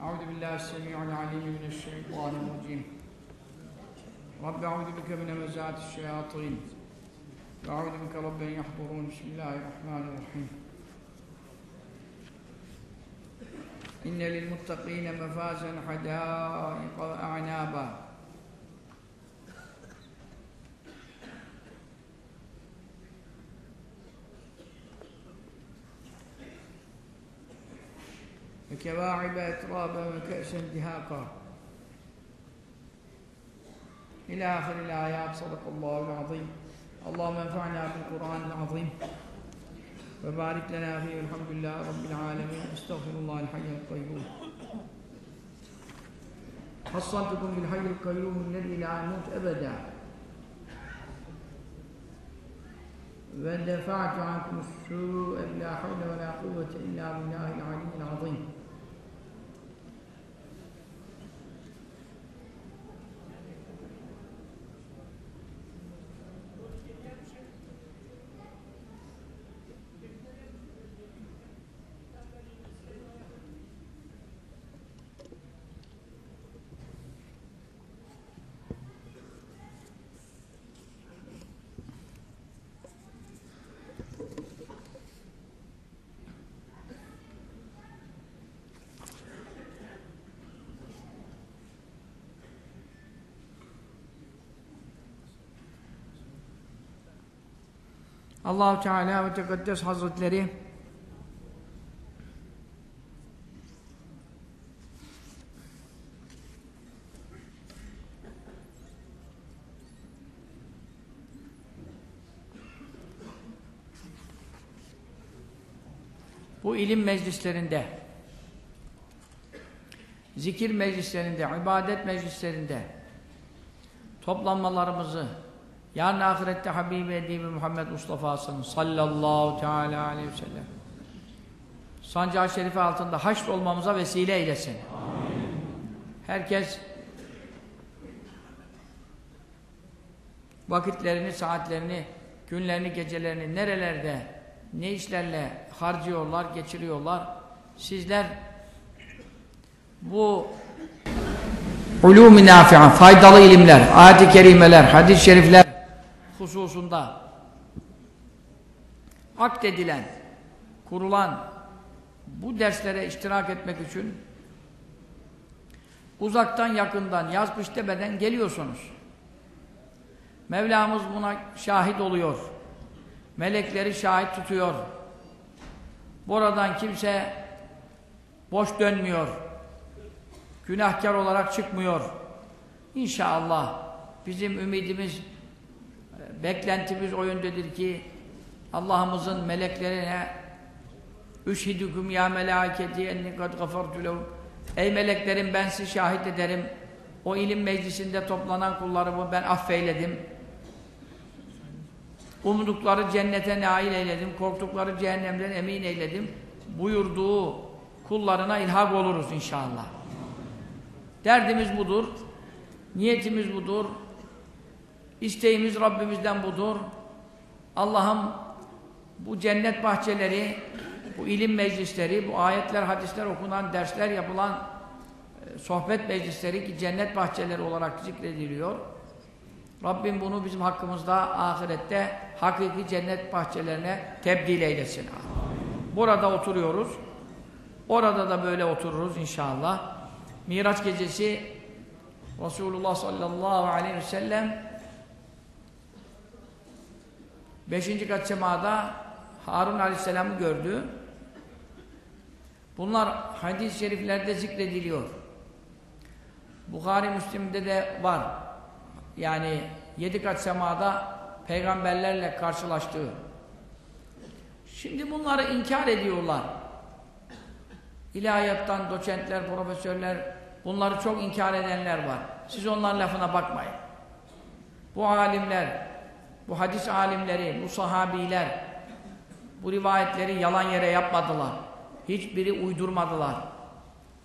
أعوذ بالله السميع العليم من الشيطان الرجيم. رب أعوذ بك من همزات الشياطين. وأعوذ بك رب أن يحضرون. بسم الله الرحمن الرحيم. إن للمتقين مفازا حدائق وأعنابا. وكواعب أترابا وكأسا دهاقا إلى آخر الآيات صدق الله العظيم. اللهم انفعنا بالقرآن العظيم. وبارك لنا فيه الحمد لله رب العالمين. استغفر الله الحي القيوم. خصنتكم بالحي القيوم الذي لا يموت أبدا. ودفعت عنكم السوء بلا حول ولا قوة إلا بالله العلي العظيم. Allahu Teala ve Tekaddes Hazretleri. Bu ilim meclislerinde zikir meclislerinde, ibadet meclislerinde toplanmalarımızı yarın ahirette Habibi Edibi Muhammed Mustafa'sının sallallahu teala aleyhi ve sellem sancağı şerifi altında haşr olmamıza vesile eylesin. Amin. Herkes vakitlerini, saatlerini, günlerini, gecelerini nerelerde, ne işlerle harcıyorlar, geçiriyorlar. Sizler bu ulûm-i faydalı ilimler, ayet-i kerimeler, hadis-i şerifler hususunda akdedilen, kurulan bu derslere iştirak etmek için uzaktan yakından, yaz kış demeden geliyorsunuz. Mevlamız buna şahit oluyor. Melekleri şahit tutuyor. Buradan kimse boş dönmüyor. Günahkar olarak çıkmıyor. İnşallah bizim ümidimiz beklentimiz o yöndedir ki Allah'ımızın meleklerine Üşhidüküm ya melâketi enni kad gafartu lehum Ey meleklerim ben sizi şahit ederim. O ilim meclisinde toplanan kullarımı ben affeyledim. Umdukları cennete nail eyledim. Korktukları cehennemden emin eyledim. Buyurduğu kullarına ilhak oluruz inşallah. Derdimiz budur. Niyetimiz budur. İsteğimiz Rabbimizden budur. Allah'ım bu cennet bahçeleri, bu ilim meclisleri, bu ayetler, hadisler okunan, dersler yapılan e, sohbet meclisleri ki cennet bahçeleri olarak zikrediliyor. Rabbim bunu bizim hakkımızda ahirette hakiki cennet bahçelerine tebdil eylesin. Burada oturuyoruz. Orada da böyle otururuz inşallah. Miraç gecesi Resulullah sallallahu aleyhi ve sellem Beşinci kat semada Harun aleyhisselamı gördü. Bunlar hadis-i şeriflerde zikrediliyor. Bukhari Müslim'de de var. Yani yedi kat semada peygamberlerle karşılaştığı. Şimdi bunları inkar ediyorlar. İlahiyattan doçentler, profesörler bunları çok inkar edenler var. Siz onların lafına bakmayın. Bu alimler bu hadis alimleri, bu sahabiler bu rivayetleri yalan yere yapmadılar. Hiçbiri uydurmadılar.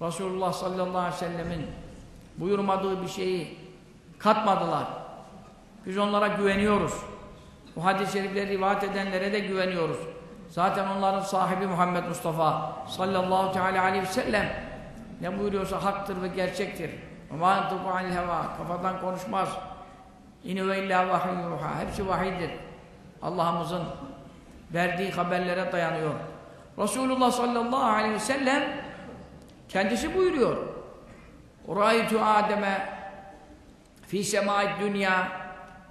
Resulullah sallallahu aleyhi ve sellemin buyurmadığı bir şeyi katmadılar. Biz onlara güveniyoruz. Bu hadis-i şerifleri rivayet edenlere de güveniyoruz. Zaten onların sahibi Muhammed Mustafa sallallahu teala aleyhi ve sellem Ne buyuruyorsa haktır ve gerçektir. Ama. Kafadan konuşmaz. İni ve illa vahiyyuha. Hepsi vahiydir. Allah'ımızın verdiği haberlere dayanıyor. Resulullah sallallahu aleyhi ve sellem kendisi buyuruyor. Raitu Adem'e fi semâid dünya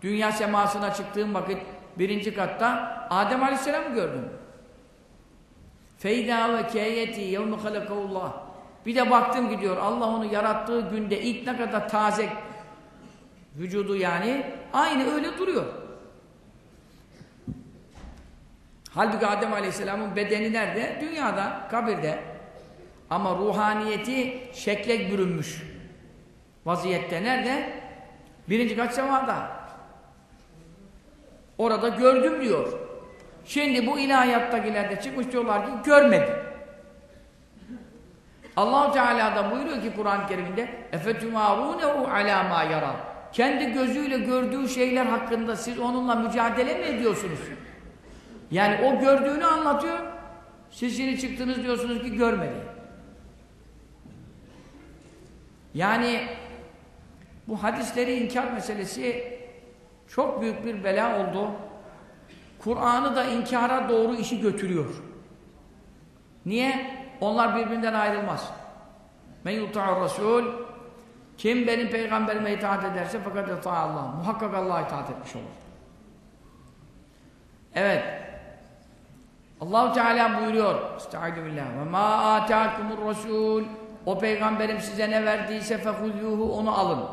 dünya semasına çıktığım vakit birinci katta Adem aleyhisselam'ı gördüm. Feyda ve keyeti yevmi halakaullah bir de baktım gidiyor Allah onu yarattığı günde ilk ne kadar taze vücudu yani aynı öyle duruyor. Halbuki Adem Aleyhisselam'ın bedeni nerede? Dünyada, kabirde. Ama ruhaniyeti şekle bürünmüş. Vaziyette nerede? Birinci kat semada. Orada gördüm diyor. Şimdi bu ilahiyattagilerde çıkmış diyorlar ki görmedi. Allahu Teala da buyuruyor ki Kur'an-ı Kerim'de efetumarunehu ala ma yara. Kendi gözüyle gördüğü şeyler hakkında siz onunla mücadele mi ediyorsunuz? Yani o gördüğünü anlatıyor. Siz şimdi çıktınız diyorsunuz ki görmedi. Yani bu hadisleri inkar meselesi çok büyük bir bela oldu. Kur'an'ı da inkara doğru işi götürüyor. Niye? Onlar birbirinden ayrılmaz. Men yuta'ur Resul kim benim peygamberime itaat ederse fakat Allah. Muhakkak Allah'a itaat etmiş olur. Evet. Allahu Teala buyuruyor. Estaizu billah. Ve ma ataakumur Resul o peygamberim size ne verdiyse fehuzyuhu onu alın.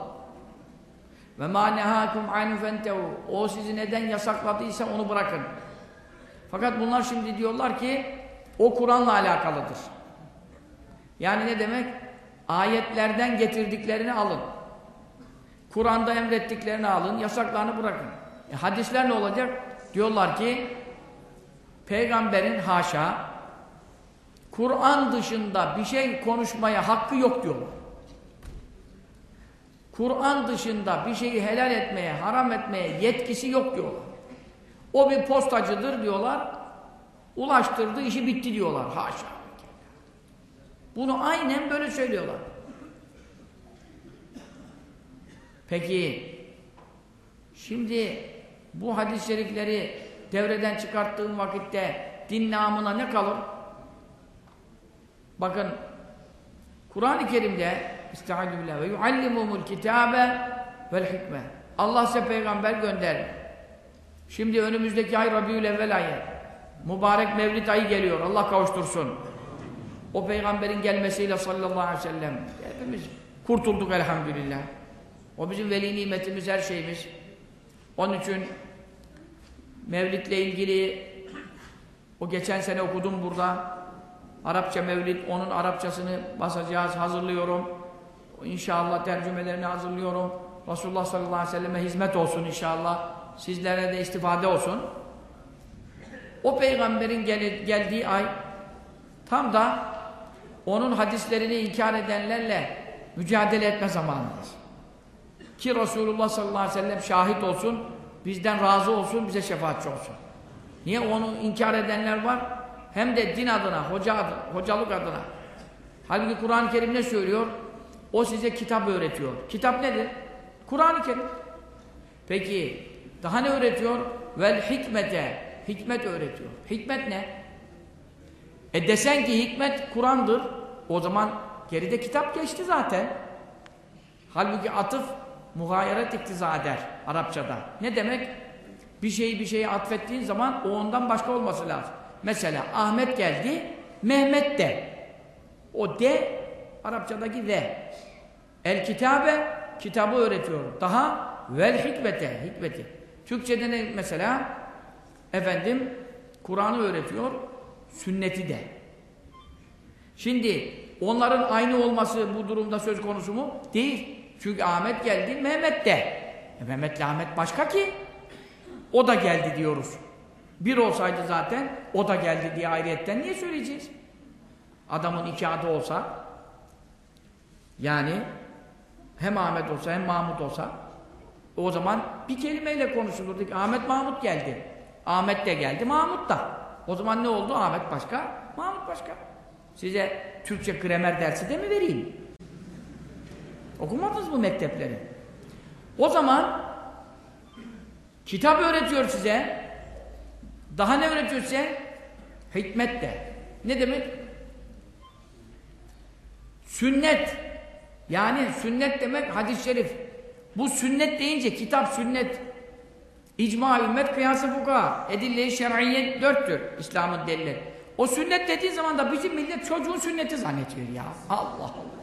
Ve ma nehakum anhu fentehu o sizi neden yasakladıysa onu bırakın. Fakat bunlar şimdi diyorlar ki o Kur'an'la alakalıdır. Yani ne demek? Ayetlerden getirdiklerini alın. Kur'an'da emrettiklerini alın, yasaklarını bırakın. E, hadisler ne olacak? Diyorlar ki peygamberin haşa Kur'an dışında bir şey konuşmaya hakkı yok diyorlar. Kur'an dışında bir şeyi helal etmeye, haram etmeye yetkisi yok diyorlar. O bir postacıdır diyorlar. Ulaştırdı, işi bitti diyorlar. Haşa. Bunu aynen böyle söylüyorlar. Peki şimdi bu hadis-i şerifleri devreden çıkarttığım vakitte din namına ne kalır? Bakın Kur'an-ı Kerim'de Estaizu billah ve yuallimumul kitabe vel hikme Allah size peygamber gönder. Şimdi önümüzdeki ay Rabiül evvel ayı. Mübarek Mevlid ayı geliyor. Allah kavuştursun. O peygamberin gelmesiyle sallallahu aleyhi ve sellem hepimiz kurtulduk elhamdülillah. O bizim veli nimetimiz, her şeyimiz. Onun için Mevlid'le ilgili o geçen sene okudum burada. Arapça Mevlid, onun Arapçasını basacağız, hazırlıyorum. İnşallah tercümelerini hazırlıyorum. Resulullah sallallahu aleyhi ve selleme hizmet olsun inşallah. Sizlere de istifade olsun. O peygamberin gel geldiği ay tam da onun hadislerini inkar edenlerle mücadele etme zamanıdır. Ki Resulullah sallallahu aleyhi ve sellem şahit olsun, bizden razı olsun, bize şefaatçi olsun. Niye onu inkar edenler var? Hem de din adına, hoca adına, hocalık adına. Halbuki Kur'an-ı Kerim ne söylüyor? O size kitap öğretiyor. Kitap nedir? Kur'an-ı Kerim. Peki daha ne öğretiyor? Vel hikmete. Hikmet öğretiyor. Hikmet ne? E desen ki hikmet Kur'an'dır. O zaman geride kitap geçti zaten. Halbuki atıf muhayyeret iktiza eder Arapçada. Ne demek? Bir şeyi bir şeye atfettiğin zaman o ondan başka olması lazım. Mesela Ahmet geldi, Mehmet de. O de Arapçadaki ve. El kitabe kitabı öğretiyor. Daha vel hikmete hikmeti. Türkçede ne mesela? Efendim Kur'an'ı öğretiyor, sünneti de. Şimdi onların aynı olması bu durumda söz konusu mu? Değil. Çünkü Ahmet geldi, Mehmet de. E Mehmet'le Ahmet başka ki. O da geldi diyoruz. Bir olsaydı zaten o da geldi diye ayrıyetten niye söyleyeceğiz? Adamın iki adı olsa yani hem Ahmet olsa hem Mahmut olsa o zaman bir kelimeyle konuşulurdu ki Ahmet Mahmut geldi. Ahmet de geldi, Mahmut da. O zaman ne oldu? Ahmet başka, Mahmut başka. Size Türkçe gramer dersi de mi vereyim? Okumadınız mı mektepleri? O zaman kitap öğretiyor size. Daha ne öğretiyor size? Hikmet de. Ne demek? Sünnet. Yani sünnet demek hadis-i şerif. Bu sünnet deyince kitap sünnet. İcma ümmet kıyası fuka. Edille-i şer'iyye dörttür. İslam'ın delilleri. O sünnet dediği zaman da bizim millet çocuğun sünneti zannediyor ya. Allah Allah.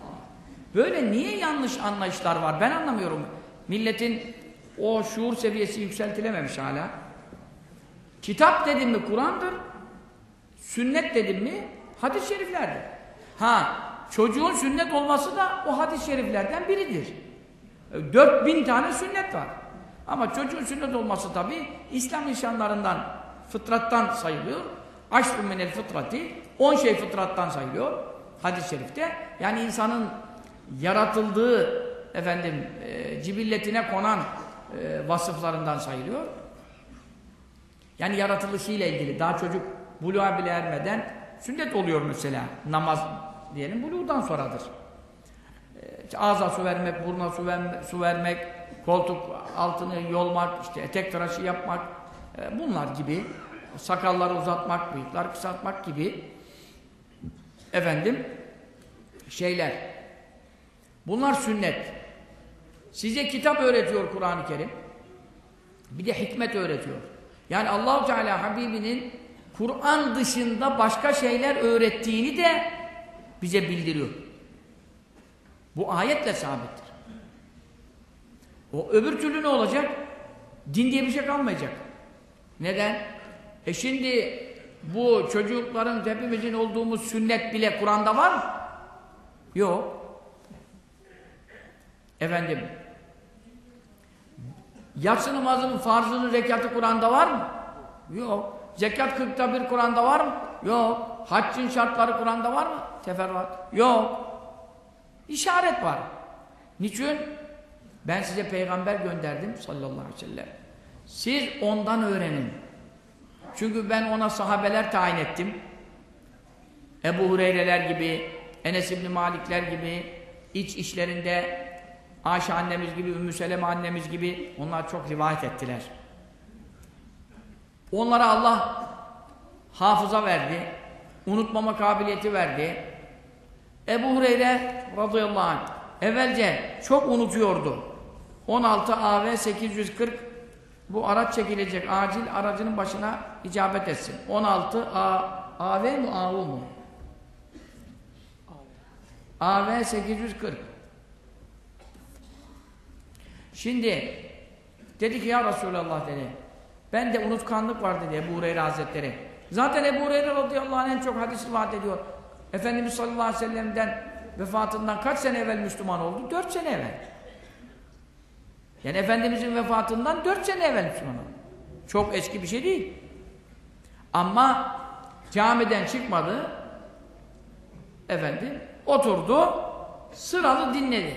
Böyle niye yanlış anlayışlar var? Ben anlamıyorum. Milletin o şuur seviyesi yükseltilememiş hala. Kitap dedim mi Kur'an'dır. Sünnet dedim mi hadis-i şeriflerdir. Ha çocuğun sünnet olması da o hadis-i şeriflerden biridir. 4000 tane sünnet var. Ama çocuğun sünnet olması tabi İslam nişanlarından, fıtrattan sayılıyor. Aşrı minel fıtrati, 10 şey fıtrattan sayılıyor hadis-i şerifte. Yani insanın yaratıldığı efendim e, cibilletine konan e, vasıflarından sayılıyor. Yani yaratılışıyla ilgili daha çocuk buluğa bile ermeden sünnet oluyor mesela namaz diyelim buluğdan sonradır. E, ağza su vermek, buruna su, verme, su vermek, koltuk altını yolmak, işte etek tıraşı yapmak e, bunlar gibi sakalları uzatmak, bıyıklar kısaltmak gibi efendim şeyler. Bunlar sünnet. Size kitap öğretiyor Kur'an-ı Kerim. Bir de hikmet öğretiyor. Yani Allahu Teala Habibinin Kur'an dışında başka şeyler öğrettiğini de bize bildiriyor. Bu ayetle sabittir. O öbür türlü ne olacak? Din diye bir şey kalmayacak. Neden? E şimdi bu çocukların hepimizin olduğumuz sünnet bile Kur'an'da var mı? Yok. Efendim yatsı namazının farzının rekatı Kur'an'da var mı? Yok. Zekat kırkta bir Kur'an'da var mı? Yok. Haccın şartları Kur'an'da var mı? Teferruat. Yok. İşaret var. Niçin? Ben size peygamber gönderdim sallallahu aleyhi ve sellem. Siz ondan öğrenin. Çünkü ben ona sahabeler tayin ettim. Ebu Hureyreler gibi, Enes İbni Malikler gibi, iç işlerinde Ayşe annemiz gibi, Ümmü Seleme annemiz gibi onlar çok rivayet ettiler. Onlara Allah hafıza verdi, unutmama kabiliyeti verdi. Ebu Hureyre radıyallahu anh evvelce çok unutuyordu. 16 AV 840 bu araç çekilecek acil aracının başına icabet etsin. 16 A, AV mi AU mu? AV 840 Şimdi dedi ki ya Resulallah dedi ben de unutkanlık var dedi Ebu Hureyre Hazretleri. Zaten Ebu Hureyre radıyallahu anh en çok hadis rivayet ediyor. Efendimiz sallallahu aleyhi ve sellem'den vefatından kaç sene evvel Müslüman oldu? Dört sene evvel. Yani Efendimizin vefatından dört sene evvel Müslüman oldu. Çok eski bir şey değil. Ama camiden çıkmadı. Efendim oturdu sıralı dinledi.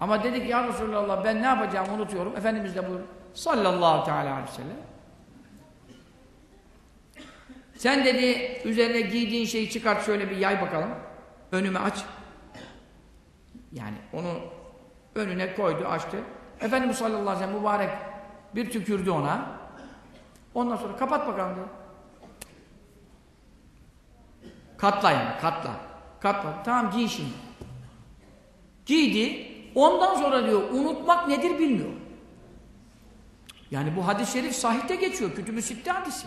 Ama dedi ki ya Resulallah ben ne yapacağımı unutuyorum. Efendimiz de buyur. Sallallahu teala aleyhi ve sellem. Sen dedi üzerine giydiğin şeyi çıkart şöyle bir yay bakalım. Önüme aç. Yani onu önüne koydu, açtı. Efendimiz sallallahu aleyhi ve sellem mübarek bir tükürdü ona. Ondan sonra kapat bakalım dedi. Katla yani, katla. Katla. Tamam giy şimdi. Giydi. Ondan sonra diyor unutmak nedir bilmiyor. Yani bu hadis-i şerif sahihte geçiyor. Kütüb-ü Sitte hadisi.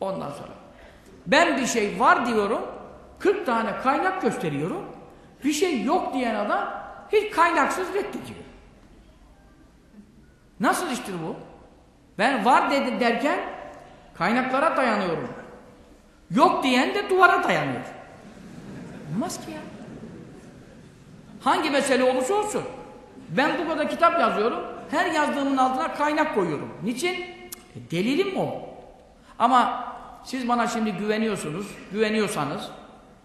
Ondan sonra ben bir şey var diyorum 40 tane kaynak gösteriyorum. Bir şey yok diyen adam hiç kaynaksız reddediyor. Nasıl iştir bu? Ben var dedim derken kaynaklara dayanıyorum. Yok diyen de duvara dayanıyor. Olmaz ki ya. Hangi mesele olursa olsun. Ben bu kadar kitap yazıyorum. Her yazdığımın altına kaynak koyuyorum. Niçin? E, delilim o. Ama siz bana şimdi güveniyorsunuz. Güveniyorsanız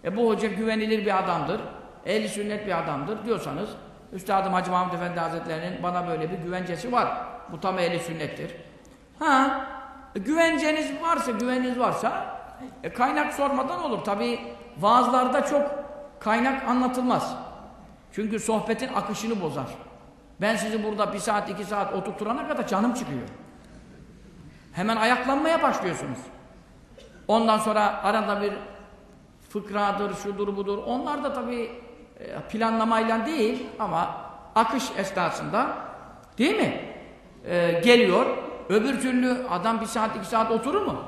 e, bu hoca güvenilir bir adamdır. Ehli sünnet bir adamdır diyorsanız Üstadım Hacı Mahmud Efendi Hazretleri'nin bana böyle bir güvencesi var. Bu tam ehli sünnettir. Ha, güvenceniz varsa, güveniniz varsa E, kaynak sormadan olur. Tabi vaazlarda çok kaynak anlatılmaz. Çünkü sohbetin akışını bozar. Ben sizi burada bir saat, iki saat oturturana kadar canım çıkıyor. Hemen ayaklanmaya başlıyorsunuz. Ondan sonra arada bir fıkradır, şudur budur. Onlar da tabii e, planlamayla değil ama akış esnasında değil mi? Ee, geliyor. Öbür türlü adam bir saat, iki saat oturur mu?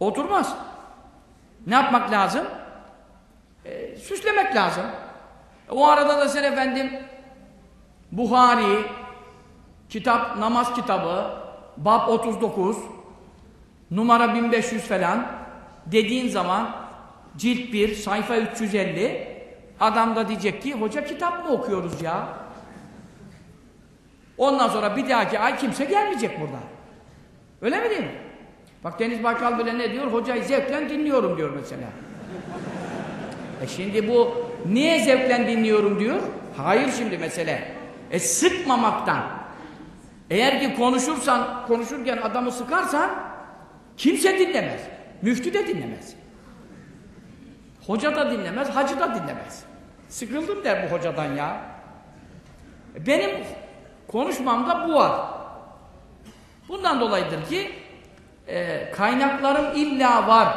Oturmaz. Ne yapmak lazım? Ee, süslemek lazım. O arada da sen efendim Buhari kitap, namaz kitabı Bab 39 numara 1500 falan dediğin zaman cilt 1 sayfa 350 adam da diyecek ki hoca kitap mı okuyoruz ya? Ondan sonra bir dahaki ay kimse gelmeyecek burada. Öyle mi değil mi? bak Deniz Baykal bile ne diyor? Hocayı zevkle dinliyorum diyor mesela. E şimdi bu niye zevkle dinliyorum diyor? Hayır şimdi mesele. E sıkmamaktan. Eğer ki konuşursan konuşurken adamı sıkarsan kimse dinlemez. Müftü de dinlemez Hoca da dinlemez, hacı da dinlemez. Sıkıldım der bu hocadan ya. Benim konuşmamda bu var. Bundan dolayıdır ki e, kaynaklarım illa var.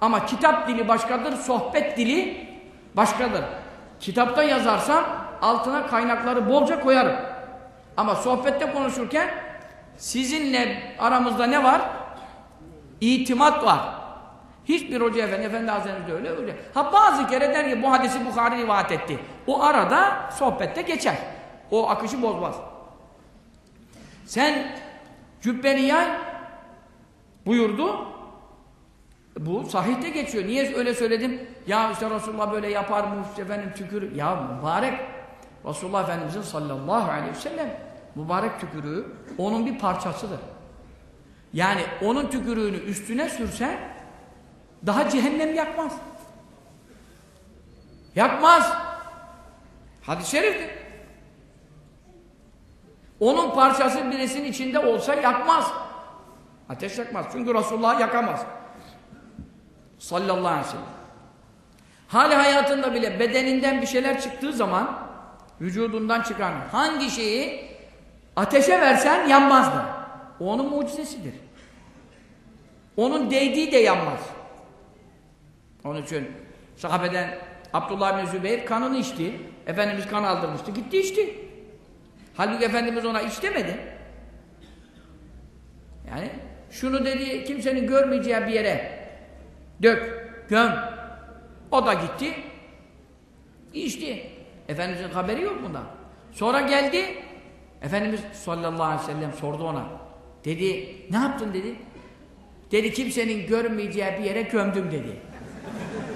Ama kitap dili başkadır, sohbet dili başkadır. Kitapta yazarsam altına kaynakları bolca koyarım. Ama sohbette konuşurken sizinle aramızda ne var? İtimat var. Hiçbir hoca efendi, efendi hazretleri de öyle öyle. Ha bazı kere der ki bu hadisi Bukhari rivayet etti. O arada sohbette geçer. O akışı bozmaz. Sen cübbeni yay buyurdu. Bu sahihte geçiyor. Niye öyle söyledim? Ya işte Resulullah böyle yapar işte efendim tükür. Ya mübarek Resulullah Efendimizin sallallahu aleyhi ve sellem mübarek tükürüğü onun bir parçasıdır. Yani onun tükürüğünü üstüne sürsen daha cehennem yakmaz. Yakmaz. Hadis-i şeriftir. Onun parçası birisinin içinde olsa yakmaz. Ateş yakmaz. Çünkü Resulullah yakamaz. Sallallahu aleyhi ve sellem. Hali hayatında bile bedeninden bir şeyler çıktığı zaman vücudundan çıkan hangi şeyi ateşe versen yanmazdı. O onun mucizesidir. Onun değdiği de yanmaz. Onun için sahabeden Abdullah bin Zübeyir kanını içti. Efendimiz kan aldırmıştı. Gitti içti. Halbuki Efendimiz ona iç demedi. Yani şunu dedi kimsenin görmeyeceği bir yere dök, göm. O da gitti. İçti. Efendimizin haberi yok bundan. Sonra geldi. Efendimiz sallallahu aleyhi ve sellem sordu ona. Dedi ne yaptın dedi. Dedi kimsenin görmeyeceği bir yere gömdüm dedi.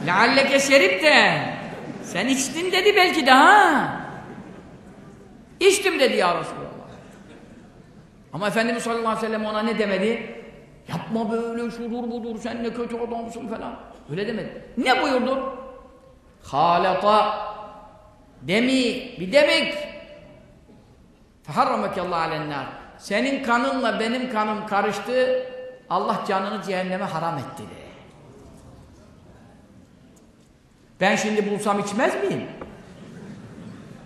Lealleke şerip de sen içtin dedi belki de ha. İçtim dedi ya Resulallah. Ama Efendimiz sallallahu aleyhi ve sellem ona ne demedi? Yapma böyle şudur budur sen ne kötü adamsın falan. Öyle demedi. Ne buyurdu? Halata demi bir demek feharramekallahu alennâr senin kanınla benim kanım karıştı Allah canını cehenneme haram etti dedi. Ben şimdi bulsam içmez miyim?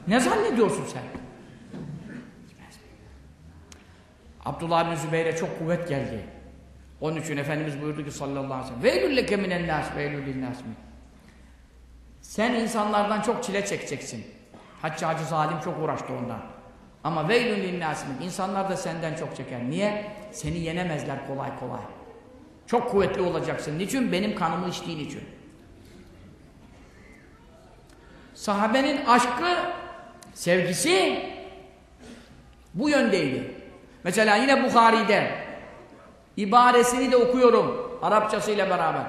Ne zannediyorsun sen? İçmez miyim? Abdullah bin Zübeyir'e çok kuvvet geldi. Onun için Efendimiz buyurdu ki sallallahu aleyhi ve sellem Veylül leke minen nas veylül linnas Sen insanlardan çok çile çekeceksin. Haccacı zalim çok uğraştı ondan. Ama veylül linnas İnsanlar da senden çok çeker. Niye? Seni yenemezler kolay kolay. Çok kuvvetli olacaksın. Niçin? Benim kanımı içtiğin için. Sahabenin aşkı, sevgisi bu yöndeydi. Mesela yine Bukhari'de ibaresini de okuyorum Arapçasıyla beraber.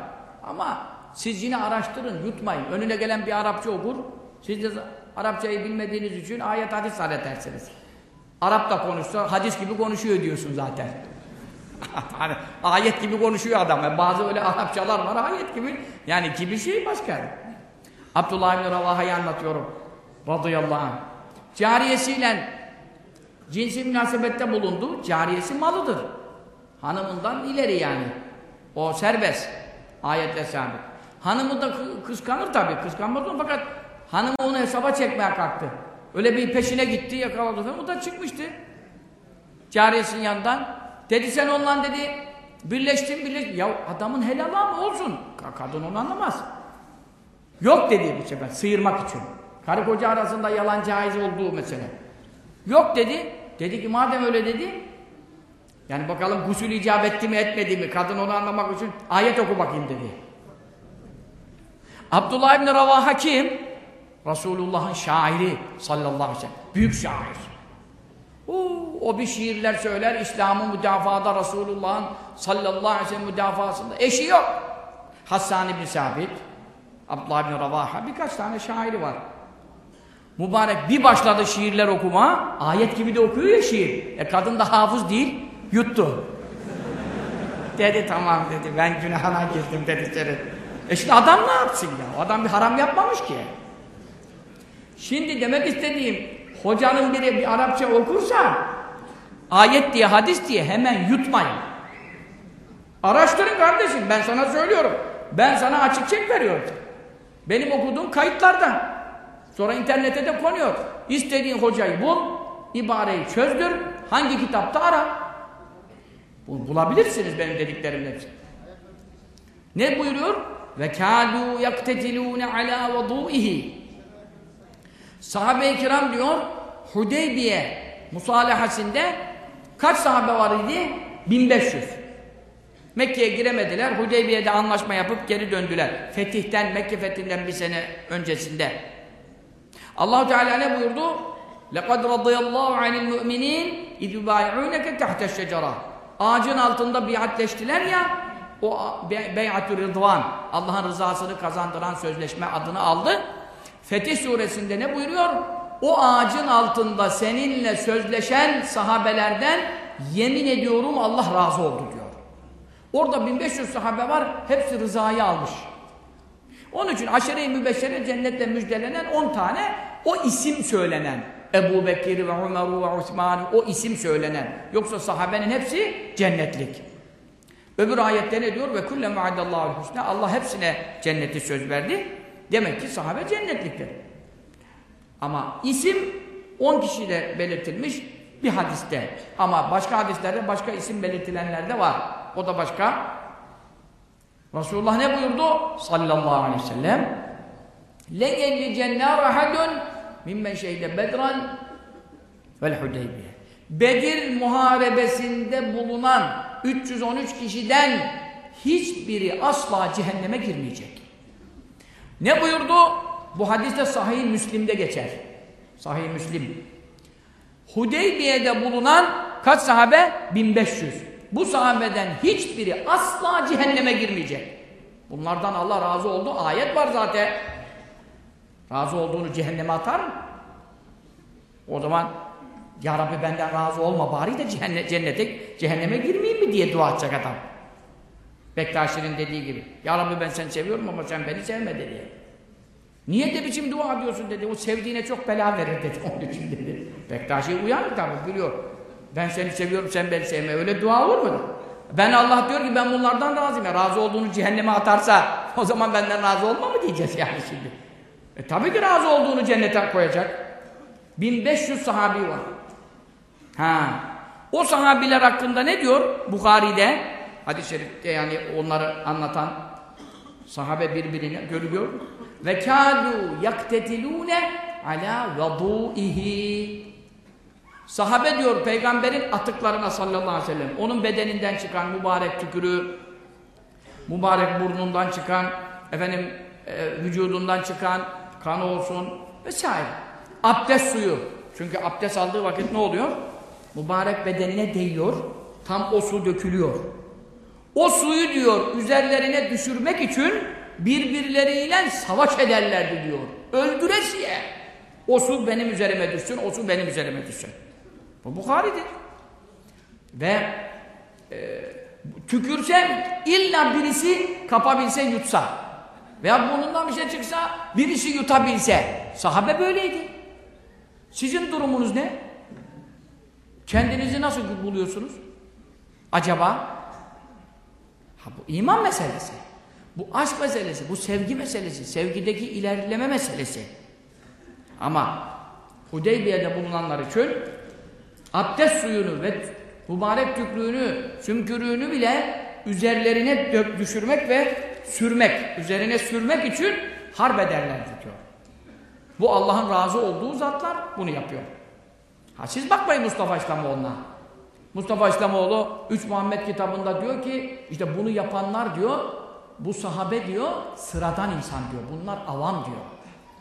Ama siz yine araştırın, yutmayın. Önüne gelen bir Arapça okur. Siz de Arapçayı bilmediğiniz için ayet hadis zannedersiniz. Arap da konuşsa hadis gibi konuşuyor diyorsun zaten. hani ayet gibi konuşuyor adam. Bazı öyle Arapçalar var ayet gibi. Yani gibi şey başka. Abdullah bin Ravaha'yı anlatıyorum. Radıyallahu anh. Cariyesiyle cinsi münasebette bulundu. Cariyesi malıdır. Hanımından ileri yani. O serbest. Ayetle sabit. Hanımı da kı- kıskanır tabii. Kıskanmaz mı? Fakat hanımı onu hesaba çekmeye kalktı. Öyle bir peşine gitti, yakaladı falan. O da çıkmıştı. Cariyesinin yanından. Dedi sen onunla dedi birleştin birleştin. Ya adamın helal mı olsun? Ka- Kadın onu anlamaz. Yok dedi bu sefer sıyırmak için. Karı koca arasında yalan caiz olduğu mesele. Yok dedi. Dedi ki madem öyle dedi yani bakalım gusül icap etti mi etmedi mi? Kadın onu anlamak için ayet oku bakayım dedi. Abdullah İbni Ravaha kim? Resulullah'ın şairi sallallahu aleyhi ve sellem. Büyük şair. Oo, o bir şiirler söyler, İslam'ı müdafada Resulullah'ın sallallahu aleyhi ve sellem müdafasında. Eşi yok. Hassan İbni Sabit, Abdullah İbni Ravaha, birkaç tane şairi var. Mübarek bir başladı şiirler okuma, ayet gibi de okuyor ya şiir. E kadın da hafız değil, yuttu. dedi tamam dedi, ben günahına girdim dedi içeri. E şimdi adam ne yapsın ya? Adam bir haram yapmamış ki. Şimdi demek istediğim, hocanın biri bir Arapça okursa, ayet diye, hadis diye hemen yutmayın. Araştırın kardeşim, ben sana söylüyorum. Ben sana açık çek veriyorum. Benim okuduğum kayıtlardan. Sonra internete de konuyor. İstediğin hocayı bul, ibareyi çözdür, hangi kitapta ara. Bu- Bulabilirsiniz benim dediklerimin hepsini. Ne buyuruyor? Ve kâlû yaktetilûne alâ vadû'ihi. Sahabe-i kiram diyor, Hudeybiye musalahasinde kaç sahabe var idi? 1500. Mekke'ye giremediler, Hudeybiye'de anlaşma yapıp geri döndüler. Fetihten, Mekke fethinden bir sene öncesinde. allah Teala ne buyurdu? لَقَدْ رَضِيَ اللّٰهُ عَنِ الْمُؤْمِنِينَ اِذْ يُبَايِعُونَكَ تَحْتَ الشَّجَرَةِ Ağacın altında biatleştiler ya, o be beyat-ı rıdvan, Allah'ın rızasını kazandıran sözleşme adını aldı. Fetih suresinde ne buyuruyor? O ağacın altında seninle sözleşen sahabelerden yemin ediyorum Allah razı oldu diyor. Orada 1500 sahabe var, hepsi rızayı almış. Onun için aşere-i mübeşşere cennetle müjdelenen 10 tane o isim söylenen. Ebu Bekir ve Ömer ve Osman o isim söylenen. Yoksa sahabenin hepsi cennetlik. Öbür ayette ne diyor? Ve kulle muaddallahu husne. Allah hepsine cenneti söz verdi. Demek ki sahabe cennetliktir. Ama isim 10 kişiyle belirtilmiş bir hadiste. Ama başka hadislerde başka isim belirtilenler de var. O da başka. Resulullah ne buyurdu? Sallallahu aleyhi ve sellem. Cennar ahadun mimmen şeyde bedran vel hudeybiye. Bedir muharebesinde bulunan 313 kişiden hiçbiri asla cehenneme girmeyecek. Ne buyurdu? Bu hadiste Sahih Müslim'de geçer. Sahih Müslim. Hudeybiye'de bulunan kaç sahabe? 1500. Bu sahabeden hiçbiri asla cehenneme girmeyecek. Bunlardan Allah razı oldu. Ayet var zaten. Razı olduğunu cehenneme atar mı? O zaman Ya Rabbi benden razı olma bari de cehenne, cennete, cehenneme girmeyeyim mi diye dua edecek adam. Bektaşi'nin dediği gibi. Ya Rabbi ben seni seviyorum ama sen beni sevme dedi. Niye de biçim dua ediyorsun dedi. O sevdiğine çok bela verir dedi. Onun için dedi. Bektaşi uyanık tabi biliyor. Ben seni seviyorum sen beni sevme. Öyle dua olur mu? Ben Allah diyor ki ben bunlardan razıyım. Ya, razı olduğunu cehenneme atarsa o zaman benden razı olma mı diyeceğiz yani şimdi. E tabi ki razı olduğunu cennete koyacak. 1500 sahabi var. Ha. O sahabiler hakkında ne diyor Bukhari'de? Hadis-i şerifte yani onları anlatan sahabe birbirine görüyor. Ve kâdû yaktetilûne alâ vadûihi. Sahabe diyor peygamberin atıklarına sallallahu aleyhi ve sellem. Onun bedeninden çıkan mübarek tükürüğü, mübarek burnundan çıkan, efendim e, vücudundan çıkan kan olsun vesaire. Abdest suyu. Çünkü abdest aldığı vakit ne oluyor? Mübarek bedenine değiyor. Tam o su dökülüyor. O suyu diyor üzerlerine düşürmek için birbirleriyle savaş ederlerdi diyor. Öldüresiye. O su benim üzerime düşsün, o su benim üzerime düşsün. Bu Bukhari'dir. Ve e, tükürsem illa birisi kapabilse yutsa veya burnundan bir şey çıksa birisi yutabilse. Sahabe böyleydi. Sizin durumunuz ne? Kendinizi nasıl buluyorsunuz? Acaba? Ha, bu iman meselesi. Bu aşk meselesi, bu sevgi meselesi, sevgideki ilerleme meselesi. Ama Hudeybiye'de bulunanlar için abdest suyunu ve mübarek tükrüğünü, sümkürüğünü bile üzerlerine dök, düşürmek ve sürmek, üzerine sürmek için harp ederlerdi diyor. Bu Allah'ın razı olduğu zatlar bunu yapıyor. Ha siz bakmayın Mustafa İslamoğlu'na. Mustafa İslamoğlu 3 Muhammed kitabında diyor ki işte bunu yapanlar diyor bu sahabe diyor sıradan insan diyor. Bunlar avam diyor.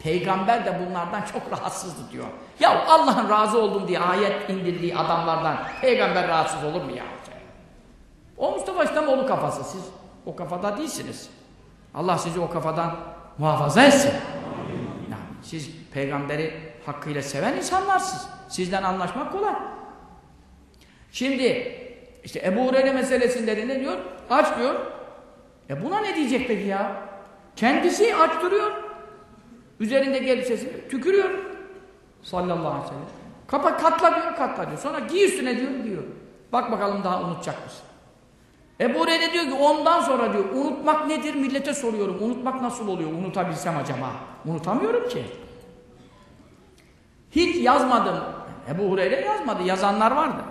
Peygamber de bunlardan çok rahatsızdı diyor. Ya Allah'ın razı oldum diye ayet indirdiği adamlardan peygamber rahatsız olur mu ya? O Mustafa İslamoğlu kafası. Siz o kafada değilsiniz. Allah sizi o kafadan muhafaza etsin. Yani siz peygamberi hakkıyla seven insanlarsınız. Sizden anlaşmak kolay. Şimdi işte Ebu Hureyre meselesinde de ne diyor? Aç diyor. E buna ne diyecek peki ya? Kendisi aç duruyor. Üzerindeki elbisesini tükürüyor. Sallallahu aleyhi ve sellem. Kapa katla diyor, katla diyor. Sonra giy üstüne diyor, giyiyor. Bak bakalım daha unutacak mısın? Ebu Hureyre diyor ki ondan sonra diyor unutmak nedir millete soruyorum. Unutmak nasıl oluyor? Unutabilsem acaba. Unutamıyorum ki. Hiç yazmadım. Ebu Hureyre yazmadı. Yazanlar vardı.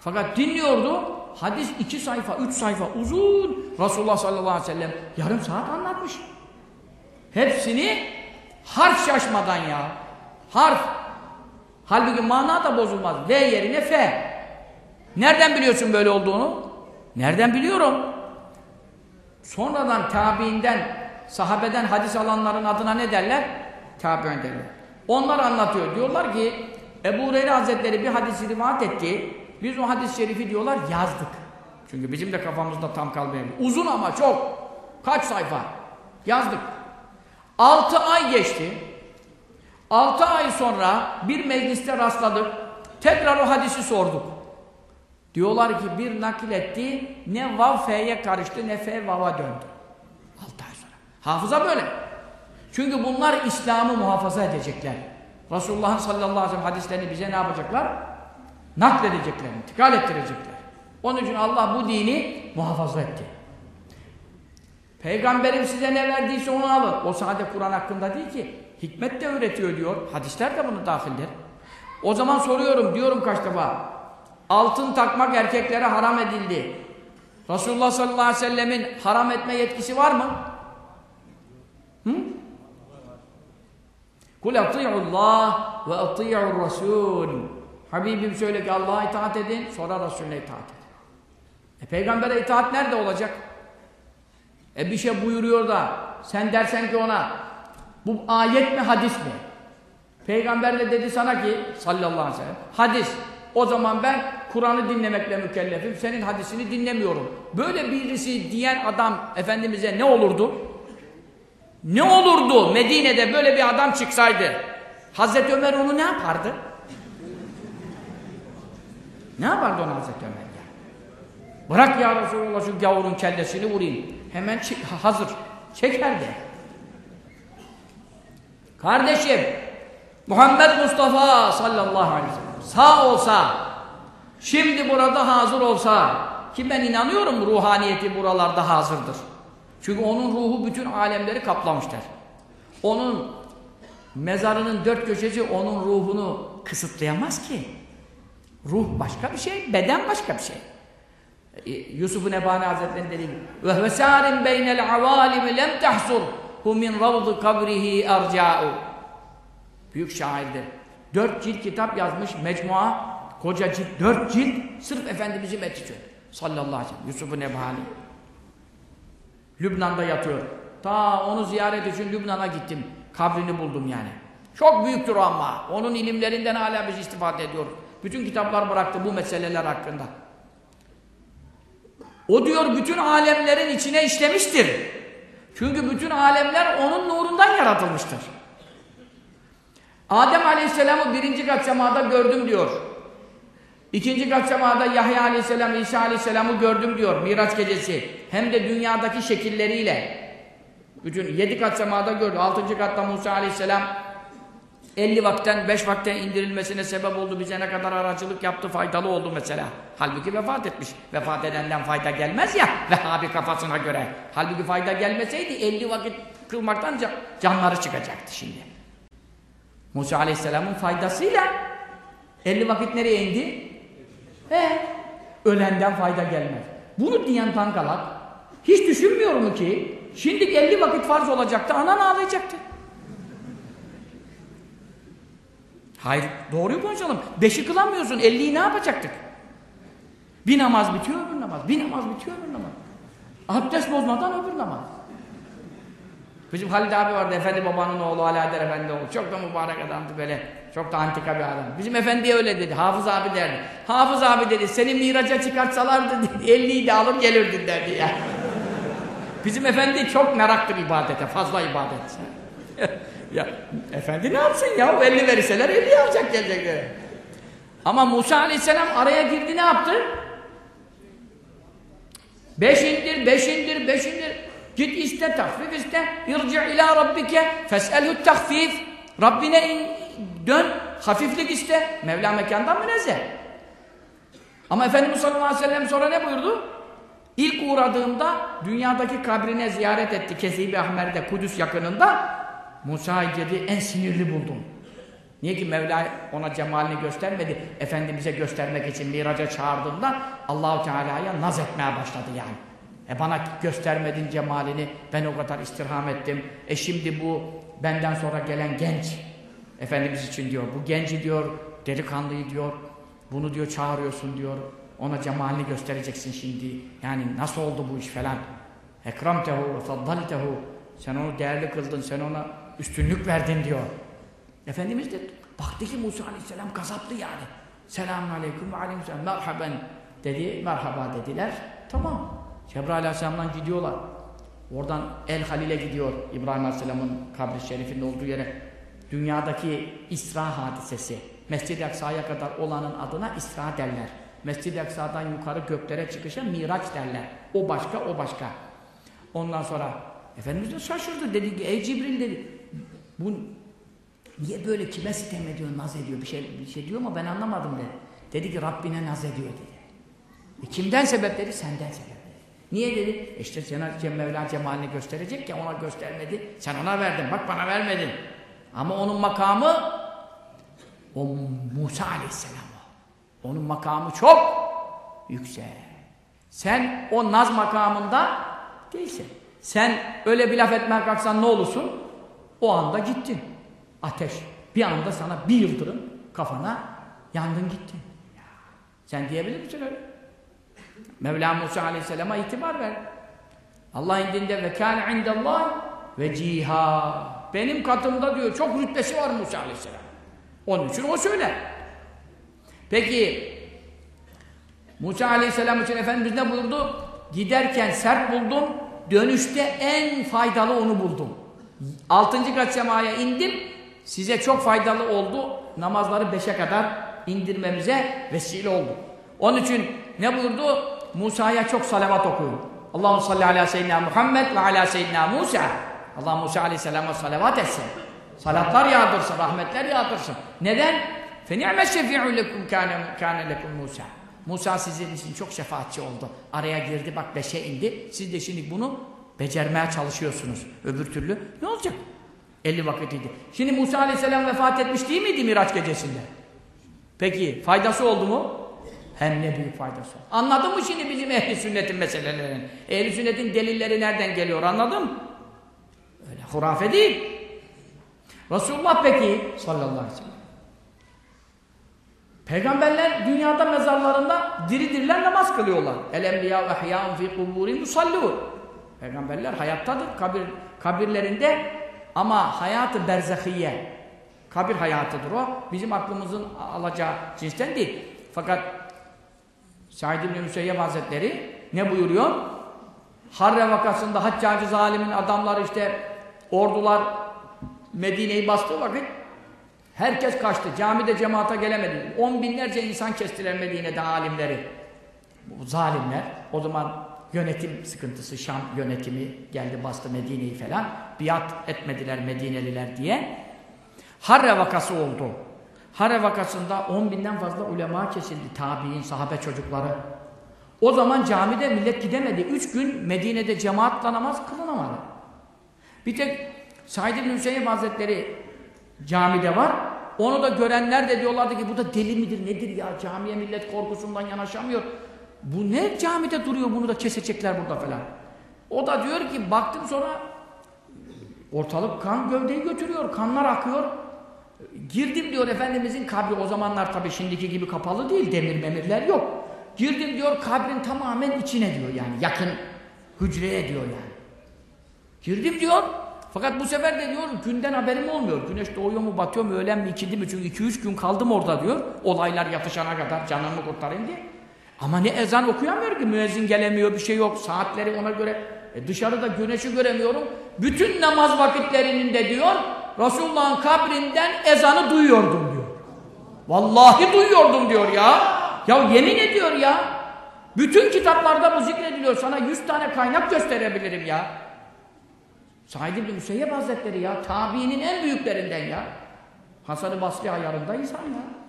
Fakat dinliyordu. Hadis iki sayfa, üç sayfa uzun. Resulullah sallallahu aleyhi ve sellem yarım saat anlatmış. Hepsini harf şaşmadan ya. Harf. Halbuki mana da bozulmaz. V yerine F. Nereden biliyorsun böyle olduğunu? Nereden biliyorum? Sonradan tabiinden, sahabeden hadis alanların adına ne derler? Tabi'in derler. Onlar anlatıyor. Diyorlar ki Ebu Hureyre Hazretleri bir hadisi rivayet etti. Biz o hadis-i şerifi diyorlar yazdık. Çünkü bizim de kafamızda tam kalmayabilir. Uzun ama çok. Kaç sayfa? Yazdık. Altı ay geçti. Altı ay sonra bir mecliste rastladık. Tekrar o hadisi sorduk. Diyorlar ki bir nakil etti, ne vav fe'ye karıştı ne fe vava döndü. Altı ay sonra. Hafıza böyle. Çünkü bunlar İslam'ı muhafaza edecekler. Resulullah'ın sallallahu aleyhi ve sellem hadislerini bize ne yapacaklar? Nakledecekler, intikal ettirecekler. Onun için Allah bu dini muhafaza etti. Peygamberim size ne verdiyse onu alın. O sadece Kur'an hakkında değil ki. Hikmet de öğretiyor diyor. Hadisler de bunu dahildir. O zaman soruyorum, diyorum kaç defa. Altın takmak erkeklere haram edildi. Resulullah sallallahu aleyhi ve sellemin haram etme yetkisi var mı? Hı? Kul Allah ve ati'ur rasul. Habibim söyle ki Allah'a itaat edin, sonra Resulüne itaat edin. E peygambere itaat nerede olacak? E bir şey buyuruyor da sen dersen ki ona bu ayet mi hadis mi? Peygamber de dedi sana ki sallallahu aleyhi ve sellem hadis. O zaman ben Kur'an'ı dinlemekle mükellefim. Senin hadisini dinlemiyorum. Böyle birisi diyen adam Efendimiz'e ne olurdu? Ne olurdu Medine'de böyle bir adam çıksaydı? Hazreti Ömer onu ne yapardı? Ne yapardı ona Hazreti Ömer ya? Bırak ya Resulallah şu gavurun kellesini vurayım. Hemen hazır. Çekerdi. Kardeşim Muhammed Mustafa sallallahu aleyhi ve sellem sağ olsa şimdi burada hazır olsa ki ben inanıyorum ruhaniyeti buralarda hazırdır. Çünkü onun ruhu bütün alemleri kaplamışlar. Onun mezarının dört köşesi onun ruhunu kısıtlayamaz ki. Ruh başka bir şey, beden başka bir şey. Yusuf-u Nebani Hazretleri'nin dediği ve vesarin beynel avalimi lem tahsur hu min ravdı kabrihi erca'u büyük şairdir. Dört cilt kitap yazmış mecmua koca cilt, dört cilt sırf Efendimiz'i methediyor. Sallallahu aleyhi ve. Yusuf-u Nebani. Lübnan'da yatıyor. Ta onu ziyaret için Lübnan'a gittim. Kabrini buldum yani. Çok büyüktür ama. Onun ilimlerinden hala biz istifade ediyoruz. Bütün kitaplar bıraktı bu meseleler hakkında. O diyor bütün alemlerin içine işlemiştir. Çünkü bütün alemler onun nurundan yaratılmıştır. Adem Aleyhisselam'ı birinci kat semada gördüm diyor. İkinci kat semada Yahya Aleyhisselam, İsa Aleyhisselam'ı gördüm diyor Miraç gecesi. Hem de dünyadaki şekilleriyle. Bütün yedi kat semada gördü. Altıncı katta Musa Aleyhisselam 50 vakten 5 vakten indirilmesine sebep oldu. Bize ne kadar aracılık yaptı, faydalı oldu mesela. Halbuki vefat etmiş. Vefat edenden fayda gelmez ya Vehhabi kafasına göre. Halbuki fayda gelmeseydi 50 vakit kılmaktan can, canları çıkacaktı şimdi. Musa Aleyhisselam'ın faydasıyla 50 vakit nereye indi? He, ölenden fayda gelmez. Bunu diyen tankalak hiç düşünmüyor mu ki şimdi 50 vakit farz olacaktı, anan ağlayacaktı. Hayır, doğruyu konuşalım. Beşi kılamıyorsun, elliyi ne yapacaktık? Bir namaz bitiyor, öbür namaz. Bir namaz bitiyor, öbür namaz. Abdest bozmadan öbür namaz. Bizim Halid abi vardı, Efendi babanın oğlu, Alaeddin Efendi oğlu. Çok da mübarek adamdı böyle. Çok da antika bir adam. Bizim efendiye öyle dedi, Hafız abi derdi. Hafız abi dedi, seni miraca çıkartsalardı elliyi de alır gelirdin derdi ya. Bizim efendi çok meraktır ibadete, fazla ibadet. Ya efendi ne yapsın ya? 50 verirseler 50 alacak gelecekler. Ama Musa aleyhisselam araya girdi ne yaptı? Beş indir, beş indir, beş indir. Git iste, tahfif iste. İrci ila rabbike fes'elhu tahfif. Rabbine in, dön, hafiflik iste. Mevla mekandan münezzeh. Ama Efendimiz sallallahu aleyhi ve sellem sonra ne buyurdu? İlk uğradığımda dünyadaki kabrine ziyaret etti Kesib-i Ahmer'de Kudüs yakınında. Musa'yı dedi en sinirli buldum. Niye ki Mevla ona cemalini göstermedi? Efendimiz'e göstermek için miraca çağırdığında Allahu Teala'ya naz etmeye başladı yani. E bana göstermedin cemalini, ben o kadar istirham ettim. E şimdi bu benden sonra gelen genç, Efendimiz için diyor, bu genci diyor, delikanlıyı diyor, bunu diyor çağırıyorsun diyor, ona cemalini göstereceksin şimdi. Yani nasıl oldu bu iş falan. Ekramtehu ve faddaltehu. Sen onu değerli kıldın, sen ona üstünlük verdin diyor. Efendimiz de baktı ki Musa aleyhisselam gazaplı yani. Selamun aleyküm ve aleyküm merhaben dedi, merhaba dediler. Tamam. Cebrail aleyhisselamdan gidiyorlar. Oradan El Halil'e gidiyor İbrahim aleyhisselamın kabri şerifinde olduğu yere. Dünyadaki İsra hadisesi. Mescid-i Aksa'ya kadar olanın adına İsra derler. Mescid-i Aksa'dan yukarı göklere çıkışa Miraç derler. O başka, o başka. Ondan sonra Efendimiz de şaşırdı. Dedi ki ey Cibril dedi. Bu niye böyle kime sitem ediyor, naz ediyor bir şey, bir şey diyor ama ben anlamadım dedi. Dedi ki Rabbine naz ediyor dedi. E kimden sebep dedi? Senden sebep dedi. Niye dedi? E işte sana Mevla cemalini gösterecek ya ona göstermedi. Sen ona verdin. Bak bana vermedin. Ama onun makamı o Musa Aleyhisselam o. Onun makamı çok yüksek. Sen o naz makamında değilsin. Sen öyle bir laf etmeye kalksan ne olursun? O anda gittin. Ateş. Bir anda sana bir yıldırım kafana yandın gittin. Sen diyebilir misin öyle? Mevla Musa Aleyhisselam'a itibar ver. Allah indinde ve kâne indallah ve ciha. Benim katımda diyor çok rütbesi var Musa Aleyhisselam. Onun için o söyler. Peki Musa Aleyhisselam için Efendimiz ne buyurdu? Giderken sert buldum, dönüşte en faydalı onu buldum. Altıncı kat semaya indim, size çok faydalı oldu. Namazları beşe kadar indirmemize vesile oldu. Onun için ne buyurdu? Musa'ya çok salavat okuyun. Allahu salli ala seyyidina Muhammed ve ala seyyidina Musa. Allah Musa aleyhisselama salavat etsin. Salatlar yağdırsın, rahmetler yağdırsın. Neden? فَنِعْمَ شَفِعُ لَكُمْ كَانَ لَكُمْ Musa. Musa sizin için çok şefaatçi oldu. Araya girdi bak beşe indi. Siz de şimdi bunu becermeye çalışıyorsunuz. Öbür türlü ne olacak? 50 vakitiydi. Şimdi Musa aleyhisselam vefat etmiş değil miydi Miraç gecesinde? Peki faydası oldu mu? Hem ne büyük faydası oldu. Anladın mı şimdi bizim ehli sünnetin meselelerini? Ehli sünnetin delilleri nereden geliyor anladın mı? Öyle hurafe değil. Resulullah peki sallallahu aleyhi ve sellem. Peygamberler dünyada mezarlarında diri diriler namaz kılıyorlar. El enbiya ve ahya'un fi kuburi musallun. Peygamberler hayattadır kabir kabirlerinde ama hayatı berzahiye. Kabir hayatıdır o. Bizim aklımızın alacağı cinsten değil. Fakat Said İbni Müseyyep Hazretleri ne buyuruyor? Harre vakasında Haccacı zalimin adamları işte ordular Medine'yi bastığı vakit herkes kaçtı. Camide cemaata gelemedi. On binlerce insan kestiler Medine'de alimleri. Bu zalimler o zaman yönetim sıkıntısı, Şam yönetimi geldi bastı Medine'yi falan. Biat etmediler Medineliler diye. Harre vakası oldu. Harre vakasında 10 binden fazla ulema kesildi. Tabi'in, sahabe çocukları. O zaman camide millet gidemedi. Üç gün Medine'de cemaatla namaz kılınamadı. Bir tek Said İbn Hüseyin Hazretleri camide var. Onu da görenler de diyorlardı ki bu da deli midir nedir ya camiye millet korkusundan yanaşamıyor. Bu ne camide duruyor bunu da kesecekler burada falan. O da diyor ki baktım sonra ortalık kan gövdeyi götürüyor kanlar akıyor. Girdim diyor Efendimizin kabri o zamanlar tabii şimdiki gibi kapalı değil demir memirler yok. Girdim diyor kabrin tamamen içine diyor yani yakın hücreye diyor yani. Girdim diyor fakat bu sefer de diyor günden haberim olmuyor. Güneş doğuyor mu batıyor mu öğlen mi ikindi mi çünkü 2-3 gün kaldım orada diyor. Olaylar yatışana kadar canımı kurtarayım diye. Ama ne ezan okuyamıyor ki müezzin gelemiyor bir şey yok saatleri ona göre e dışarıda güneşi göremiyorum. Bütün namaz vakitlerinin de diyor Resulullah'ın kabrinden ezanı duyuyordum diyor. Vallahi duyuyordum diyor ya. Ya yemin ediyor ya. Bütün kitaplarda bu zikrediliyor. Sana yüz tane kaynak gösterebilirim ya. Said İbni Müseyyep Hazretleri ya. Tabiinin en büyüklerinden ya. Hasan-ı Basri ayarında insan ya.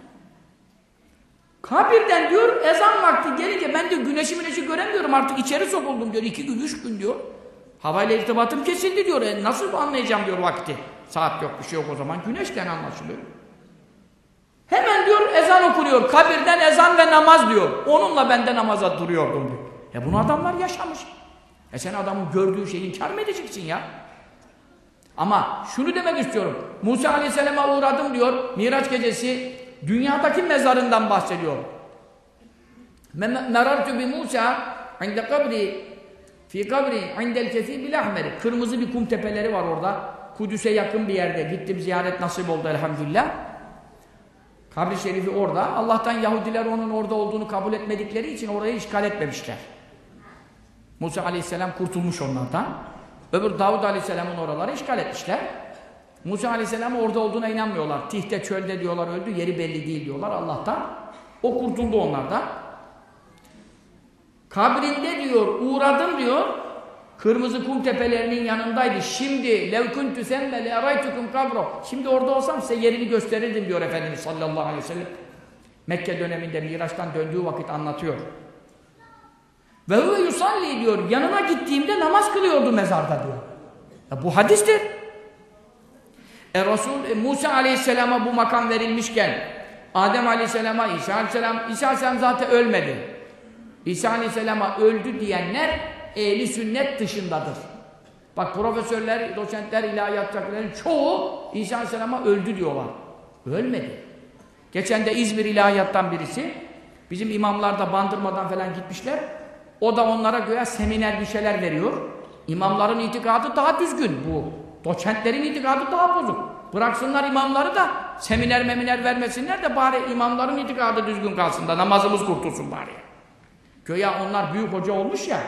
Kabirden diyor ezan vakti gelince ben de güneşi güneşi göremiyorum artık içeri sokuldum diyor. iki gün, üç gün diyor. Havayla irtibatım kesildi diyor. E nasıl anlayacağım diyor vakti. Saat yok bir şey yok o zaman. Güneşten anlaşılıyor. Hemen diyor ezan okunuyor. Kabirden ezan ve namaz diyor. Onunla ben de namaza duruyordum diyor. E bunu adamlar yaşamış. E sen adamın gördüğü şeyi inkar mı edeceksin ya? Ama şunu demek istiyorum. Musa Aleyhisselam'a uğradım diyor. Miraç gecesi dünyadaki mezarından bahsediyor. Merartu bi Musa inde kabri fi kabri indel kefi bil ahmeri. Kırmızı bir kum tepeleri var orada. Kudüs'e yakın bir yerde. Gittim ziyaret nasip oldu elhamdülillah. Kabri şerifi orada. Allah'tan Yahudiler onun orada olduğunu kabul etmedikleri için orayı işgal etmemişler. Musa aleyhisselam kurtulmuş onlardan. Öbür Davud aleyhisselamın oraları işgal etmişler. Musa aleyhisselam orada olduğuna inanmıyorlar. Tihte çölde diyorlar öldü, yeri belli değil diyorlar Allah'tan. O kurtuldu onlardan. Kabrinde diyor, uğradım diyor. Kırmızı kum tepelerinin yanındaydı. Şimdi levkuntü semme le'araytukum kabro. Şimdi orada olsam size yerini gösterirdim diyor Efendimiz sallallahu aleyhi ve sellem. Mekke döneminde Miraç'tan döndüğü vakit anlatıyor. Ve huve yusalli diyor. Yanına gittiğimde namaz kılıyordu mezarda diyor. Ya bu hadistir. E Resul e, Musa aleyhisselama bu makam verilmişken Adem aleyhisselama, İsa aleyhisselam, İsa aleyhisselam zaten ölmedi. İsa aleyhisselama öldü diyenler ehli sünnet dışındadır. Bak profesörler, doçentler, ilahiyatçıların çoğu İsa aleyhisselama öldü diyorlar. Ölmedi. Geçen de İzmir ilahiyattan birisi bizim imamlar da bandırmadan falan gitmişler. O da onlara göre seminer bir şeyler veriyor. İmamların itikadı daha düzgün bu. Doçentlerin itikadı daha bozuk. Bıraksınlar imamları da seminer meminer vermesinler de bari imamların itikadı düzgün kalsın da namazımız kurtulsun bari. Göya onlar büyük hoca olmuş ya.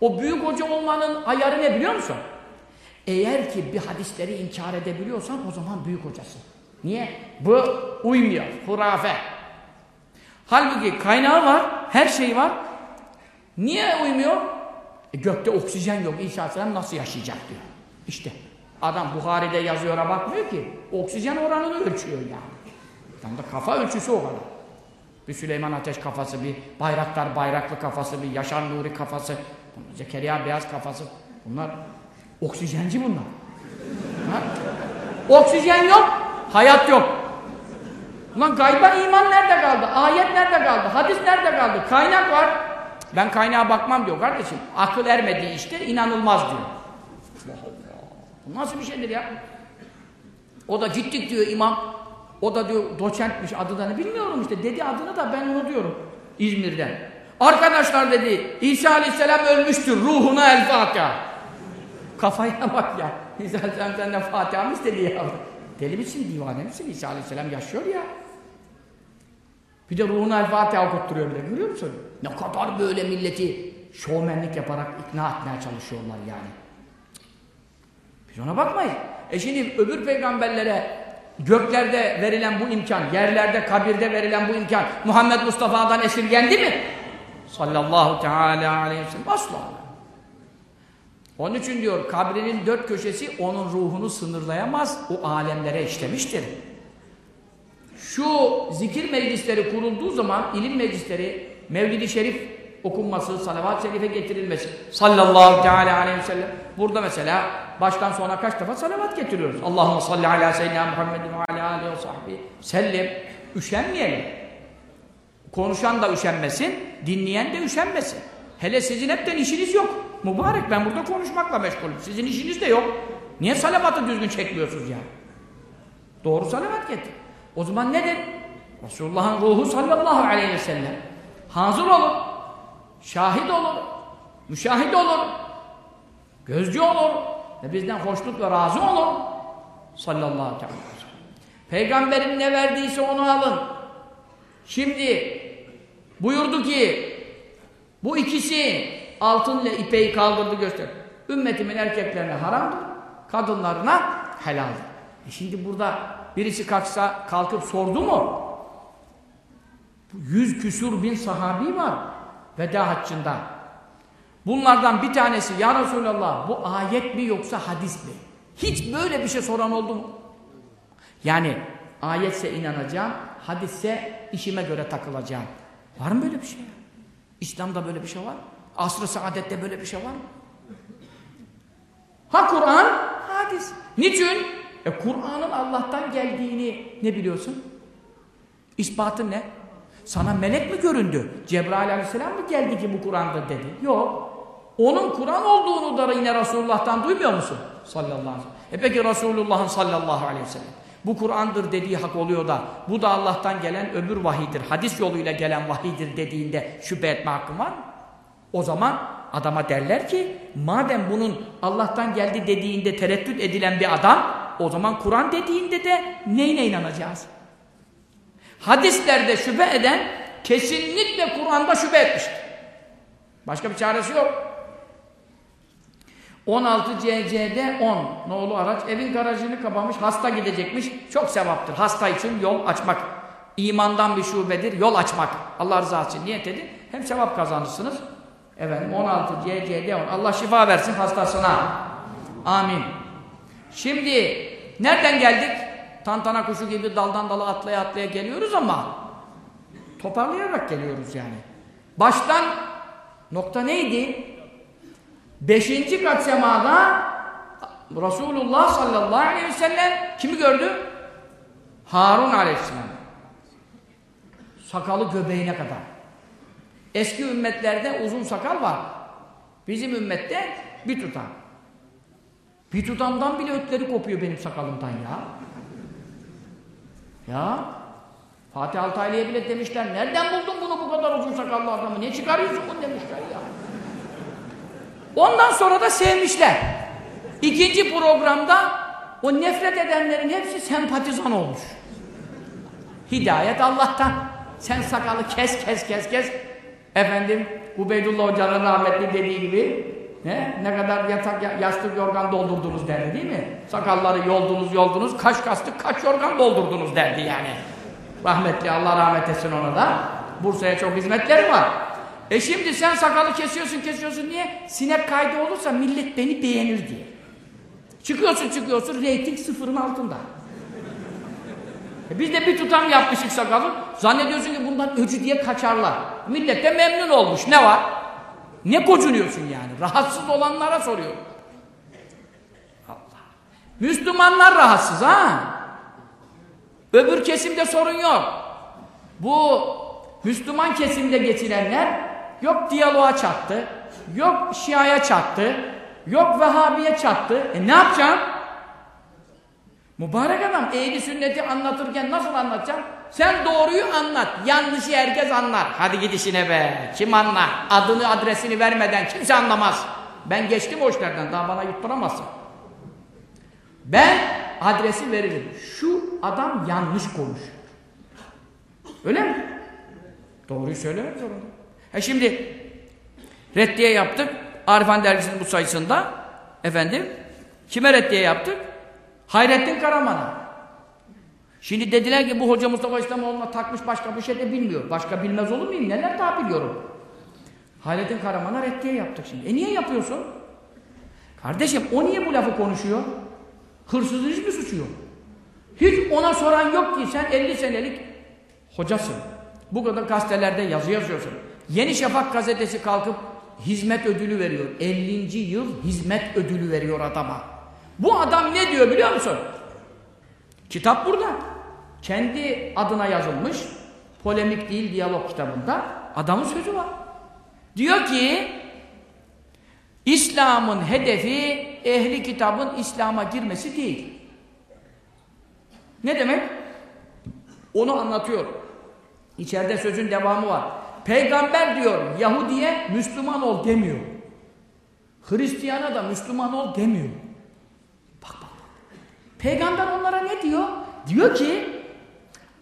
O büyük hoca olmanın ayarı ne biliyor musun? Eğer ki bir hadisleri inkar edebiliyorsan o zaman büyük hocasın. Niye? Bu uymuyor. Hurafe. Halbuki kaynağı var, her şey var. Niye uymuyor? E gökte oksijen yok. İsa nasıl yaşayacak diyor. İşte adam Buhari'de yazıyora bakmıyor ki. Oksijen oranını ölçüyor yani. Tam da kafa ölçüsü o kadar. Bir Süleyman Ateş kafası, bir Bayraktar Bayraklı kafası, bir Yaşar Nuri kafası, Zekeriya Beyaz kafası. Bunlar oksijenci bunlar. Ha? Oksijen yok, hayat yok. Ulan gayba iman nerede kaldı? Ayet nerede kaldı? Hadis nerede kaldı? Kaynak var. Ben kaynağa bakmam diyor kardeşim. Akıl ermediği işte inanılmaz diyor. Bu nasıl bir şeydir ya? O da gittik diyor imam. O da diyor doçentmiş adı da ne bilmiyorum işte. Dedi adını da ben onu diyorum. İzmir'den. Arkadaşlar dedi İsa Aleyhisselam ölmüştür. Ruhuna el Fatiha. Kafaya bak ya. İsa Aleyhisselam senden Fatiha mı istedi ya? Deli misin, divane misin? İsa Aleyhisselam yaşıyor ya. Bir de ruhuna el Fatiha okutturuyor bile. Görüyor musun? Ne kadar böyle milleti şovmenlik yaparak ikna etmeye çalışıyorlar yani. Ona bakmayız. E şimdi öbür peygamberlere göklerde verilen bu imkan, yerlerde, kabirde verilen bu imkan Muhammed Mustafa'dan esirgendi mi? Sallallahu teala aleyhi ve sellem. Asla. Onun için diyor kabrinin dört köşesi onun ruhunu sınırlayamaz. O alemlere işlemiştir. Şu zikir meclisleri kurulduğu zaman ilim meclisleri, Mevlid-i Şerif okunması, salavat-ı şerife getirilmesi sallallahu teala aleyhi ve sellem. Burada mesela baştan sona kaç defa salavat getiriyoruz. Allahümme salli ala seyyidina Muhammedin ve ala aleyhi ve sahbihi sellem. Üşenmeyelim. Konuşan da üşenmesin, dinleyen de üşenmesin. Hele sizin hepten işiniz yok. Mübarek ben burada konuşmakla meşgulüm. Sizin işiniz de yok. Niye salavatı düzgün çekmiyorsunuz yani? Doğru salavat getir. O zaman nedir? Resulullah'ın ruhu sallallahu aleyhi ve sellem. Hazır olur. Şahit olur. Müşahit olur. Gözcü olur. Ve bizden hoşnut ve razı olur. Sallallahu aleyhi ve sellem. Peygamberin ne verdiyse onu alın. Şimdi buyurdu ki bu ikisi altınla ipeyi kaldırdı göster. Ümmetimin erkeklerine haramdır, kadınlarına helaldir. E şimdi burada birisi kalksa kalkıp sordu mu? Yüz küsur bin sahabi var veda haccında. Bunlardan bir tanesi ya Resulallah bu ayet mi yoksa hadis mi? Hiç böyle bir şey soran oldu mu? Yani ayetse inanacağım, hadisse işime göre takılacağım. Var mı böyle bir şey? İslam'da böyle bir şey var mı? Asr-ı saadette böyle bir şey var mı? Ha Kur'an, hadis. Niçin? E Kur'an'ın Allah'tan geldiğini ne biliyorsun? İspatın ne? Sana melek mi göründü? Cebrail aleyhisselam mı geldi ki bu Kur'an'da dedi? Yok. Onun Kur'an olduğunu da yine Resulullah'tan duymuyor musun? Sallallahu aleyhi ve sellem. E peki Resulullah'ın sallallahu aleyhi ve sellem. Bu Kur'an'dır dediği hak oluyor da bu da Allah'tan gelen öbür vahidir, hadis yoluyla gelen vahidir dediğinde şüphe etme hakkın var mı? O zaman adama derler ki madem bunun Allah'tan geldi dediğinde tereddüt edilen bir adam o zaman Kur'an dediğinde de neyine inanacağız? Hadislerde şüphe eden kesinlikle Kur'an'da şüphe etmiştir. Başka bir çaresi yok. 16 CC'de 10 nolu araç evin garajını kapamış hasta gidecekmiş. Çok sevaptır. Hasta için yol açmak. İmandan bir şubedir yol açmak. Allah rızası için. Niyet edin. Hem sevap kazanırsınız. Efendim 16 CC'de 10 Allah şifa versin hastasına. Amin. Şimdi nereden geldik? Tantana kuşu gibi daldan dala atlaya atlaya geliyoruz ama toparlayarak geliyoruz yani. Baştan nokta neydi Beşinci kat semada Resulullah sallallahu aleyhi ve sellem kimi gördü? Harun aleyhisselam. Sakalı göbeğine kadar. Eski ümmetlerde uzun sakal var. Bizim ümmette bir tutam. Bir tutamdan bile ötleri kopuyor benim sakalımdan ya. Ya Fatih Altaylı'ya bile demişler nereden buldun bunu bu kadar uzun sakallı adamı? Ne çıkarıyorsun bunu demişler ya. Ondan sonra da sevmişler. İkinci programda o nefret edenlerin hepsi sempatizan olmuş. Hidayet Allah'tan. Sen sakalı kes kes kes kes. Efendim Ubeydullah Hoca'nın rahmetli dediği gibi ne, ne kadar yatak yastık yorgan doldurdunuz derdi değil mi? Sakalları yoldunuz yoldunuz kaç kastık kaç yorgan doldurdunuz derdi yani. Rahmetli Allah rahmet etsin ona da. Bursa'ya çok hizmetleri var. E şimdi sen sakalı kesiyorsun kesiyorsun niye? Sinek kaydı olursa millet beni beğenir diye. Çıkıyorsun çıkıyorsun reyting sıfırın altında. E biz de bir tutam yapmışık sakalı. Zannediyorsun ki bundan öcü diye kaçarlar. Millet de memnun olmuş. Ne var? Ne kocunuyorsun yani? Rahatsız olanlara soruyorum. Allah. Müslümanlar rahatsız ha? Öbür kesimde sorun yok. Bu Müslüman kesimde geçirenler yok diyaloğa çattı, yok Şia'ya çattı, yok Vehhabi'ye çattı. E ne yapacağım? Mübarek adam ehli sünneti anlatırken nasıl anlatacağım? Sen doğruyu anlat, yanlışı herkes anlar. Hadi git işine be, kim anlar? Adını adresini vermeden kimse anlamaz. Ben geçtim o işlerden, daha bana yutturamazsın. Ben adresi veririm. Şu adam yanlış konuşuyor. Öyle mi? Doğruyu söylemek zorunda. E şimdi reddiye yaptık. Arifan dergisinin bu sayısında efendim kime reddiye yaptık? Hayrettin Karaman'a. Şimdi dediler ki bu Hoca Mustafa İslamoğlu'na takmış başka bir şey de bilmiyor. Başka bilmez olur muyum? Neler daha biliyorum. Hayrettin Karaman'a reddiye yaptık şimdi. E niye yapıyorsun? Kardeşim o niye bu lafı konuşuyor? Hırsızın hiç mi suçu? Hiç ona soran yok ki sen 50 senelik hocasın. Bu kadar gazetelerde yazı yazıyorsun. Yeni Şafak gazetesi kalkıp hizmet ödülü veriyor. 50. yıl hizmet ödülü veriyor adama. Bu adam ne diyor biliyor musun? Kitap burada. Kendi adına yazılmış. Polemik değil diyalog kitabında. Adamın sözü var. Diyor ki İslam'ın hedefi ehli kitabın İslam'a girmesi değil. Ne demek? Onu anlatıyor. İçeride sözün devamı var. Peygamber diyor Yahudi'ye Müslüman ol demiyor. Hristiyan'a da Müslüman ol demiyor. Bak bak. Peygamber onlara ne diyor? Diyor ki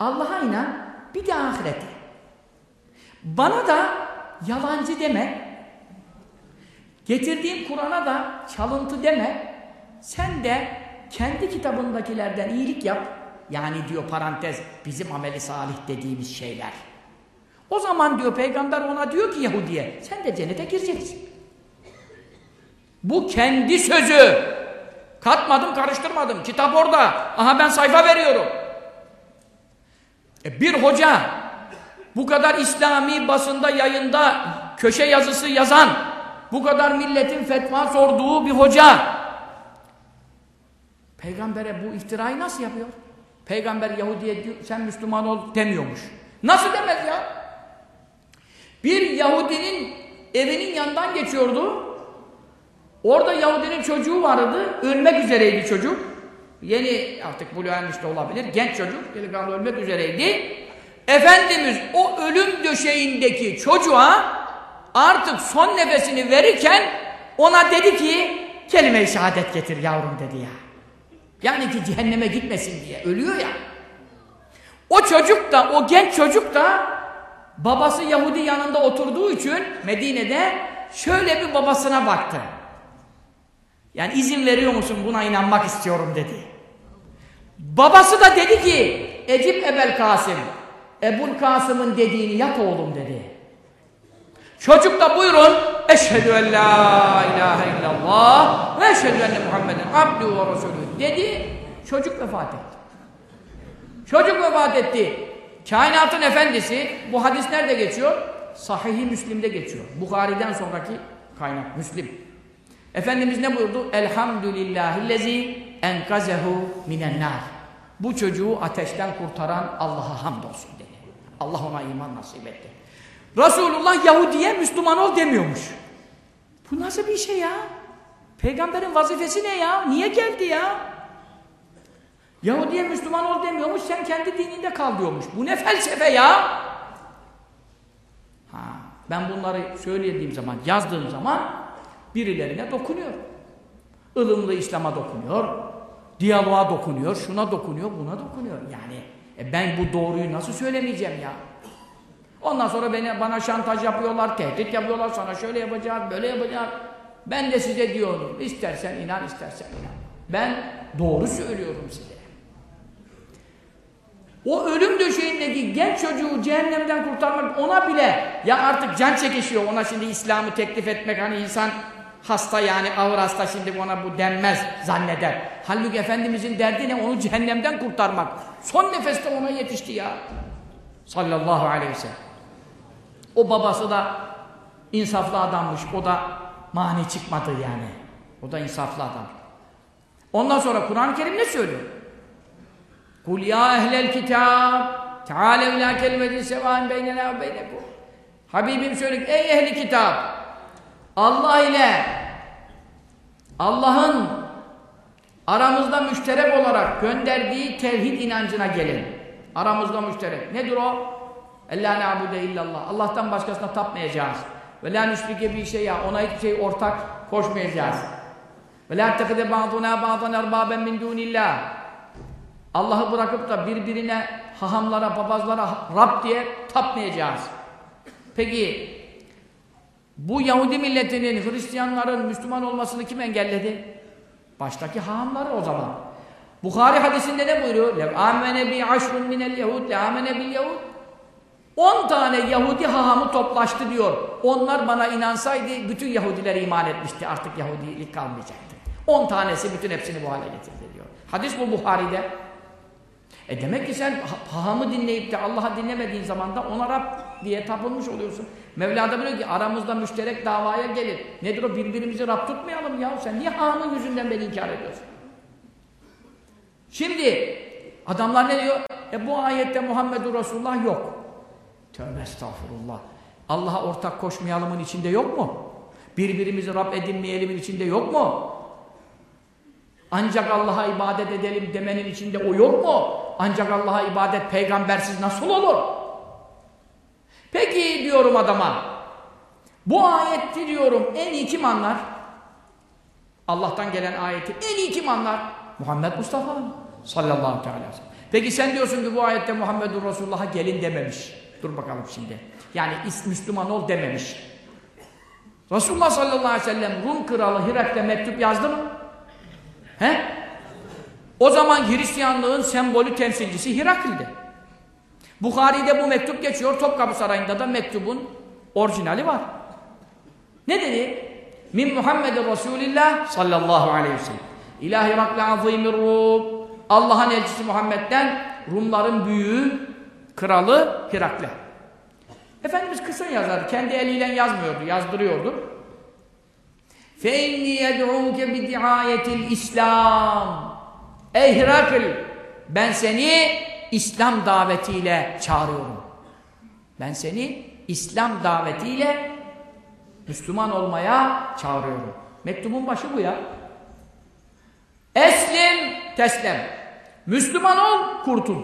Allah'a inan bir de ahirete. Bana da yalancı deme. Getirdiğim Kur'an'a da çalıntı deme. Sen de kendi kitabındakilerden iyilik yap. Yani diyor parantez bizim ameli salih dediğimiz şeyler. O zaman diyor peygamber ona diyor ki Yahudi'ye sen de cennete gireceksin. Bu kendi sözü. Katmadım karıştırmadım. Kitap orada. Aha ben sayfa veriyorum. E bir hoca bu kadar İslami basında yayında köşe yazısı yazan bu kadar milletin fetva sorduğu bir hoca peygambere bu iftirayı nasıl yapıyor? Peygamber Yahudi'ye sen Müslüman ol demiyormuş. Nasıl demez ya? Bir Yahudinin evinin yanından geçiyordu. Orada Yahudinin çocuğu vardı. Ölmek üzereydi çocuk. Yeni artık buluğenmiş de olabilir. Genç çocuk. Delikanlı ölmek üzereydi. Efendimiz o ölüm döşeğindeki çocuğa artık son nefesini verirken ona dedi ki kelime-i şehadet getir yavrum dedi ya. Yani ki cehenneme gitmesin diye. Ölüyor ya. O çocuk da, o genç çocuk da babası Yahudi yanında oturduğu için Medine'de şöyle bir babasına baktı. Yani izin veriyor musun buna inanmak istiyorum dedi. Babası da dedi ki Ecip Ebel Kasım Ebul Kasım'ın dediğini yap oğlum dedi. Çocuk da buyurun Eşhedü en la ilahe illallah ve eşhedü enne Muhammeden abdü ve resulü dedi. Çocuk vefat etti. Çocuk vefat etti. Kainatın efendisi bu hadis nerede geçiyor? Sahih-i Müslim'de geçiyor. Bukhari'den sonraki kaynak Müslim. Efendimiz ne buyurdu? Elhamdülillahillezi enkazehu minen nar. Bu çocuğu ateşten kurtaran Allah'a hamdolsun dedi. Allah ona iman nasip etti. Resulullah Yahudi'ye Müslüman ol demiyormuş. Bu nasıl bir şey ya? Peygamberin vazifesi ne ya? Niye geldi ya? Yahudi'ye Müslüman ol demiyormuş, sen kendi dininde kal diyormuş. Bu ne felsefe ya? Ha, ben bunları söylediğim zaman, yazdığım zaman birilerine dokunuyor. Ilımlı İslam'a dokunuyor, diyaloğa dokunuyor, şuna dokunuyor, buna dokunuyor. Yani e ben bu doğruyu nasıl söylemeyeceğim ya? Ondan sonra beni bana şantaj yapıyorlar, tehdit yapıyorlar, sana şöyle yapacağız, böyle yapacağız. Ben de size diyorum, istersen inan, istersen inan. Ben doğru söylüyorum size. O ölüm döşeğindeki genç çocuğu cehennemden kurtarmak ona bile ya artık can çekişiyor ona şimdi İslam'ı teklif etmek hani insan hasta yani ağır hasta şimdi ona bu denmez zanneder. Halbuki Efendimizin derdi ne? Onu cehennemden kurtarmak. Son nefeste ona yetişti ya. Sallallahu aleyhi ve sellem. O babası da insaflı adammış. O da mani çıkmadı yani. O da insaflı adam. Ondan sonra Kur'an-ı Kerim ne söylüyor? Kul ya ehlel kitab Teâlev ilâ kelimetin sevâin beynelâ ve beynekum Habibim söyle ey ehli kitap Allah ile Allah'ın aramızda müşterek olarak gönderdiği tevhid inancına gelin. Aramızda müşterek. Nedir o? Ellâ ne'abude illallah. Allah'tan başkasına tapmayacağız. Ve lâ nüşrike bir şey ya. Ona hiçbir şey ortak koşmayacağız. Ve lâ tekide ba'duna ba'dan erbâben min dûnillâh. Allah'ı bırakıp da birbirine hahamlara, papazlara Rab diye tapmayacağız. Peki bu Yahudi milletinin, Hristiyanların Müslüman olmasını kim engelledi? Baştaki hahamları o zaman. Bukhari hadisinde ne buyuruyor? Lev amene bi aşrun minel yehud, le amene bil yehud. On tane Yahudi hahamı toplaştı diyor. Onlar bana inansaydı bütün Yahudiler iman etmişti. Artık Yahudilik kalmayacaktı. On tanesi bütün hepsini bu hale getirdi diyor. Hadis bu Buhari'de. E demek ki sen pahamı dinleyip de Allah'a dinlemediğin zaman da ona Rab diye tapılmış oluyorsun. Mevla da biliyor ki aramızda müşterek davaya gelir. Nedir o birbirimizi Rab tutmayalım ya sen niye hahamın yüzünden beni inkar ediyorsun? Şimdi adamlar ne diyor? E bu ayette Muhammedur Resulullah yok. Tövbe estağfurullah. Allah'a ortak koşmayalımın içinde yok mu? Birbirimizi Rab edinmeyelimin içinde yok mu? Ancak Allah'a ibadet edelim demenin içinde o yok mu? Ancak Allah'a ibadet peygambersiz nasıl olur? Peki diyorum adama. Bu ayeti diyorum en iyi kim anlar? Allah'tan gelen ayeti en iyi kim anlar? Muhammed Mustafa sallallahu aleyhi ve sellem. Peki sen diyorsun ki bu ayette Muhammedur Resulullah'a gelin dememiş. Dur bakalım şimdi. Yani Müslüman ol dememiş. Resulullah sallallahu aleyhi ve sellem Rum kralı Hirak'te mektup yazdı mı? He? O zaman Hristiyanlığın sembolü temsilcisi Hirakl'di. Bukhari'de bu mektup geçiyor. Topkapı Sarayı'nda da mektubun orijinali var. Ne dedi? Min Muhammedin Resulillah sallallahu aleyhi ve sellem. İlahi Hirakle azimir Rum. Allah'ın elçisi Muhammed'den Rumların büyüğü, kralı Hirakle. Efendimiz kısa yazar. Kendi eliyle yazmıyordu, yazdırıyordu. فَاِنِّي يَدْعُوكَ بِدِعَايَةِ الْاِسْلَامِ Ey Hirakl! Ben seni İslam davetiyle çağırıyorum. Ben seni İslam davetiyle Müslüman olmaya çağırıyorum. Mektubun başı bu ya. Eslim teslem. Müslüman ol, kurtul.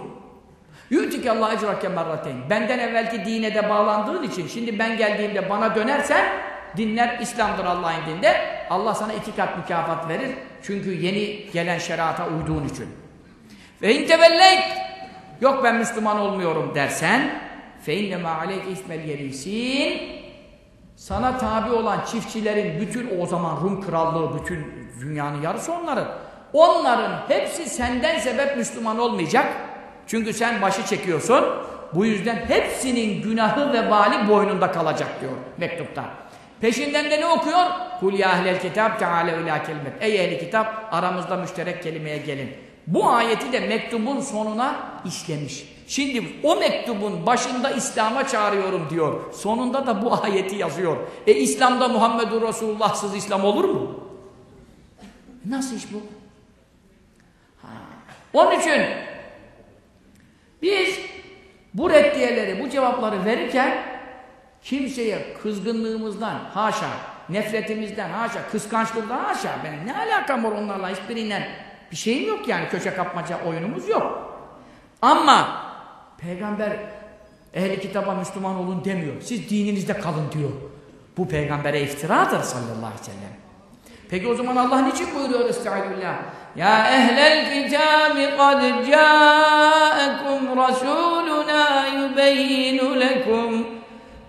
Yü'tike Allah ecrake merrateyn. Benden evvelki dine de bağlandığın için şimdi ben geldiğimde bana dönersen dinler İslam'dır Allah'ın dinde. Allah sana iki kat mükafat verir. Çünkü yeni gelen şerata uyduğun için. Ve in tevelleyt yok ben Müslüman olmuyorum dersen fe innema aleyke ismel yerisin sana tabi olan çiftçilerin bütün o zaman Rum krallığı bütün dünyanın yarısı onların. Onların hepsi senden sebep Müslüman olmayacak. Çünkü sen başı çekiyorsun. Bu yüzden hepsinin günahı ve vali boynunda kalacak diyor mektupta. Peşinden de ne okuyor? Kul ya ehlel kitap teala ila kelimet. Ey ehli kitap aramızda müşterek kelimeye gelin. Bu ayeti de mektubun sonuna işlemiş. Şimdi o mektubun başında İslam'a çağırıyorum diyor. Sonunda da bu ayeti yazıyor. E İslam'da Muhammedur Resulullah'sız İslam olur mu? Nasıl iş bu? Ha. Onun için biz bu reddiyeleri, bu cevapları verirken kimseye kızgınlığımızdan haşa, nefretimizden haşa, kıskançlığımızdan haşa, benim ne alakam var onlarla hiçbirinden bir şeyim yok yani köşe kapmaca oyunumuz yok. Ama peygamber ehli kitaba Müslüman olun demiyor. Siz dininizde kalın diyor. Bu peygambere iftiradır sallallahu aleyhi ve sellem. Peki o zaman Allah niçin buyuruyor Estağfirullah? Ya ehlel kitabi kad ca'akum rasuluna yubeyyinu lekum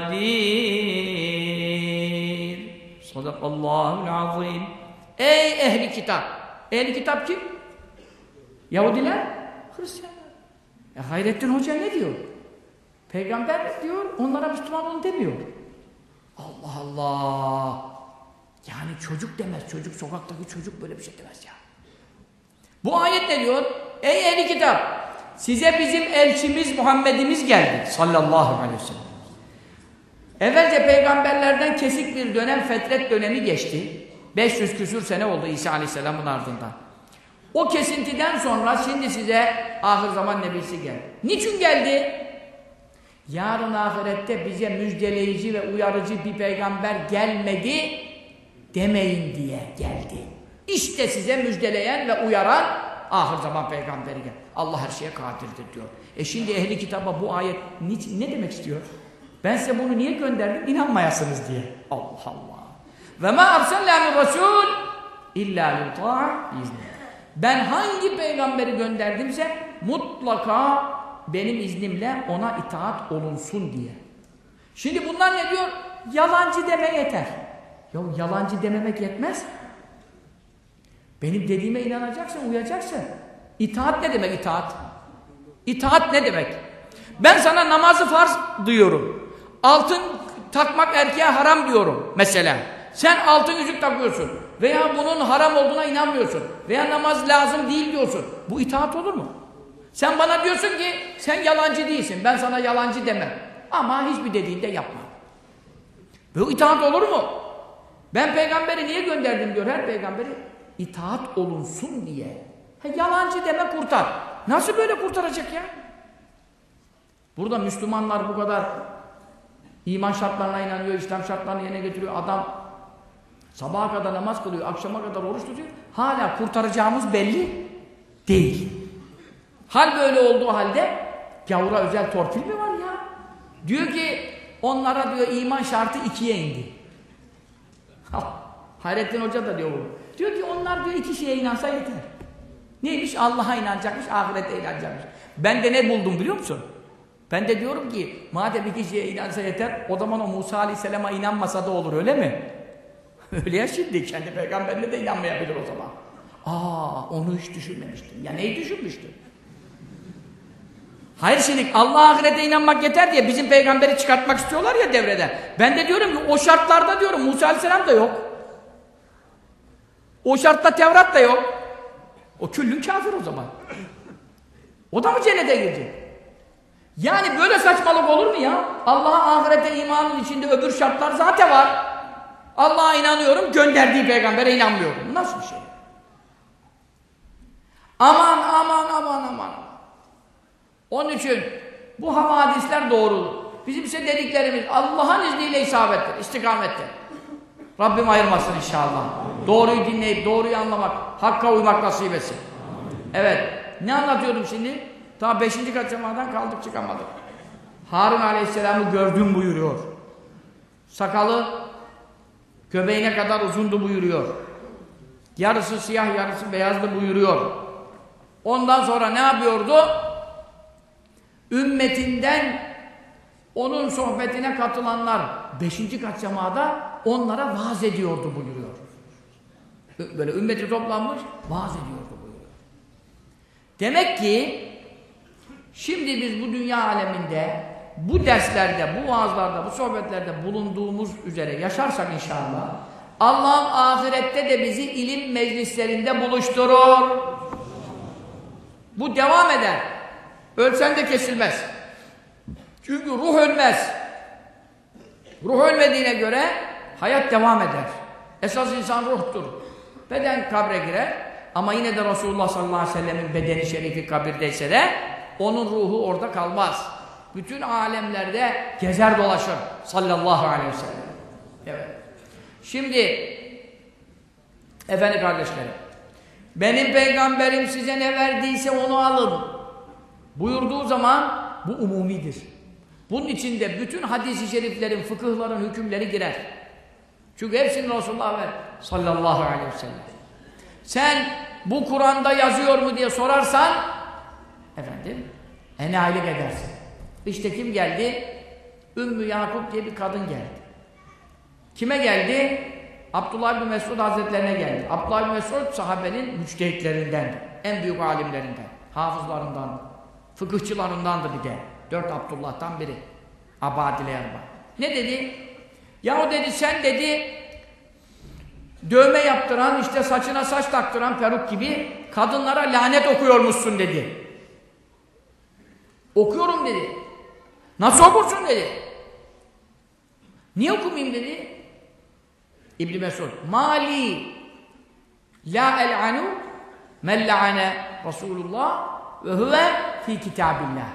kadir. Sadakallahul azim. Ey ehli kitap. Ehli kitap kim? Yahudiler, Hristiyanlar. E Hayrettin Hoca ne diyor? Peygamber diyor, onlara Müslüman olun demiyor. Allah Allah. Yani çocuk demez, çocuk sokaktaki çocuk böyle bir şey demez ya. Bu ayet ne diyor? Ey ehli kitap, size bizim elçimiz Muhammed'imiz geldi sallallahu aleyhi ve sellem. Evvelce peygamberlerden kesik bir dönem fetret dönemi geçti. 500 küsür sene oldu İsa aleyhisselamın ardından. O kesintiden sonra şimdi size ahir zaman nebisi geldi. Niçin geldi? Yarın ahirette bize müjdeleyici ve uyarıcı bir peygamber gelmedi demeyin diye geldi. İşte size müjdeleyen ve uyaran ahir zaman peygamberi gel. Allah her şeye kadirdir diyor. E şimdi ehli kitaba bu ayet ne, demek istiyor? Ben size bunu niye gönderdim? İnanmayasınız diye. Allah Allah. Ve ma arsalna min rasul illa yuta'a Ben hangi peygamberi gönderdimse mutlaka benim iznimle ona itaat olunsun diye. Şimdi bunlar ne diyor? Yalancı deme yeter. Ya yalancı dememek yetmez. Benim dediğime inanacaksın, uyacaksın. İtaat ne demek itaat? İtaat ne demek? Ben sana namazı farz diyorum. Altın takmak erkeğe haram diyorum mesela. Sen altın yüzük takıyorsun. Veya bunun haram olduğuna inanmıyorsun. Veya namaz lazım değil diyorsun. Bu itaat olur mu? Sen bana diyorsun ki sen yalancı değilsin. Ben sana yalancı demem. Ama hiçbir dediğinde yapma. Bu itaat olur mu? Ben peygamberi niye gönderdim diyor her peygamberi. itaat olunsun diye. Ha, yalancı deme kurtar. Nasıl böyle kurtaracak ya? Burada Müslümanlar bu kadar iman şartlarına inanıyor, İslam şartlarını yerine getiriyor. Adam sabaha kadar namaz kılıyor, akşama kadar oruç tutuyor. Hala kurtaracağımız belli değil. Hal böyle olduğu halde gavura özel torpil mi var ya? Diyor ki onlara diyor iman şartı ikiye indi. Hayrettin Hoca da diyor bunu. Diyor ki onlar diyor iki şeye inansa yeter. Neymiş? Allah'a inanacakmış, ahirete inanacakmış. Ben de ne buldum biliyor musun? Ben de diyorum ki madem iki şeye inansa yeter o zaman o Musa Aleyhisselam'a inanmasa da olur öyle mi? öyle ya şimdi kendi peygamberine de inanmayabilir o zaman. Aa onu hiç düşünmemiştim. Ya neyi düşünmüştüm? Hayır şimdi Allah ahirete inanmak yeter diye bizim peygamberi çıkartmak istiyorlar ya devreden. Ben de diyorum ki o şartlarda diyorum Musa Aleyhisselam da yok. O şartta Tevrat da yok. O küllün kafir o zaman. O da mı cennete girecek? Yani böyle saçmalık olur mu ya? Allah'a ahirete imanın içinde öbür şartlar zaten var. Allah'a inanıyorum, gönderdiği peygambere inanmıyorum. Nasıl bir şey? Aman aman aman aman. Onun için bu havadisler doğru. Bizim ise dediklerimiz Allah'ın izniyle isabettir, istikamettir. Rabbim ayırmasın inşallah. Doğruyu dinleyip doğruyu anlamak, hakka uymak nasip etsin. Evet. Ne anlatıyordum şimdi? Ta beşinci kaçamadan kaldık çıkamadık. Harun Aleyhisselam'ı gördüm buyuruyor. Sakalı göbeğine kadar uzundu buyuruyor. Yarısı siyah yarısı beyazdı buyuruyor. Ondan sonra ne yapıyordu? Ümmetinden onun sohbetine katılanlar beşinci kaçamada onlara vaaz ediyordu buyuruyor. Böyle ümmeti toplanmış vaaz ediyordu buyuruyor. Demek ki şimdi biz bu dünya aleminde bu derslerde, bu vaazlarda, bu sohbetlerde bulunduğumuz üzere yaşarsak inşallah Allah'ın ahirette de bizi ilim meclislerinde buluşturur. Bu devam eder. Ölsen de kesilmez. Çünkü ruh ölmez. Ruh ölmediğine göre hayat devam eder. Esas insan ruhtur. Beden kabre girer ama yine de Resulullah sallallahu aleyhi ve sellemin bedeni şerifi kabirdeyse de onun ruhu orada kalmaz. Bütün alemlerde gezer dolaşır sallallahu aleyhi ve sellem. Evet. Şimdi efendi kardeşlerim benim peygamberim size ne verdiyse onu alın buyurduğu zaman bu umumidir. Bunun içinde bütün hadis-i şeriflerin, fıkıhların hükümleri girer. Çünkü hepsini Resulullah ver. Sallallahu aleyhi ve sellem. Sen bu Kur'an'da yazıyor mu diye sorarsan efendim enayilik edersin. İşte kim geldi? Ümmü Yakup diye bir kadın geldi. Kime geldi? Abdullah bin Mesud Hazretlerine geldi. Abdullah bin Mesud sahabenin müçtehitlerinden, en büyük alimlerinden, hafızlarından, fıkıhçılarındandı bir de. Dört Abdullah'tan biri. Abadile yarba. Ne dedi? Yahu dedi sen dedi dövme yaptıran işte saçına saç taktıran peruk gibi kadınlara lanet okuyormuşsun dedi. Okuyorum dedi. Nasıl okursun dedi. Niye okumayayım dedi. İbn Mesud. Mali la el'anu men la'ane Resulullah ve huve fi kitabillah.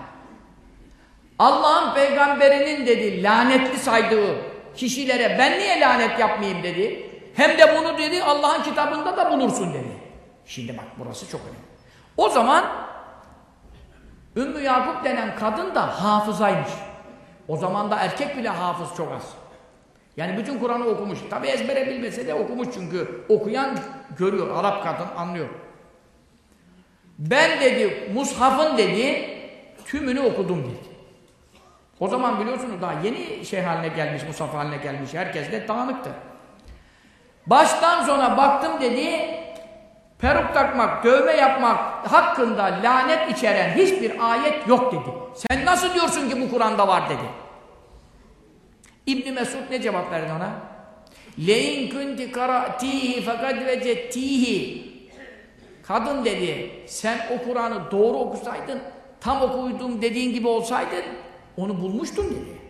Allah'ın peygamberinin dedi lanetli saydığı kişilere ben niye lanet yapmayayım dedi. Hem de bunu dedi Allah'ın kitabında da bulursun dedi. Şimdi bak burası çok önemli. O zaman Ümmü Yakup denen kadın da hafızaymış. O zaman da erkek bile hafız çok az. Yani bütün Kur'an'ı okumuş. Tabi ezbere bilmese de okumuş çünkü. Okuyan görüyor. Arap kadın anlıyor. Ben dedi mushafın dedi tümünü okudum dedi. O zaman biliyorsunuz daha yeni şey haline gelmiş, mushaf haline gelmiş. Herkes de dağınıktı. Baştan sona baktım dedi peruk takmak, dövme yapmak hakkında lanet içeren hiçbir ayet yok dedi. Sen nasıl diyorsun ki bu Kur'an'da var dedi. İbn Mesud ne cevap verdi ona? Lein kunti karatihi fakat vecettihi Kadın dedi, sen o Kur'an'ı doğru okusaydın, tam okudum dediğin gibi olsaydın, onu bulmuştun dedi.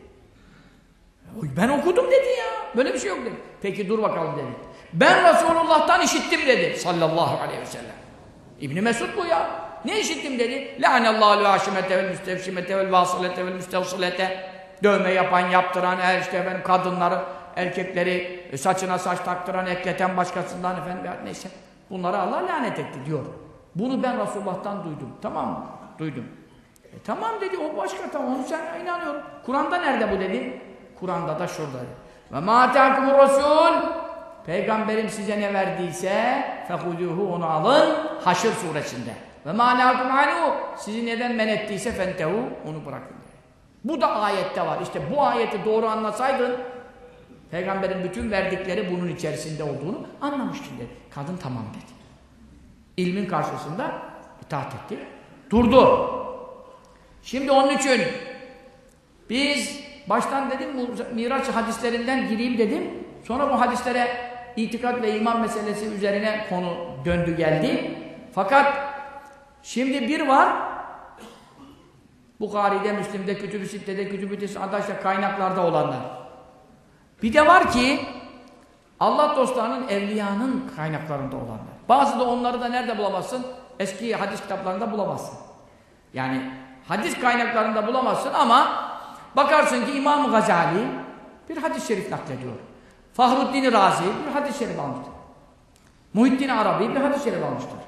Ben okudum dedi ya, böyle bir şey yok dedi. Peki dur bakalım dedi. Ben Resulullah'tan işittim dedi, sallallahu aleyhi ve sellem. İbni Mesud bu ya. Ne işittim dedi? Lâneallâhu lâşimete vel müstevşimete vel vasılete vel müstevsilete. Dövme yapan, yaptıran, her işte efendim kadınları, erkekleri e, saçına saç taktıran, ekleten başkasından efendim neyse. Bunları Allah lanet etti diyor. Bunu ben Resulullah'tan duydum. Tamam mı? Duydum. E, tamam dedi o başka tamam onu sen inanıyorum. Kur'an'da nerede bu dedi? Kur'an'da da şurada. Ve mâ tehakumur Resul Peygamberim size ne verdiyse fehuduhu onu alın Haşr suresinde. Ve nâkum anhu sizi neden men ettiyse fentehu onu bırakın. Bu da ayette var. İşte bu ayeti doğru anlasaydın Peygamberin bütün verdikleri bunun içerisinde olduğunu anlamıştın dedi. Kadın tamam dedi. İlmin karşısında itaat etti. Durdu. Şimdi onun için biz baştan dedim Miraç hadislerinden gireyim dedim. Sonra bu hadislere itikat ve iman meselesi üzerine konu döndü geldi. Fakat şimdi bir var Bukhari'de, Müslim'de, Kütüb-ü Sitte'de, Kütüb-ü arkadaşlar kaynaklarda olanlar. Bir de var ki Allah dostlarının, evliyanın kaynaklarında olanlar. Bazı da onları da nerede bulamazsın? Eski hadis kitaplarında bulamazsın. Yani hadis kaynaklarında bulamazsın ama bakarsın ki İmam Gazali bir hadis-i şerif naklediyor. Fahruddin Razi bir hadis-i şerif almıştır. Muhittin Arabi bir hadis-i şerif almıştır.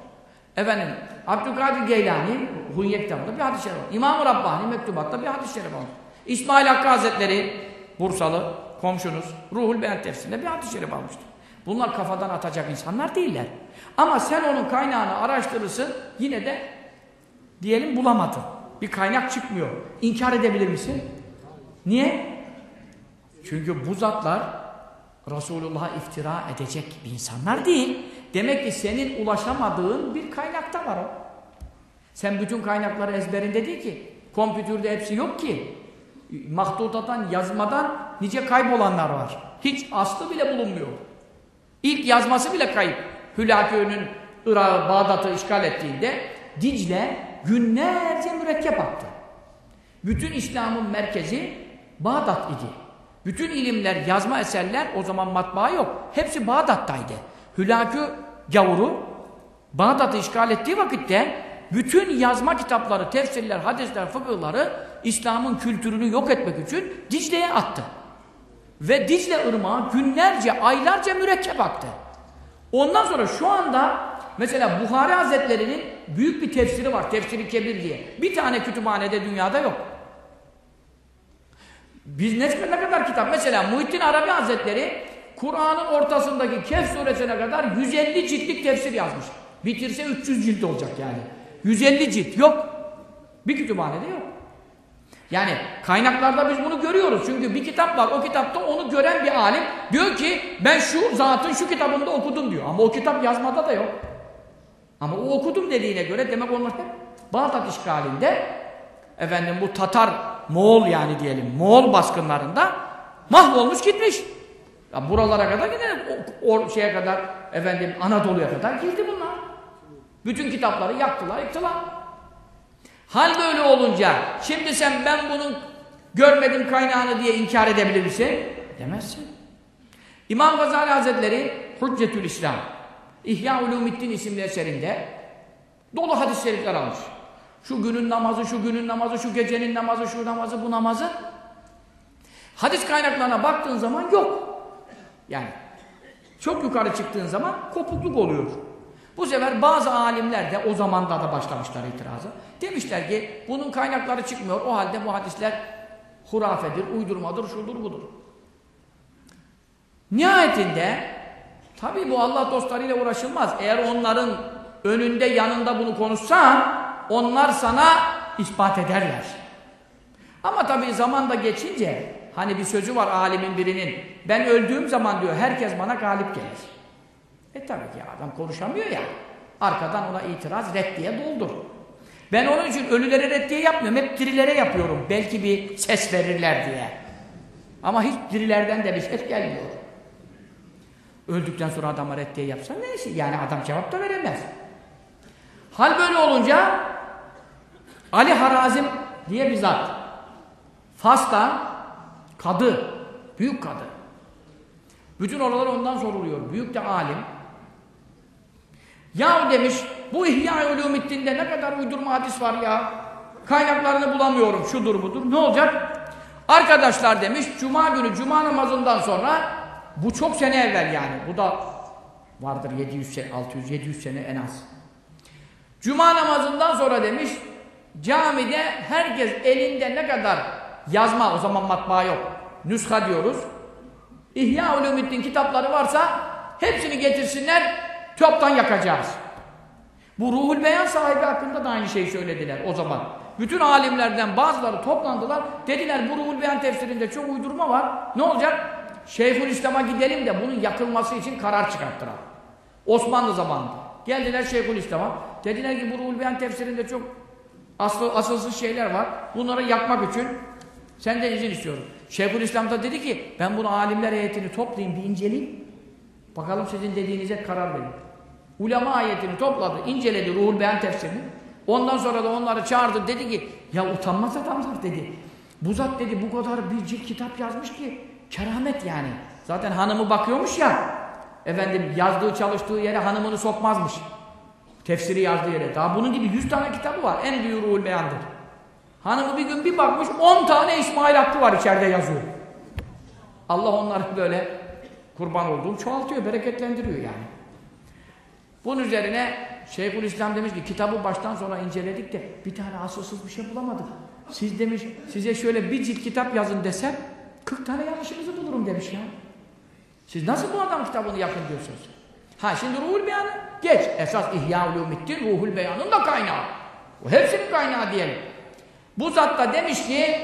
Efendim Abdülkadir Geylani Hunye kitabında bir hadis-i şerif almıştır. İmam-ı Rabbani mektubatta bir hadis-i şerif almıştır. İsmail Hakkı Hazretleri Bursalı komşunuz Ruhul Beyan tefsirinde bir hadis-i şerif almıştır. Bunlar kafadan atacak insanlar değiller. Ama sen onun kaynağını araştırırsın yine de diyelim bulamadın. Bir kaynak çıkmıyor. İnkar edebilir misin? Niye? Çünkü bu zatlar Resulullah'a iftira edecek bir insanlar değil. Demek ki senin ulaşamadığın bir kaynakta var o. Sen bütün kaynakları ezberinde değil ki. Kompütürde hepsi yok ki. Mahdutadan, yazmadan nice kaybolanlar var. Hiç aslı bile bulunmuyor. İlk yazması bile kayıp. Hülakü'nün Irak'ı, Bağdat'ı işgal ettiğinde Dicle günlerce mürekkep attı. Bütün İslam'ın merkezi Bağdat idi. Bütün ilimler, yazma eserler o zaman matbaa yok. Hepsi Bağdat'taydı. Hülakü gavuru Bağdat'ı işgal ettiği vakitte bütün yazma kitapları, tefsirler, hadisler, fıkıhları İslam'ın kültürünü yok etmek için Dicle'ye attı. Ve Dicle ırmağı günlerce, aylarca mürekkep aktı. Ondan sonra şu anda mesela Buhari Hazretleri'nin büyük bir tefsiri var. Tefsiri Kebir diye. Bir tane kütüphanede dünyada yok. Biz ne, ne kadar kitap? Mesela Muhittin Arabi Hazretleri Kur'an'ın ortasındaki Kehf suresine kadar 150 ciltlik tefsir yazmış. Bitirse 300 cilt olacak yani. 150 cilt yok. Bir kütüphanede yok. Yani kaynaklarda biz bunu görüyoruz. Çünkü bir kitap var. O kitapta onu gören bir alim diyor ki ben şu zatın şu kitabında okudum diyor. Ama o kitap yazmada da yok. Ama o okudum dediğine göre demek olmaz ki Bağdat işgalinde efendim bu Tatar Moğol yani diyelim Moğol baskınlarında mahvolmuş gitmiş. Ya buralara kadar gider. O, o şeye kadar efendim Anadolu'ya kadar girdi bunlar. Bütün kitapları yaktılar, yıktılar. Hal böyle olunca şimdi sen ben bunun görmedim kaynağını diye inkar edebilir misin? Demezsin. İmam Gazali Hazretleri Hüccetül İslam İhya Ulumiddin isimli eserinde dolu hadis-i şerifler almış. Şu günün namazı, şu günün namazı, şu gecenin namazı, şu namazı, bu namazı. Hadis kaynaklarına baktığın zaman yok. Yani çok yukarı çıktığın zaman kopukluk oluyor. Bu sefer bazı alimler de o zamanda da başlamışlar itirazı. Demişler ki bunun kaynakları çıkmıyor. O halde bu hadisler hurafedir, uydurmadır, şudur budur. Nihayetinde tabi bu Allah dostlarıyla uğraşılmaz. Eğer onların önünde yanında bunu konuşsan onlar sana ispat ederler. Ama tabii zaman da geçince hani bir sözü var alimin birinin ben öldüğüm zaman diyor herkes bana galip gelir. E tabii ki adam konuşamıyor ya. Arkadan ona itiraz reddiye doldur. Ben onun için ölülere reddiye yapmıyorum. Hep dirilere yapıyorum. Belki bir ses verirler diye. Ama hiç dirilerden de bir ses gelmiyor. Öldükten sonra adama reddiye yapsan ne işi? Yani adam cevap da veremez. Hal böyle olunca Ali Harazim diye bir zat. Fas'ta kadı, büyük kadı. Bütün oralar ondan soruluyor. Büyük de alim. Ya demiş, bu İhya-i Ulumiddin'de ne kadar uydurma hadis var ya. Kaynaklarını bulamıyorum, şudur budur. Ne olacak? Arkadaşlar demiş, Cuma günü, Cuma namazından sonra, bu çok sene evvel yani. Bu da vardır 700 sene, 600, 700 sene en az. Cuma namazından sonra demiş, camide herkes elinde ne kadar yazma, o zaman matbaa yok, nüsha diyoruz. İhya Ulumuddin kitapları varsa hepsini getirsinler, toptan yakacağız. Bu Ruhul Beyan sahibi hakkında da aynı şeyi söylediler o zaman. Bütün alimlerden bazıları toplandılar. Dediler bu Ruhul Beyan tefsirinde çok uydurma var. Ne olacak? Şeyhülislam'a gidelim de bunun yakılması için karar çıkarttıralım. Osmanlı zamanında. Geldiler Şeyhülislam'a. Dediler ki bu Ruhul Beyan tefsirinde çok asıl, asılsız şeyler var. Bunları yakmak için senden izin istiyorum. Şeyhülislam da dedi ki ben bunu alimler heyetini toplayayım bir inceleyeyim. Bakalım sizin dediğinize karar verin. Ulema ayetini topladı, inceledi Ruhul Beyan tefsirini. Ondan sonra da onları çağırdı dedi ki ya utanmaz adamlar dedi. Bu zat dedi bu kadar bir cilt kitap yazmış ki keramet yani. Zaten hanımı bakıyormuş ya. Efendim yazdığı çalıştığı yere hanımını sokmazmış. Tefsiri yazdığı yere. Daha bunun gibi yüz tane kitabı var. En büyük Ruhul Beyan'dır. Hanımı bir gün bir bakmış on tane İsmail Hakkı var içeride yazıyor. Allah onları böyle kurban olduğum çoğaltıyor, bereketlendiriyor yani. Bunun üzerine Şeyhülislam demiş ki kitabı baştan sona inceledik de bir tane asılsız bir şey bulamadık. Siz demiş size şöyle bir cilt kitap yazın desem 40 tane yanlışınızı bulurum demiş ya. Siz nasıl bu adam kitabını yakın diyorsunuz? Ha şimdi Ruhul Beyanı geç. Esas İhya Ulumiddin Ruhul Beyan'ın da kaynağı. O hepsinin kaynağı diyelim. Bu zat da demiş ki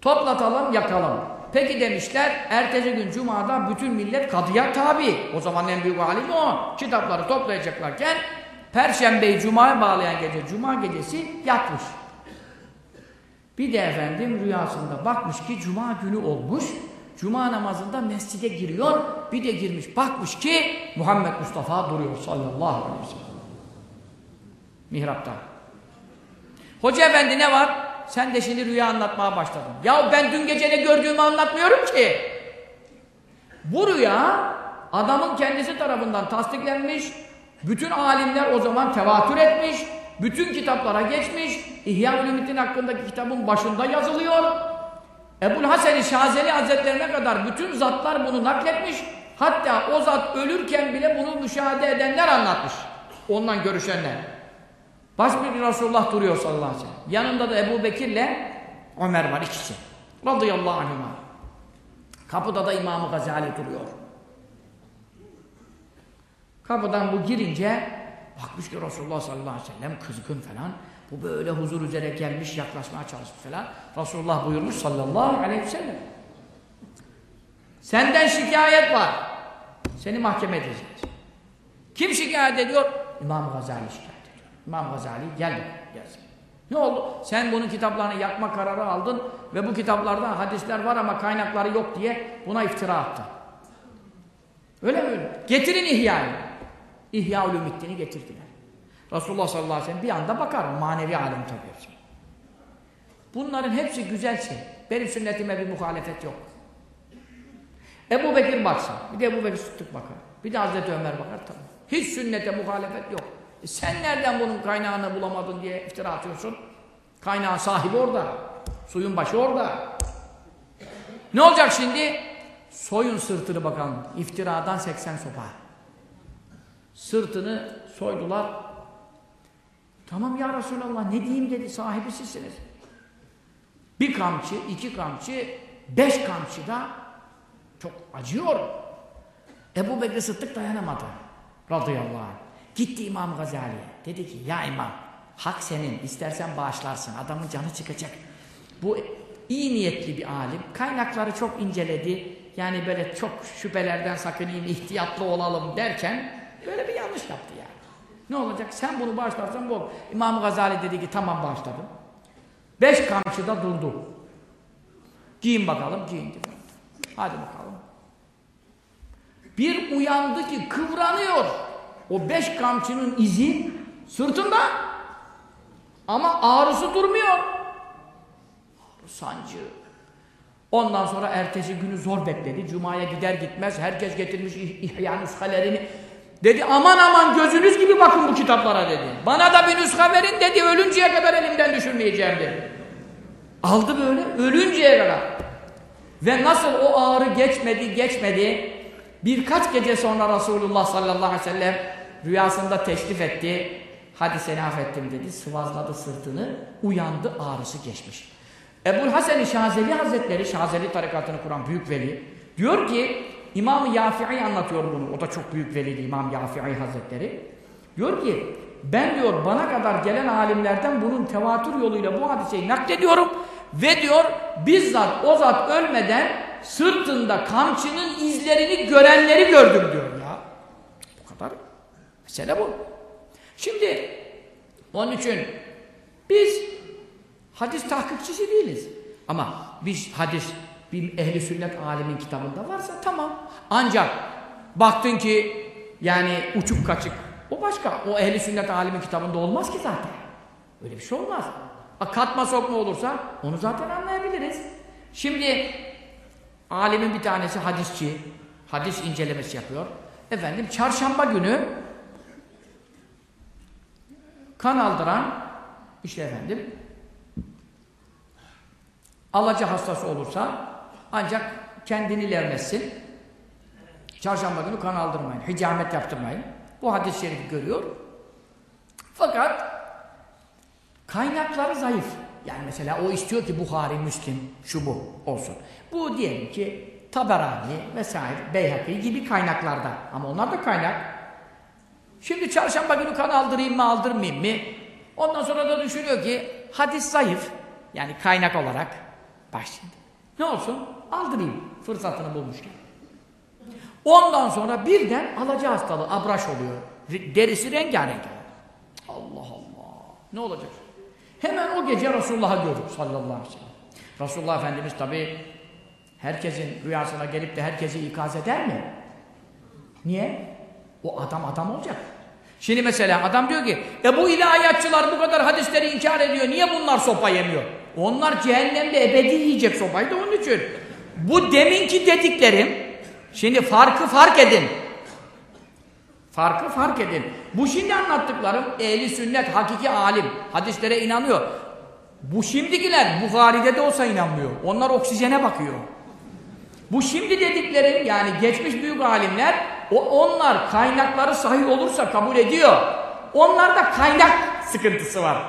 toplatalım yakalım. Peki demişler, ertesi gün Cuma'da bütün millet kadıya tabi. O zaman en büyük alim o. Kitapları toplayacaklarken, Perşembeyi Cuma'ya bağlayan gece, Cuma gecesi yatmış. Bir de efendim rüyasında bakmış ki Cuma günü olmuş. Cuma namazında mescide giriyor. Bir de girmiş bakmış ki Muhammed Mustafa duruyor sallallahu aleyhi ve sellem. Mihrapta. Hoca efendi ne var? Sen de şimdi rüya anlatmaya başladın. Ya ben dün gece ne gördüğümü anlatmıyorum ki. Bu rüya adamın kendisi tarafından tasdiklenmiş. Bütün alimler o zaman tevatür etmiş. Bütün kitaplara geçmiş. İhya Ulumuddin hakkındaki kitabın başında yazılıyor. Ebul Hasan-ı Şazeli Hazretlerine kadar bütün zatlar bunu nakletmiş. Hatta o zat ölürken bile bunu müşahede edenler anlatmış. Ondan görüşenler. Başbir Resulullah duruyor sallallahu aleyhi ve sellem. Yanında da Ebu Bekir'le Ömer var ikisi. Radıyallahu anhuma. Kapıda da İmam-ı Gazali duruyor. Kapıdan bu girince bakmış ki Resulullah sallallahu aleyhi ve sellem kızgın falan. Bu böyle huzur üzere gelmiş yaklaşmaya çalışmış falan. Resulullah buyurmuş sallallahu aleyhi ve sellem. Senden şikayet var. Seni mahkeme edeceğiz. Kim şikayet ediyor? İmam Gazali şikayet. İmam Gazali gel gelsin. Ne oldu? Sen bunun kitaplarını yakma kararı aldın ve bu kitaplarda hadisler var ama kaynakları yok diye buna iftira attın. Öyle mi? Getirin İhya'yı. İhya Ulumiddin'i getirdiler. Resulullah sallallahu aleyhi ve sellem bir anda bakar. Manevi alem tabii. Bunların hepsi güzel şey. Benim sünnetime bir muhalefet yok. Ebu Bekir baksın. Bir de Ebu Bekir Sıddık bakar. Bir de Hazreti Ömer bakar. Tamam. Hiç sünnete muhalefet yok. E sen nereden bunun kaynağını bulamadın diye iftira atıyorsun? Kaynağın sahibi orada. Suyun başı orada. Ne olacak şimdi? Soyun sırtını bakalım. İftiradan 80 sopa. Sırtını soydular. Tamam ya Resulallah ne diyeyim dedi sahibi sizsiniz. Bir kamçı, iki kamçı, beş kamçı da çok acıyor. Ebu Bekir Sıddık dayanamadı. Radıyallahu anh. Gitti İmam Gazali'ye. Dedi ki ya imam hak senin istersen bağışlarsın adamın canı çıkacak. Bu iyi niyetli bir alim. Kaynakları çok inceledi. Yani böyle çok şüphelerden sakınayım, ihtiyatlı olalım derken böyle bir yanlış yaptı. Ne olacak? Sen bunu bağışlarsan bu. İmam Gazali dedi ki tamam bağışladım. Beş kamçıda durdu. Giyin bakalım, giyindi. Hadi bakalım. Bir uyandı ki kıvranıyor. O beş kamçının izi sırtında. Ama ağrısı durmuyor. Ağrı sancı. Ondan sonra ertesi günü zor bekledi. Cuma'ya gider gitmez herkes getirmiş ihya nüshalerini. Dedi aman aman gözünüz gibi bakın bu kitaplara dedi. Bana da bir nüsha verin dedi. Ölünceye kadar elimden düşürmeyeceğim dedi. Aldı böyle ölünceye kadar. Ve nasıl o ağrı geçmedi geçmedi. Birkaç gece sonra Resulullah sallallahu aleyhi ve sellem rüyasında teşrif etti. Hadi seni affettim dedi. Sıvazladı sırtını. Uyandı ağrısı geçmiş. Ebu'l Hasan-ı Şazeli Hazretleri, Şazeli tarikatını kuran büyük veli, diyor ki, İmam-ı Yafi'i anlatıyor bunu, o da çok büyük veliydi İmam Yafi'i Hazretleri. Diyor ki, ben diyor bana kadar gelen alimlerden bunun tevatür yoluyla bu hadiseyi naklediyorum ve diyor bizzat o zat ölmeden sırtında kamçının izlerini görenleri gördüm diyor ya. Bu kadar. Mesele bu. Şimdi onun için biz hadis tahkikçisi değiliz. Ama biz hadis bir ehli sünnet alimin kitabında varsa tamam. Ancak baktın ki yani uçuk kaçık o başka. O ehli sünnet alimin kitabında olmaz ki zaten. Öyle bir şey olmaz. Katma sokma olursa onu zaten anlayabiliriz. Şimdi alimin bir tanesi hadisçi, hadis incelemesi yapıyor. Efendim çarşamba günü kan aldıran işte efendim alaca hastası olursa ancak kendini levmetsin. Çarşamba günü kan aldırmayın, hicamet yaptırmayın. Bu hadis-i şerifi görüyor. Fakat kaynakları zayıf. Yani mesela o istiyor ki Buhari, Müslim, şu bu olsun. Bu diyelim ki Taberani vesaire, Beyhaki gibi kaynaklarda. Ama onlar da kaynak. Şimdi çarşamba günü kan aldırayım mı, aldırmayayım mı? Ondan sonra da düşünüyor ki hadis zayıf. Yani kaynak olarak. Bak. Ne olsun? Aldırayım. Fırsatını bulmuşken. Ondan sonra birden alaca hastalığı, abraş oluyor. Derisi rengarenk. Allah Allah. Ne olacak? Hemen o gece Resulullah'ı görür sallallahu aleyhi ve sellem. Resulullah Efendimiz tabi herkesin rüyasına gelip de herkesi ikaz eder mi? Niye? O adam adam olacak. Şimdi mesela adam diyor ki e bu ilahiyatçılar bu kadar hadisleri inkar ediyor. Niye bunlar sopa yemiyor? Onlar cehennemde ebedi yiyecek sopayı da onun için. Bu deminki dediklerim şimdi farkı fark edin. Farkı fark edin. Bu şimdi anlattıklarım ehli sünnet, hakiki alim. Hadislere inanıyor. Bu şimdikiler Bukhari'de de olsa inanmıyor. Onlar oksijene bakıyor. Bu şimdi dediklerim yani geçmiş büyük alimler o onlar kaynakları sahih olursa kabul ediyor. Onlarda kaynak sıkıntısı var.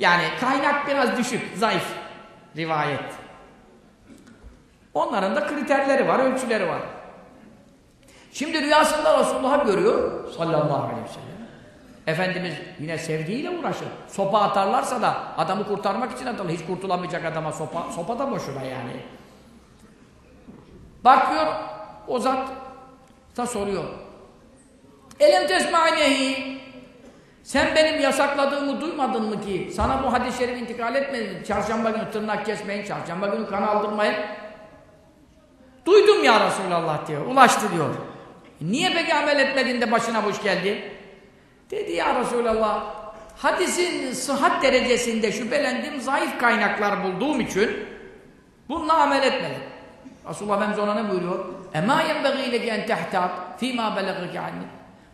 Yani kaynak biraz düşük, zayıf rivayet. Onların da kriterleri var, ölçüleri var. Şimdi rüyasında Resulullah görüyor sallallahu aleyhi ve sellem. Efendimiz yine sevdiğiyle uğraşır. Sopa atarlarsa da adamı kurtarmak için atarlar. Hiç kurtulamayacak adama sopa, sopa da boşuna yani. Bakıyor, o zat da soruyor. Elem tesma'nehi sen benim yasakladığımı duymadın mı ki? Sana bu hadis-i şerif intikal etmedin. Çarşamba günü tırnak kesmeyin, çarşamba günü kan aldırmayın. Duydum ya Resulallah diyor, ulaştı diyor. Niye peki amel etmedin de başına hoş geldi? Dedi ya Resulallah, hadisin sıhhat derecesinde şüphelendim, zayıf kaynaklar bulduğum için bununla amel etmedim. Resulullah Efendimiz ona ne buyuruyor? اَمَا يَنْبَغِي لَكِ اَنْ تَحْتَابْ ف۪ي مَا بَلَغَكَ عَنِّ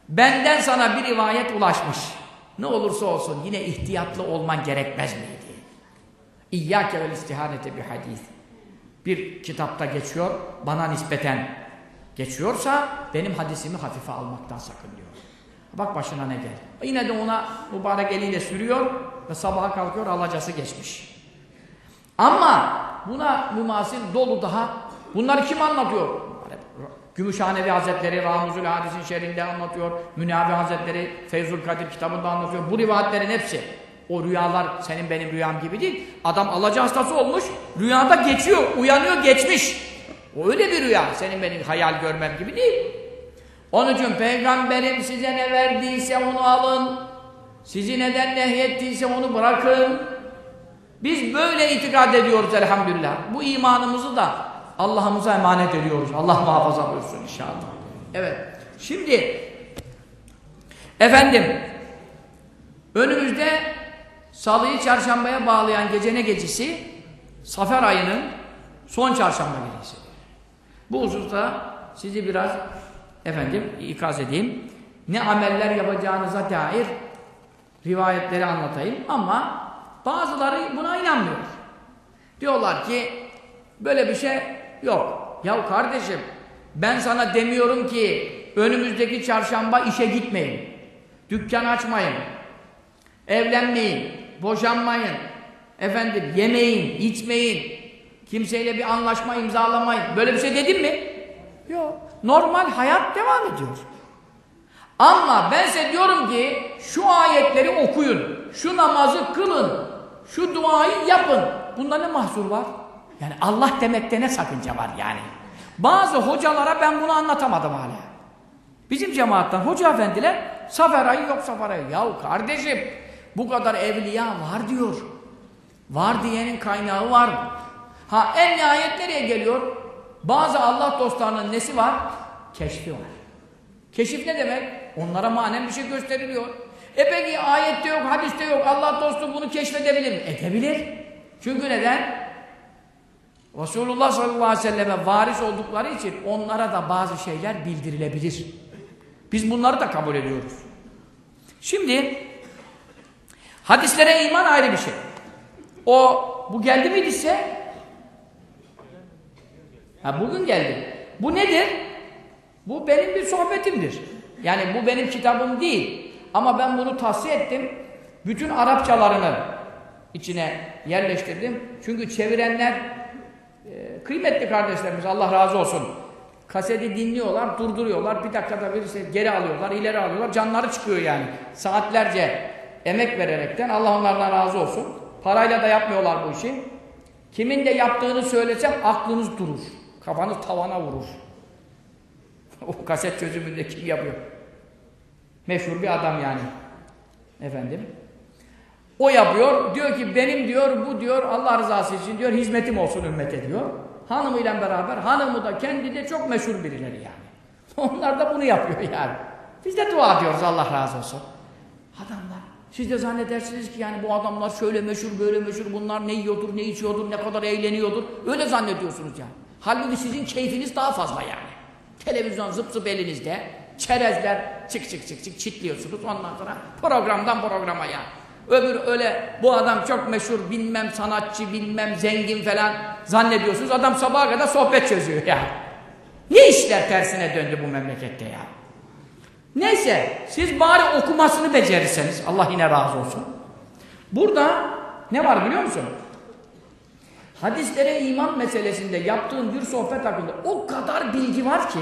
Benden sana bir rivayet ulaşmış. Ne olursa olsun yine ihtiyatlı olman gerekmez miydi? İyyâke vel istihanete bir hadis. Bir kitapta geçiyor, bana nispeten geçiyorsa benim hadisimi hafife almaktan sakın diyor. Bak başına ne geldi. Yine de ona mübarek eliyle sürüyor ve sabaha kalkıyor alacası geçmiş. Ama buna mümasil dolu daha bunları kim anlatıyor? Gümüşhanevi Hazretleri Ramuzul Hadis'in şerinde anlatıyor. Münavi Hazretleri Feyzul Kadir kitabında anlatıyor. Bu rivayetlerin hepsi. O rüyalar senin benim rüyam gibi değil. Adam alaca hastası olmuş, rüyada geçiyor, uyanıyor, geçmiş. O öyle bir rüya. Senin benim hayal görmem gibi değil. Onun için peygamberim size ne verdiyse onu alın. Sizi neden nehyettiyse onu bırakın. Biz böyle itikad ediyoruz elhamdülillah. Bu imanımızı da Allah'ımıza emanet ediyoruz. Allah muhafaza buyursun inşallah. Evet. Şimdi efendim önümüzde salıyı çarşambaya bağlayan gece ne gecesi? Safer ayının son çarşamba gecesi. Bu hususta sizi biraz efendim ikaz edeyim. Ne ameller yapacağınıza dair rivayetleri anlatayım ama bazıları buna inanmıyor. Diyorlar ki böyle bir şey yok. Ya kardeşim ben sana demiyorum ki önümüzdeki çarşamba işe gitmeyin. Dükkan açmayın. Evlenmeyin. Boşanmayın. Efendim yemeyin, içmeyin. Kimseyle bir anlaşma imzalamayın. Böyle bir şey dedim mi? Yok. Normal hayat devam ediyor. Ama ben size diyorum ki şu ayetleri okuyun. Şu namazı kılın. Şu duayı yapın. Bunda ne mahsur var? Yani Allah demekte ne sakınca var yani. Bazı hocalara ben bunu anlatamadım hala. Bizim cemaattan hoca efendiler safer ayı yok safer ayı. Yahu kardeşim bu kadar evliya var diyor. Var diyenin kaynağı var mı? Ha en nihayet nereye geliyor? Bazı Allah dostlarının nesi var? Keşfi var. Keşif ne demek? Onlara manen bir şey gösteriliyor. E peki ayette yok, hadiste yok. Allah dostu bunu keşfedebilir mi? Edebilir. Çünkü neden? Resulullah sallallahu aleyhi ve selleme varis oldukları için onlara da bazı şeyler bildirilebilir. Biz bunları da kabul ediyoruz. Şimdi hadislere iman ayrı bir şey. O bu geldi miydi ise? Ha bugün geldi. Bu nedir? Bu benim bir sohbetimdir. Yani bu benim kitabım değil. Ama ben bunu tavsiye ettim. Bütün Arapçalarını içine yerleştirdim. Çünkü çevirenler kıymetli kardeşlerimiz Allah razı olsun. Kaseti dinliyorlar, durduruyorlar. Bir dakikada birisi geri alıyorlar, ileri alıyorlar. Canları çıkıyor yani. Saatlerce emek vererekten Allah onlardan razı olsun. Parayla da yapmıyorlar bu işi. Kimin de yaptığını söylesem aklınız durur. Kafanız tavana vurur. o kaset çözümünde kim yapıyor? Meşhur bir adam yani. Efendim. O yapıyor. Diyor ki benim diyor bu diyor Allah rızası için diyor hizmetim olsun ümmete diyor. Hanımıyla beraber hanımı da kendi de çok meşhur birileri yani. Onlar da bunu yapıyor yani. Biz de dua ediyoruz Allah razı olsun. Adamlar. Siz de zannedersiniz ki yani bu adamlar şöyle meşhur böyle meşhur bunlar ne yiyordur ne içiyordur ne kadar eğleniyordur. Öyle zannediyorsunuz yani. Halbuki sizin keyfiniz daha fazla yani. Televizyon zıp zıp elinizde. Çerezler çık çık çık çık çitliyorsunuz. Ondan sonra programdan programa yani. Öbür öyle bu adam çok meşhur bilmem sanatçı bilmem zengin falan zannediyorsunuz. Adam sabaha kadar sohbet çözüyor ya. Ne işler tersine döndü bu memlekette ya. Neyse siz bari okumasını becerirseniz Allah yine razı olsun. Burada ne var biliyor musun? Hadislere iman meselesinde yaptığın bir sohbet hakkında o kadar bilgi var ki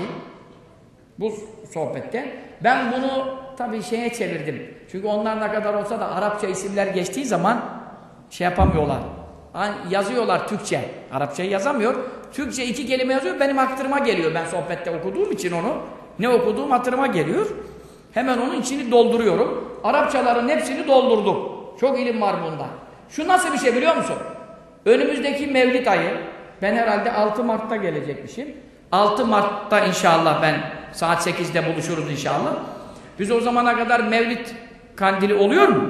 bu sohbette ben bunu tabii şeye çevirdim. Çünkü onlar ne kadar olsa da Arapça isimler geçtiği zaman şey yapamıyorlar. Yazıyorlar Türkçe. Arapçayı yazamıyor. Türkçe iki kelime yazıyor. Benim hatırıma geliyor. Ben sohbette okuduğum için onu. Ne okuduğum hatırıma geliyor. Hemen onun içini dolduruyorum. Arapçaların hepsini doldurdum. Çok ilim var bunda. Şu nasıl bir şey biliyor musun? Önümüzdeki Mevlid ayı, ben herhalde 6 Mart'ta gelecekmişim. 6 Mart'ta inşallah ben saat 8'de buluşuruz inşallah. Biz o zamana kadar Mevlid kandili oluyor mu?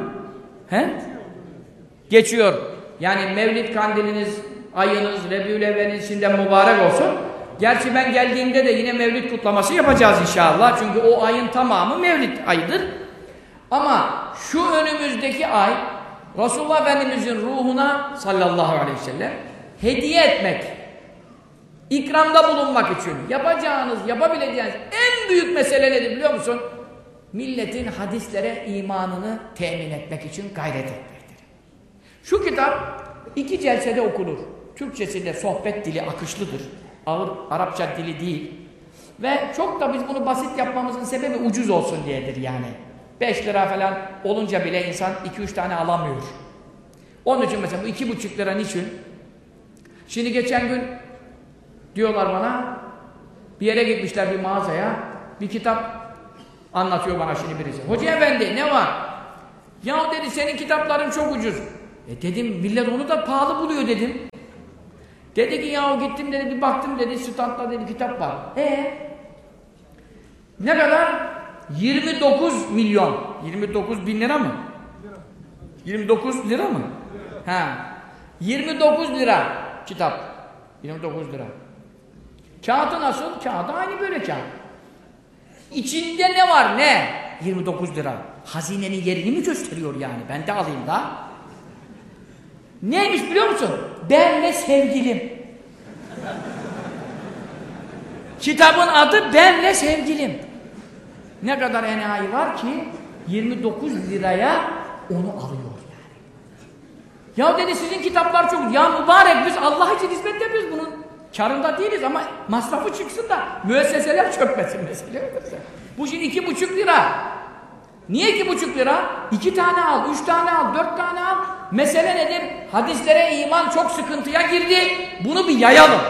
He? Geçiyor. Yani Mevlid kandiliniz, ayınız, Rebiyül Evvel'in içinde mübarek olsun. Gerçi ben geldiğimde de yine Mevlid kutlaması yapacağız inşallah. Çünkü o ayın tamamı Mevlid ayıdır. Ama şu önümüzdeki ay Resulullah Efendimizin ruhuna sallallahu aleyhi ve sellem hediye etmek, ikramda bulunmak için yapacağınız, yapabileceğiniz en büyük mesele nedir biliyor musun? Milletin hadislere imanını temin etmek için gayret etmektir. Şu kitap iki celsede okunur. Türkçesinde sohbet dili akışlıdır. Ağır Arapça dili değil. Ve çok da biz bunu basit yapmamızın sebebi ucuz olsun diyedir yani. 5 lira falan olunca bile insan 2-3 tane alamıyor. Onun için mesela bu 2,5 lira niçin? Şimdi geçen gün diyorlar bana bir yere gitmişler bir mağazaya bir kitap anlatıyor bana şimdi birisi. Hoca efendi ne var? Ya dedi senin kitapların çok ucuz. E dedim millet onu da pahalı buluyor dedim. Dedi ki ya gittim dedi bir baktım dedi standta dedi kitap var. E ne kadar? 29 milyon. 29 bin lira mı? 29 lira mı? Ha. 29 lira kitap. 29 lira. Kağıtı nasıl? Kağıdı aynı böyle kağıt. İçinde ne var ne? 29 lira. Hazinenin yerini mi gösteriyor yani? Ben de alayım da. Neymiş biliyor musun? Benle sevgilim. Kitabın adı Benle sevgilim. Ne kadar enayi var ki 29 liraya onu alıyor yani. Ya dedi sizin kitaplar çok ya mübarek biz Allah için hizmet yapıyoruz bunun karında değiliz ama masrafı çıksın da müesseseler çökmesin mesela. Bu şimdi iki buçuk lira. Niye iki buçuk lira? İki tane al, üç tane al, dört tane al. Mesele nedir? Hadislere iman çok sıkıntıya girdi. Bunu bir yayalım.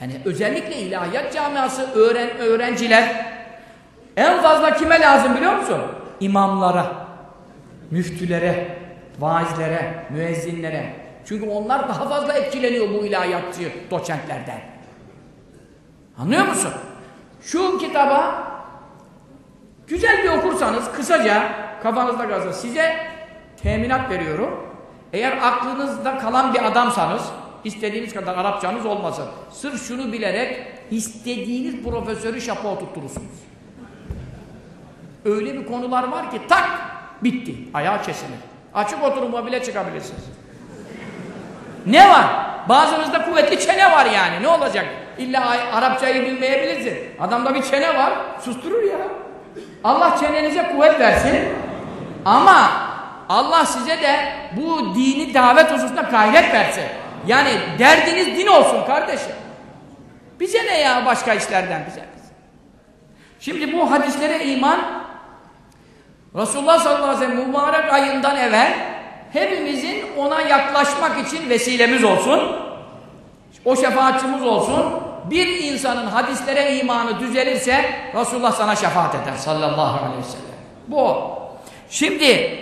Yani özellikle ilahiyat camiası öğren öğrenciler en fazla kime lazım biliyor musun? İmamlara, müftülere, vaizlere, müezzinlere. Çünkü onlar daha fazla etkileniyor bu ilahiyatçı doçentlerden. Anlıyor musun? Şu kitaba güzel bir okursanız kısaca kafanızda kalsın. Size teminat veriyorum. Eğer aklınızda kalan bir adamsanız istediğiniz kadar Arapçanız olmasın. Sırf şunu bilerek istediğiniz profesörü şapa oturturursunuz. Öyle bir konular var ki tak bitti. Ayağı kesilir. Açık oturuma bile çıkabilirsiniz. Ne var? Bazınızda kuvvetli çene var yani. Ne olacak? İlla Arapçayı bilmeyebilirsin. Adamda bir çene var. Susturur ya. Allah çenenize kuvvet versin. Ama Allah size de bu dini davet hususunda gayret versin. Yani derdiniz din olsun kardeşim. Bize ne ya başka işlerden bize? Şimdi bu hadislere iman Resulullah sallallahu aleyhi ve sellem mübarek ayından evvel hepimizin ona yaklaşmak için vesilemiz olsun. O şefaatçimiz olsun. Bir insanın hadislere imanı düzelirse Resulullah sana şefaat eder sallallahu aleyhi ve sellem. Bu. Şimdi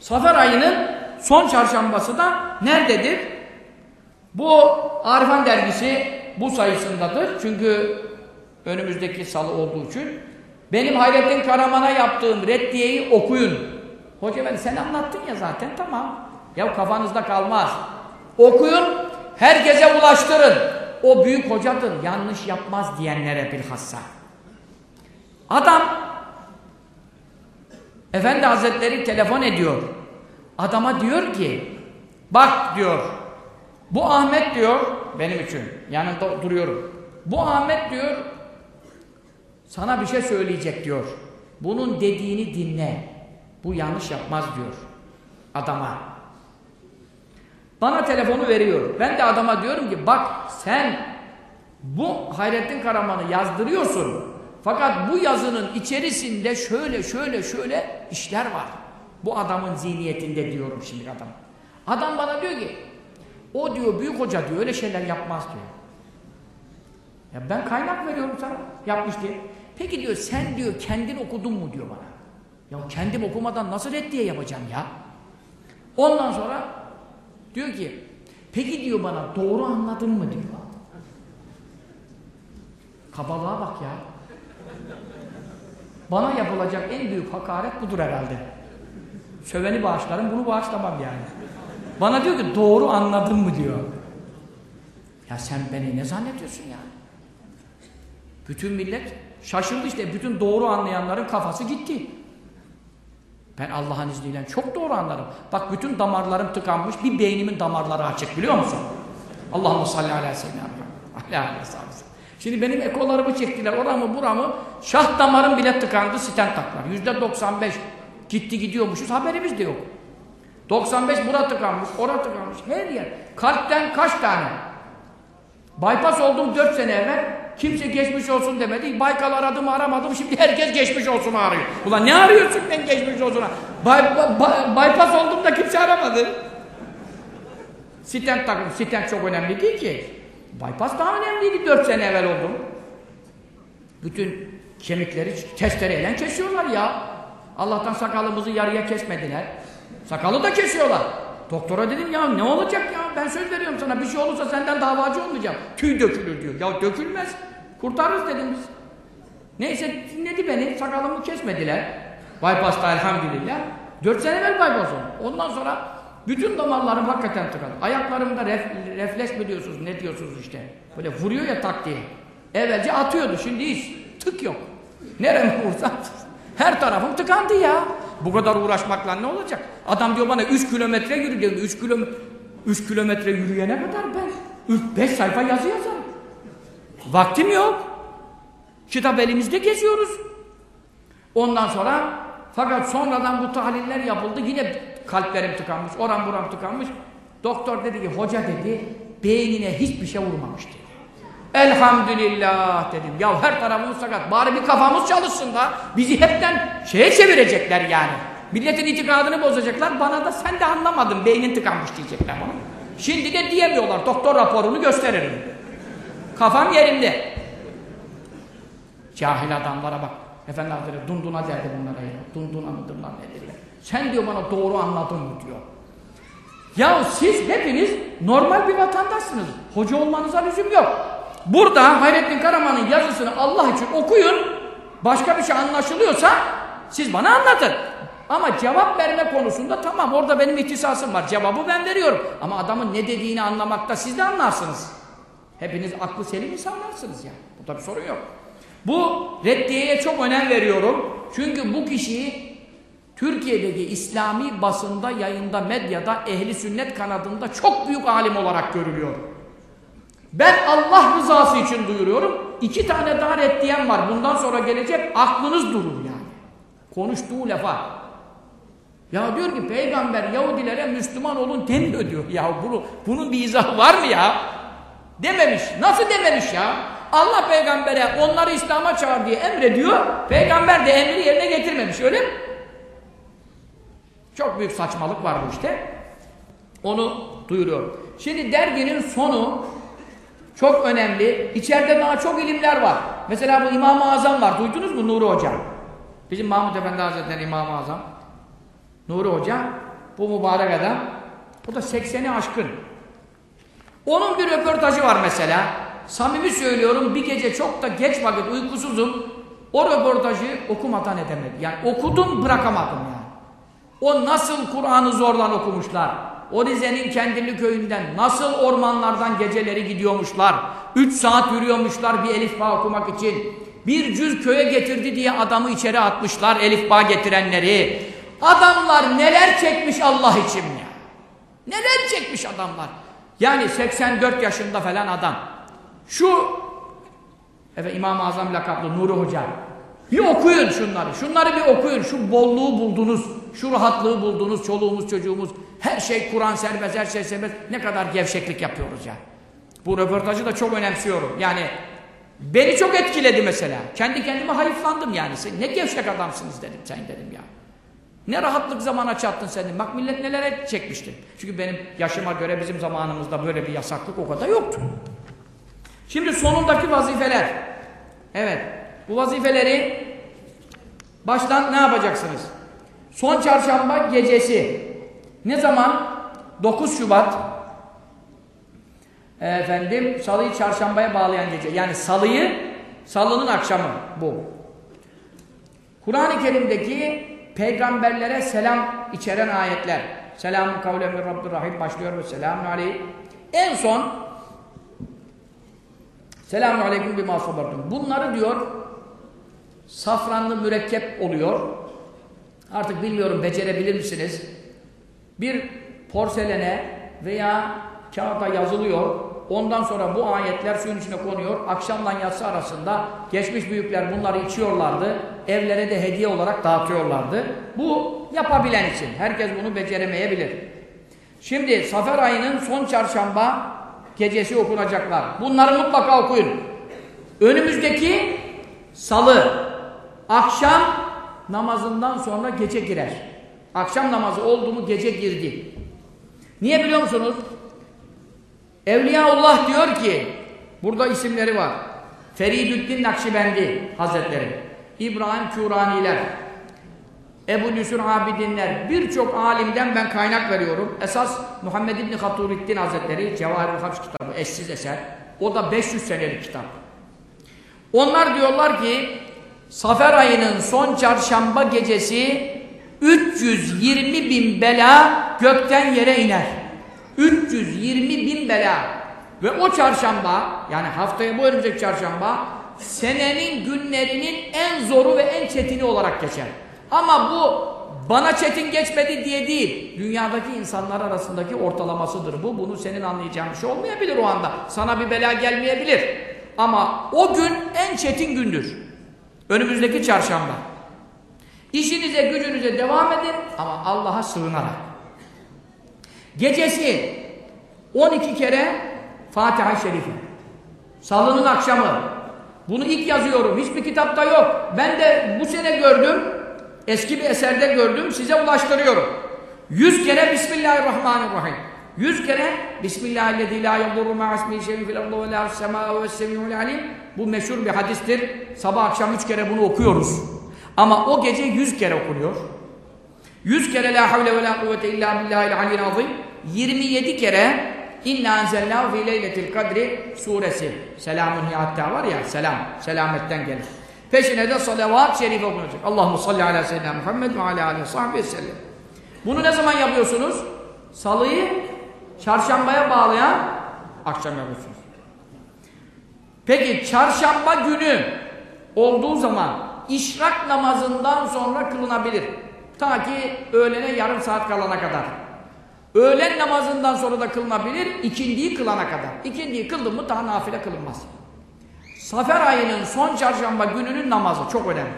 Safer ayının son çarşambası da nerededir? Bu Arifan dergisi bu sayısındadır. Çünkü önümüzdeki salı olduğu için benim Hayrettin Karaman'a yaptığım reddiyeyi okuyun. Hoca ben sen anlattın ya zaten tamam. Ya kafanızda kalmaz. Okuyun, herkese ulaştırın. O büyük hocadır, yanlış yapmaz diyenlere bilhassa. Adam Efendi Hazretleri telefon ediyor. Adama diyor ki bak diyor bu Ahmet diyor benim için yanında duruyorum. Bu Ahmet diyor sana bir şey söyleyecek diyor. Bunun dediğini dinle. Bu yanlış yapmaz diyor adama. Bana telefonu veriyor. Ben de adama diyorum ki bak sen bu Hayrettin Karaman'ı yazdırıyorsun. Fakat bu yazının içerisinde şöyle şöyle şöyle işler var. Bu adamın zihniyetinde diyorum şimdi adam. Adam bana diyor ki o diyor büyük hoca diyor öyle şeyler yapmaz diyor. Ya ben kaynak veriyorum sana yapmış diye. Peki diyor sen diyor kendin okudun mu diyor bana. Ya kendim okumadan nasıl reddiye yapacağım ya? Ondan sonra diyor ki peki diyor bana doğru anladın mı diyor. Kabalığa bak ya. Bana yapılacak en büyük hakaret budur herhalde. Söveni bağışlarım, bunu bağışlamam yani. Bana diyor ki doğru anladın mı diyor. Ya sen beni ne zannediyorsun ya? Bütün millet şaşırdı işte. Bütün doğru anlayanların kafası gitti. Ben Allah'ın izniyle çok doğru anlarım. Bak bütün damarlarım tıkanmış, bir beynimin damarları açık biliyor musun? Allahümme salli ala seyyidina Şimdi benim ekolarımı çektiler, oramı buramı, şah damarım bile tıkandı, stent taklar. Yüzde 95 gitti gidiyormuşuz, haberimiz de yok. 95 bura tıkanmış, ora tıkanmış, her yer. Kalpten kaç tane? Bypass oldum 4 sene evvel, Kimse geçmiş olsun demedi. Baykal aradım aramadım. Şimdi herkes geçmiş olsun arıyor. Ulan ne arıyorsun ben geçmiş olsuna? Bay, bay, bay, bypass oldum da kimse aramadı. Stent takım. Stent çok önemli değil ki. Bypass daha önemliydi 4 sene evvel oldum. Bütün kemikleri testereyle kesiyorlar ya. Allah'tan sakalımızı yarıya kesmediler. Sakalı da kesiyorlar. Doktora dedim ya ne olacak ya ben söz veriyorum sana bir şey olursa senden davacı olmayacağım. Tüy dökülür diyor. Ya dökülmez. Kurtarırız dedim biz. Neyse dinledi beni. Sakalımı kesmediler. Bypass'ta elhamdülillah. Dört sene evvel bypass oldu. Ondan sonra bütün damarlarım hakikaten tıkadı. Ayaklarımda ref, refleks mi diyorsunuz ne diyorsunuz işte. Böyle vuruyor ya tak diye. Evvelce atıyordu şimdi hiç. Tık yok. Nereme vursam her tarafım tıkandı ya. Bu kadar uğraşmakla ne olacak? Adam diyor bana 3 kilometre yürü diyor. 3 kilometre 3 kilometre yürüyene kadar ben 5 sayfa yazı yazarım. Vaktim yok. Kitap elimizde geziyoruz. Ondan sonra fakat sonradan bu tahliller yapıldı. Yine kalplerim tıkanmış, oram buram tıkanmış. Doktor dedi ki hoca dedi beynine hiçbir şey vurmamış dedi. Elhamdülillah dedim. Ya her tarafımız sakat. Bari bir kafamız çalışsın da bizi hepten şeye çevirecekler yani. Milletin itikadını bozacaklar. Bana da sen de anlamadın beynin tıkanmış diyecekler bana. Şimdi de diyemiyorlar. Doktor raporunu gösteririm. Kafam yerimde. Cahil adamlara bak. Efendi Hazretleri dunduna derdi bunlara ya. Dunduna mıdırlar nedirler. Sen diyor bana doğru anladın mı diyor. Ya siz hepiniz normal bir vatandaşsınız. Hoca olmanıza lüzum yok. Burada Hayrettin Karaman'ın yazısını Allah için okuyun. Başka bir şey anlaşılıyorsa siz bana anlatın. Ama cevap verme konusunda tamam orada benim ihtisasım var. Cevabı ben veriyorum. Ama adamın ne dediğini anlamakta siz de anlarsınız. Hepiniz aklı selim insanlarsınız ya. Yani. Burada bir sorun yok. Bu reddiyeye çok önem veriyorum. Çünkü bu kişiyi Türkiye'deki İslami basında, yayında, medyada, ehli sünnet kanadında çok büyük alim olarak görülüyor. Ben Allah rızası için duyuruyorum. İki tane daha reddiyen var. Bundan sonra gelecek aklınız durur yani. Konuştuğu lafa. Ya diyor ki peygamber Yahudilere Müslüman olun demiyor diyor. Ya bunu, bunun bir izahı var mı ya? Dememiş. Nasıl dememiş ya? Allah peygambere onları İslam'a çağır diye emrediyor. Peygamber de emri yerine getirmemiş öyle mi? Çok büyük saçmalık var bu işte. Onu duyuruyorum. Şimdi derginin sonu çok önemli. İçeride daha çok ilimler var. Mesela bu İmam-ı Azam var. Duydunuz mu Nuri Hoca? Bizim Mahmud Efendi Hazretleri İmam-ı Azam. Nuri Hoca. Bu mübarek adam. Bu da 80'i aşkın. Onun bir röportajı var mesela. Samimi söylüyorum bir gece çok da geç vakit uykusuzum. O röportajı okumadan edemedim. Yani okudum bırakamadım yani. O nasıl Kur'an'ı zorlan okumuşlar. O Rize'nin kendili köyünden nasıl ormanlardan geceleri gidiyormuşlar. Üç saat yürüyormuşlar bir elif bağ okumak için. Bir cüz köye getirdi diye adamı içeri atmışlar elif bağ getirenleri. Adamlar neler çekmiş Allah için ya. Neler çekmiş adamlar. Yani 84 yaşında falan adam. Şu evet İmam-ı Azam lakaplı Nuri Hoca. Bir okuyun şunları. Şunları bir okuyun. Şu bolluğu buldunuz. Şu rahatlığı buldunuz. Çoluğumuz çocuğumuz. Her şey Kur'an serbest, her şey serbest. Ne kadar gevşeklik yapıyoruz ya. Bu röportajı da çok önemsiyorum. Yani beni çok etkiledi mesela. Kendi kendime hayıflandım yani. Sen ne gevşek adamsınız dedim sen dedim ya. Ne rahatlık zamana çattın senin. Bak millet nelere çekmişti. Çünkü benim yaşıma göre bizim zamanımızda böyle bir yasaklık o kadar yoktu. Şimdi sonundaki vazifeler. Evet. Bu vazifeleri baştan ne yapacaksınız? Son çarşamba gecesi. Ne zaman? 9 Şubat. Efendim salıyı çarşambaya bağlayan gece. Yani salıyı salının akşamı bu. Kur'an-ı Kerim'deki peygamberlere selam içeren ayetler. Selamun kavlen min Rabbir Rahim başlıyor ve selamun aleyh. En son Selamun aleyküm bima sabartum. Bunları diyor safranlı mürekkep oluyor. Artık bilmiyorum becerebilir misiniz? Bir porselene veya kağıda yazılıyor. Ondan sonra bu ayetler suyun içine konuyor. Akşamla yatsı arasında geçmiş büyükler bunları içiyorlardı. Evlere de hediye olarak dağıtıyorlardı. Bu yapabilen için. Herkes bunu beceremeyebilir. Şimdi Safer ayının son çarşamba gecesi okunacaklar. Bunları mutlaka okuyun. Önümüzdeki salı akşam namazından sonra gece girer. Akşam namazı oldu mu gece girdi. Niye biliyor musunuz? Evliyaullah diyor ki burada isimleri var. Feridüddin Nakşibendi Hazretleri, İbrahim Küraniler, Ebu Nüsur Abidinler, birçok alimden ben kaynak veriyorum. Esas Muhammed İbni Haturiddin Hazretleri, Cevahirul Hafs kitabı, eşsiz eser. O da 500 senelik kitap. Onlar diyorlar ki, Safer ayının son çarşamba gecesi 320 bin bela gökten yere iner. 320 bin bela. Ve o çarşamba, yani haftaya bu önümüzdeki çarşamba, senenin günlerinin en zoru ve en çetini olarak geçer. Ama bu bana çetin geçmedi diye değil, dünyadaki insanlar arasındaki ortalamasıdır bu. Bunu senin anlayacağın bir şey olmayabilir o anda. Sana bir bela gelmeyebilir. Ama o gün en çetin gündür. Önümüzdeki çarşamba. İşinize gücünüze devam edin ama Allah'a sığınarak. Gecesi 12 kere Fatiha-i Şerife. Salının akşamı. Bunu ilk yazıyorum. Hiçbir kitapta yok. Ben de bu sene gördüm. Eski bir eserde gördüm. Size ulaştırıyorum. 100 kere Bismillahirrahmanirrahim. 100 kere Bismillahirrahmanirrahim. la yadurru alim. Bu meşhur bir hadistir. Sabah akşam 3 kere bunu okuyoruz. Ama o gece 100 kere okunuyor. 100 kere la havle ve la kuvvete illa billahil aliyyil azim. 27 kere İnna enzelnahu fi leyletil kadri suresi. Selamun hatta var ya selam. Selametten gelir. Peşine de salavat-ı şerife okunacak. Allahu salli ala seyyidina Muhammed ve ala aleyhi sahbihi sellem. Bunu ne zaman yapıyorsunuz? Salıyı çarşambaya bağlayan akşam yapıyorsunuz. Peki çarşamba günü olduğu zaman işrak namazından sonra kılınabilir. Ta ki öğlene yarım saat kalana kadar. Öğlen namazından sonra da kılınabilir, ikindiyi kılana kadar. İkindiyi kıldın mı daha nafile kılınmaz. Safer ayının son çarşamba gününün namazı çok önemli.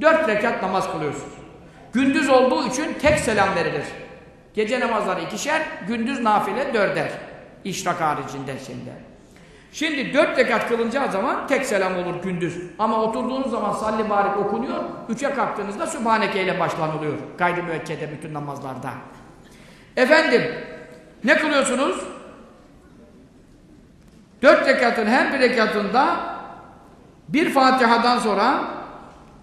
Dört rekat namaz kılıyorsunuz. Gündüz olduğu için tek selam verilir. Gece namazları ikişer, gündüz nafile dörder. İşrak haricinde şimdi. Şimdi dört rekat kılınacağı zaman tek selam olur gündüz. Ama oturduğunuz zaman salli barik okunuyor. Üçe kalktığınızda Sübhaneke ile başlanılıyor. Gayri müekkede bütün namazlarda. Efendim, ne kılıyorsunuz? Dört rekatın her bir rekatında bir Fatiha'dan sonra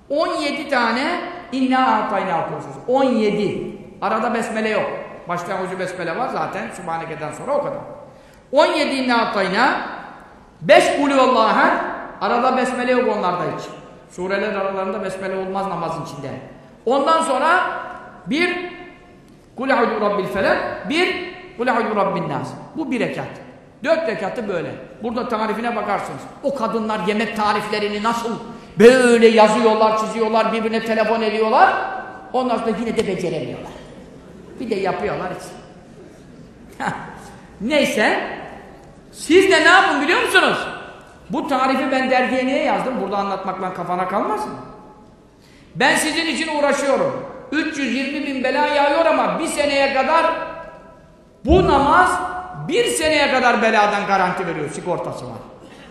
17 tane inna atayna okuyorsunuz. 17. Arada besmele yok. Başta ucu besmele var zaten Sübhaneke'den sonra o kadar. 17 inna atayna 5 kulüvallaha arada besmele yok onlarda hiç. Sureler aralarında besmele olmaz namazın içinde. Ondan sonra bir Kul a'udhu rabbil felak. Bir, kul a'udhu rabbin nas. Bu bir rekat. Dört rekatı böyle. Burada tarifine bakarsınız. O kadınlar yemek tariflerini nasıl böyle yazıyorlar, çiziyorlar, birbirine telefon ediyorlar. Ondan sonra yine de beceremiyorlar. Bir de yapıyorlar hiç. Neyse. Siz de ne yapın biliyor musunuz? Bu tarifi ben dergiye niye yazdım? Burada anlatmakla kafana kalmasın. Ben sizin için uğraşıyorum. 320 bin bela yağıyor ama bir seneye kadar bu namaz bir seneye kadar beladan garanti veriyor, sigortası var.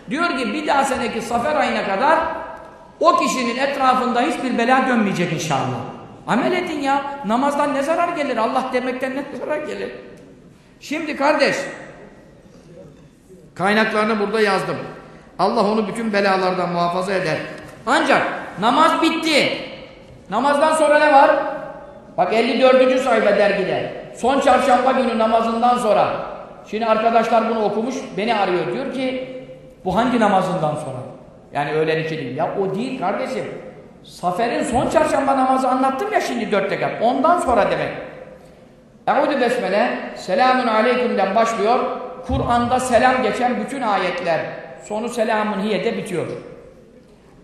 Diyor ki bir daha seneki safer ayına kadar o kişinin etrafında hiçbir bela dönmeyecek inşallah. Amel edin ya. Namazdan ne zarar gelir? Allah demekten ne zarar gelir? Şimdi kardeş kaynaklarını burada yazdım. Allah onu bütün belalardan muhafaza eder. Ancak namaz bitti. Namazdan sonra ne var? Bak 54. sayfa dergide. Son çarşamba günü namazından sonra. Şimdi arkadaşlar bunu okumuş, beni arıyor. Diyor ki, bu hangi namazından sonra? Yani öğlen iki değil. Ya o değil kardeşim. Safer'in son çarşamba namazı anlattım ya şimdi dört rekat. Ondan sonra demek. Eûzü besmele, selamun aleykümden başlıyor. Kur'an'da selam geçen bütün ayetler. Sonu selamun hiyede bitiyor.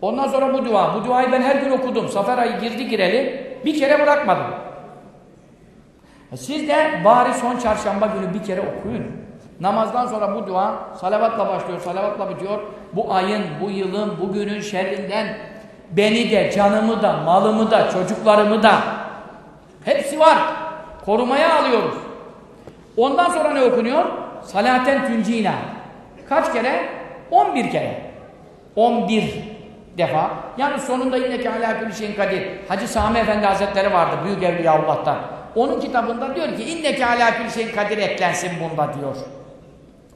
Ondan sonra bu dua. Bu duayı ben her gün okudum. Safer ayı girdi gireli. Bir kere bırakmadım. Siz de bari son çarşamba günü bir kere okuyun. Namazdan sonra bu dua salavatla başlıyor, salavatla bitiyor. Bu ayın, bu yılın, bugünün şerrinden beni de, canımı da, malımı da, çocuklarımı da hepsi var. Korumaya alıyoruz. Ondan sonra ne okunuyor? Salaten tüncina. Kaç kere? 11 kere. 11 defa. Yani sonunda yine ki alâ külli şeyin kadir. Hacı Sami Efendi Hazretleri vardı Büyük Evliyaullah'tan. Onun kitabında diyor ki inneke alâ külli şeyin kadir eklensin bunda diyor.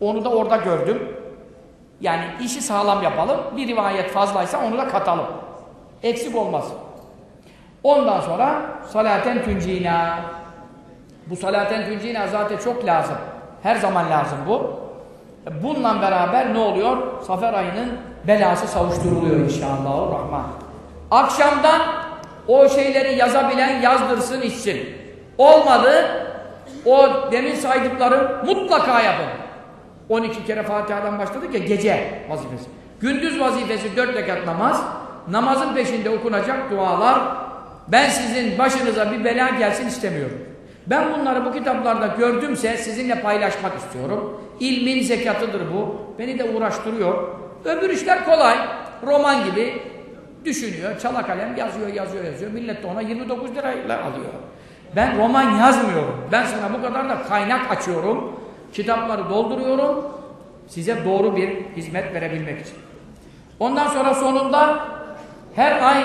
Onu da orada gördüm. Yani işi sağlam yapalım. Bir rivayet fazlaysa onu da katalım. Eksik olmaz. Ondan sonra salaten tüncina. Bu salaten tüncina zaten çok lazım. Her zaman lazım bu. Bununla beraber ne oluyor? Safer ayının belası savuşturuluyor inşallah. Rahman. Akşamdan o şeyleri yazabilen yazdırsın içsin. Olmadı o demin saydıklarım mutlaka yapın. 12 kere Fatiha'dan başladık ya gece vazifesi. Gündüz vazifesi 4 rekat namaz. Namazın peşinde okunacak dualar. Ben sizin başınıza bir bela gelsin istemiyorum. Ben bunları bu kitaplarda gördümse sizinle paylaşmak istiyorum. İlmin zekatıdır bu. Beni de uğraştırıyor. Öbür işler kolay. Roman gibi düşünüyor. Çala kalem yazıyor, yazıyor, yazıyor. Millet de ona 29 lirayla alıyor. Ben roman yazmıyorum. Ben sana bu kadar da kaynak açıyorum. Kitapları dolduruyorum. Size doğru bir hizmet verebilmek için. Ondan sonra sonunda her ay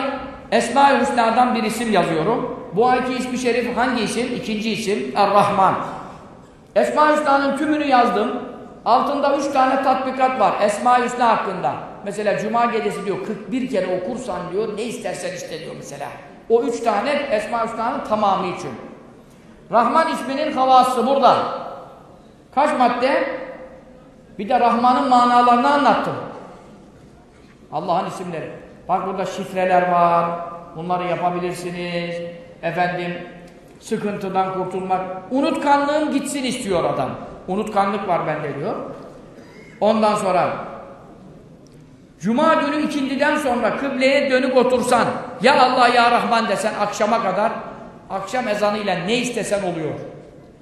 Esma-i Hüsna'dan bir isim yazıyorum. Bu ayki ismi şerif hangi isim? İkinci isim Er-Rahman. Esma-i Hüsna'nın tümünü yazdım. Altında üç tane tatbikat var Esma-i Hüsna hakkında. Mesela Cuma gecesi diyor 41 kere okursan diyor ne istersen iste diyor mesela. O üç tane Esma-i Hüsna'nın tamamı için. Rahman isminin havası burada. Kaç madde? Bir de Rahman'ın manalarını anlattım. Allah'ın isimleri. Bak burada şifreler var. Bunları yapabilirsiniz. Efendim sıkıntıdan kurtulmak. Unutkanlığın gitsin istiyor adam. Unutkanlık var bende diyor. Ondan sonra Cuma günü ikindiden sonra kıbleye dönük otursan ya Allah ya Rahman desen akşama kadar akşam ezanıyla ne istesen oluyor.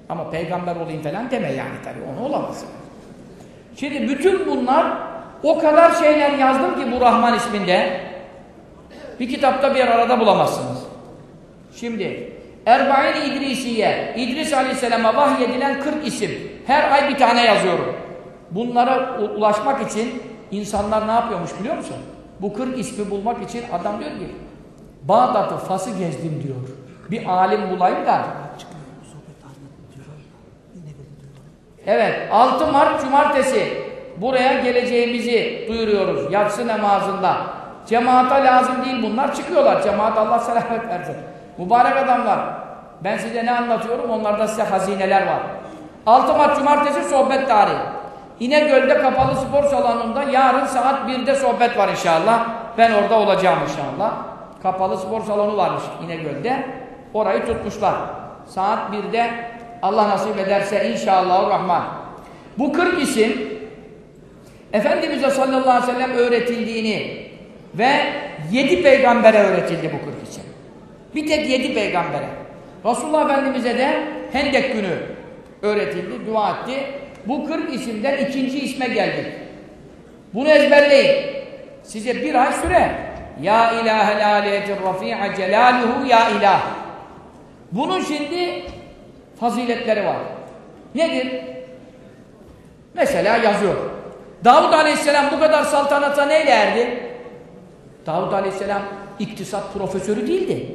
Ama peygamber olayım falan deme yani tabii onu olamazsın. Şimdi bütün bunlar o kadar şeyler yazdım ki bu Rahman isminde bir kitapta bir arada bulamazsınız. Şimdi Erbain İdrisiye, İdris Aleyhisselam'a vahyedilen 40 isim. Her ay bir tane yazıyorum. Bunlara ulaşmak için insanlar ne yapıyormuş biliyor musun? Bu 40 ismi bulmak için adam diyor ki Bağdat'ı, Fas'ı gezdim diyor. Bir alim bulayım da Evet, 6 Mart Cumartesi buraya geleceğimizi duyuruyoruz yatsı namazında. Cemaata lazım değil bunlar çıkıyorlar. Cemaat Allah selamet versin. Mübarek adamlar. Ben size ne anlatıyorum? Onlarda size hazineler var. 6 Mart Cumartesi sohbet tarihi. İnegöl'de kapalı spor salonunda yarın saat 1'de sohbet var inşallah. Ben orada olacağım inşallah. Kapalı spor salonu varmış İnegöl'de. Orayı tutmuşlar. Saat 1'de Allah nasip ederse inşallah rahman. Bu 40 isim Efendimiz'e sallallahu aleyhi ve sellem öğretildiğini ve 7 peygambere öğretildi bu 40 isim. Bir tek 7 peygambere. Resulullah Efendimiz'e de Hendek günü öğretildi, dua etti. Bu 40 isimden ikinci isme geldik. Bunu ezberleyin. Size bir ay süre. Ya ilahel aliyetir rafi'a celaluhu ya ilah. Bunun şimdi faziletleri var. Nedir? Mesela yazıyor. Davud Aleyhisselam bu kadar saltanata neyle erdi? Davud Aleyhisselam iktisat profesörü değildi.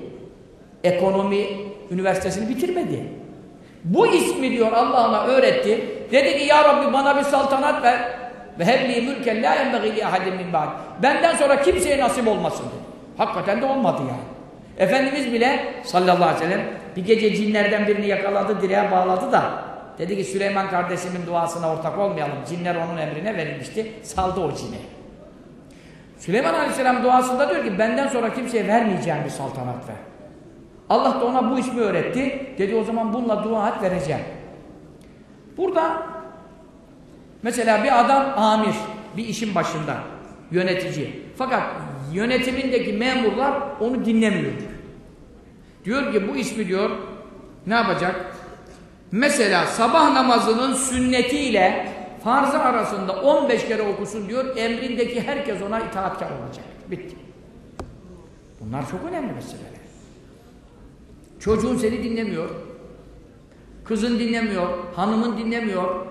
Ekonomi üniversitesini bitirmedi. Bu ismi diyor Allah ona öğretti. Dedi ki ya Rabbi bana bir saltanat ver. Ve hebli mülken la enbeği li ahadin min ba'd. Benden sonra kimseye nasip olmasın dedi. Hakikaten de olmadı yani. Efendimiz bile sallallahu aleyhi ve sellem bir gece cinlerden birini yakaladı, direğe bağladı da dedi ki Süleyman kardeşimin duasına ortak olmayalım. Cinler onun emrine verilmişti. Saldı o cini. Süleyman aleyhisselam duasında diyor ki benden sonra kimseye vermeyeceğim bir saltanat ver. Allah da ona bu ismi öğretti. Dedi o zaman bununla dua et vereceğim. Burada mesela bir adam amir, bir işin başında, yönetici. Fakat yönetimindeki memurlar onu dinlemiyor. Diyor ki bu ismi diyor ne yapacak? Mesela sabah namazının sünnetiyle farzı arasında 15 kere okusun diyor. Emrindeki herkes ona itaatkar olacak. Bitti. Bunlar çok önemli meseleler. Çocuğun seni dinlemiyor. Kızın dinlemiyor. Hanımın dinlemiyor.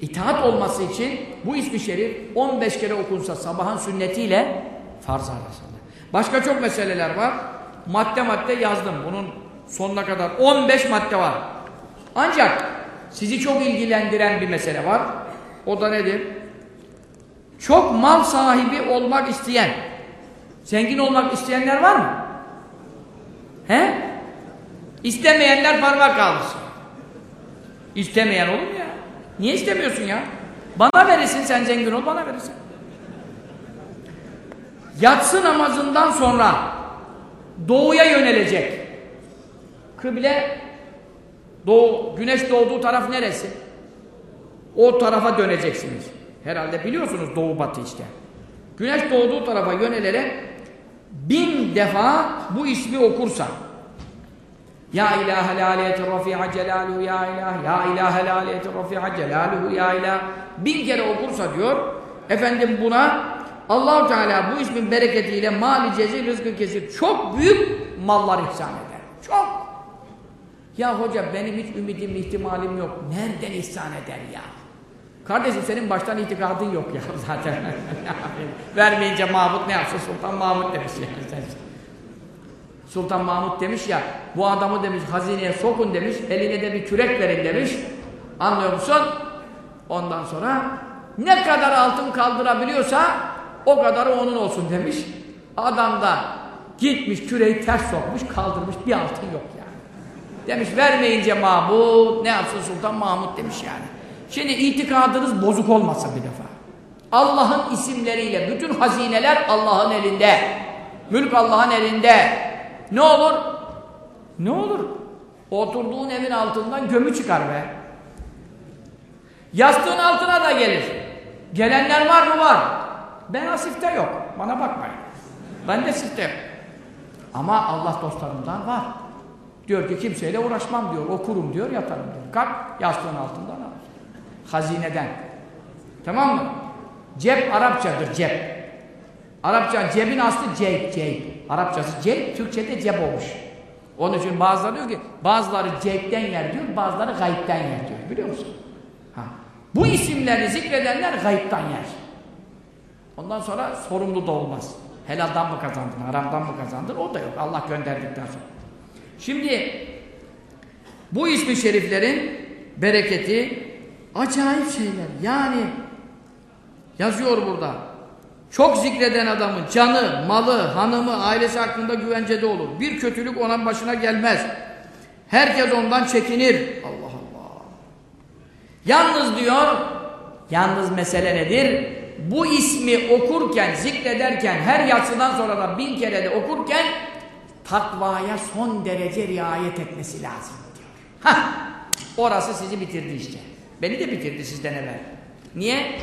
itaat olması için bu ismi şerif 15 kere okunsa sabahın sünnetiyle farz arasında. Başka çok meseleler var. Madde madde yazdım. Bunun sonuna kadar 15 madde var. Ancak sizi çok ilgilendiren bir mesele var. O da nedir? Çok mal sahibi olmak isteyen, zengin olmak isteyenler var mı? He? İstemeyenler parmak kaldırsın. İstemeyen olur mu ya? Niye istemiyorsun ya? Bana verirsin sen zengin ol bana verirsin. Yatsı namazından sonra doğuya yönelecek. Kıble doğu, güneş doğduğu taraf neresi? O tarafa döneceksiniz. Herhalde biliyorsunuz doğu batı işte. Güneş doğduğu tarafa yönelerek bin defa bu ismi okursa Ya ilahe laliyeti rafi'a celaluhu ya ilah Ya ilahe laliyeti rafi'a celaluhu ya ilah Bin kere okursa diyor Efendim buna Allahu Teala bu ismin bereketiyle mali cezi rızkı kesir. Çok büyük mallar ihsan eder. Çok. Ya hoca benim hiç ümidim ihtimalim yok. Nereden ihsan eder ya? Kardeşim senin baştan itikadın yok ya zaten. Vermeyince Mahmut ne yapsın? Sultan Mahmut demiş yani. Sultan Mahmut demiş ya, bu adamı demiş hazineye sokun demiş, eline de bir kürek verin demiş. Anlıyor musun? Ondan sonra ne kadar altın kaldırabiliyorsa o kadarı onun olsun demiş. Adam da gitmiş küreği ters sokmuş, kaldırmış bir altın yok yani. Demiş vermeyince Mahmut, ne yapsın Sultan Mahmut demiş yani. Şimdi itikadınız bozuk olmasın bir defa. Allah'ın isimleriyle bütün hazineler Allah'ın elinde. Mülk Allah'ın elinde. Ne olur? Ne olur? Oturduğun evin altından gömü çıkar be. Yastığın altına da gelir. Gelenler var mı? Var. Ben asifte yok. Bana bakmayın. Ben de sifte. Ama Allah dostlarından var. Diyor ki kimseyle uğraşmam diyor. Okurum diyor, yatarım diyor. Kalk yastığın altından al. Hazineden. Tamam mı? Cep Arapçadır cep. Arapça cebin aslı ceyp, ceyp. Arapçası ceyp, Türkçe'de cep olmuş. Onun için bazıları diyor ki, bazıları ceypten yer diyor, bazıları gayipten yer diyor. Biliyor musun? Ha. Bu isimleri zikredenler gayipten yer. Ondan sonra sorumlu da olmaz. Helaldan mı kazandın, haramdan mı kazandın? O da yok. Allah gönderdikten sonra. Şimdi bu ismi şeriflerin bereketi acayip şeyler. Yani yazıyor burada. Çok zikreden adamın canı, malı, hanımı, ailesi hakkında güvencede olur. Bir kötülük onun başına gelmez. Herkes ondan çekinir. Allah Allah. Yalnız diyor, yalnız mesele nedir? Bu ismi okurken, zikrederken, her yatsıdan sonra da bin kere de okurken takvaya son derece riayet etmesi lazım diyor. Hah, orası sizi bitirdi işte. Beni de bitirdi sizden evvel. Niye?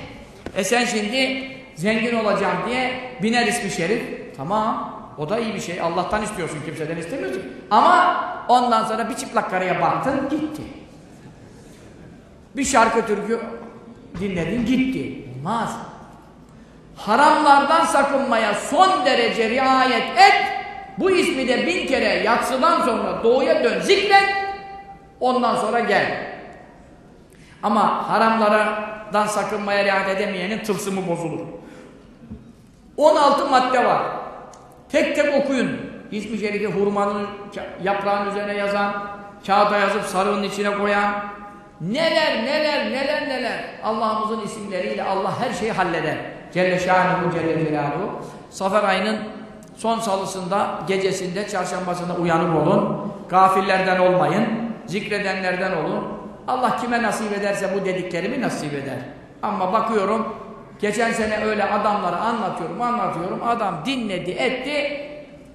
E sen şimdi zengin olacağım diye biner ismi şerif. Tamam. O da iyi bir şey. Allah'tan istiyorsun. Kimseden istemiyorsun. Ama ondan sonra bir çıplak karaya baktın gitti. Bir şarkı türkü dinledin gitti. Olmaz. Haramlardan sakınmaya son derece riayet et. Bu ismi de bin kere yatsıdan sonra doğuya dön zikret. Ondan sonra gel. Ama haramlardan sakınmaya riayet edemeyenin tılsımı bozulur. 16 madde var. Tek tek okuyun. İsmi şerifi hurmanın yaprağın üzerine yazan, kağıda yazıp sarığın içine koyan, neler neler neler neler Allah'ımızın isimleriyle Allah her şeyi halleder. Celle şanuhu celle celaluhu. Safer ayının son salısında, gecesinde, çarşambasında uyanık olun. Gafillerden olmayın. Zikredenlerden olun. Allah kime nasip ederse bu dediklerimi nasip eder. Ama bakıyorum Geçen sene öyle adamları anlatıyorum, anlatıyorum. Adam dinledi, etti.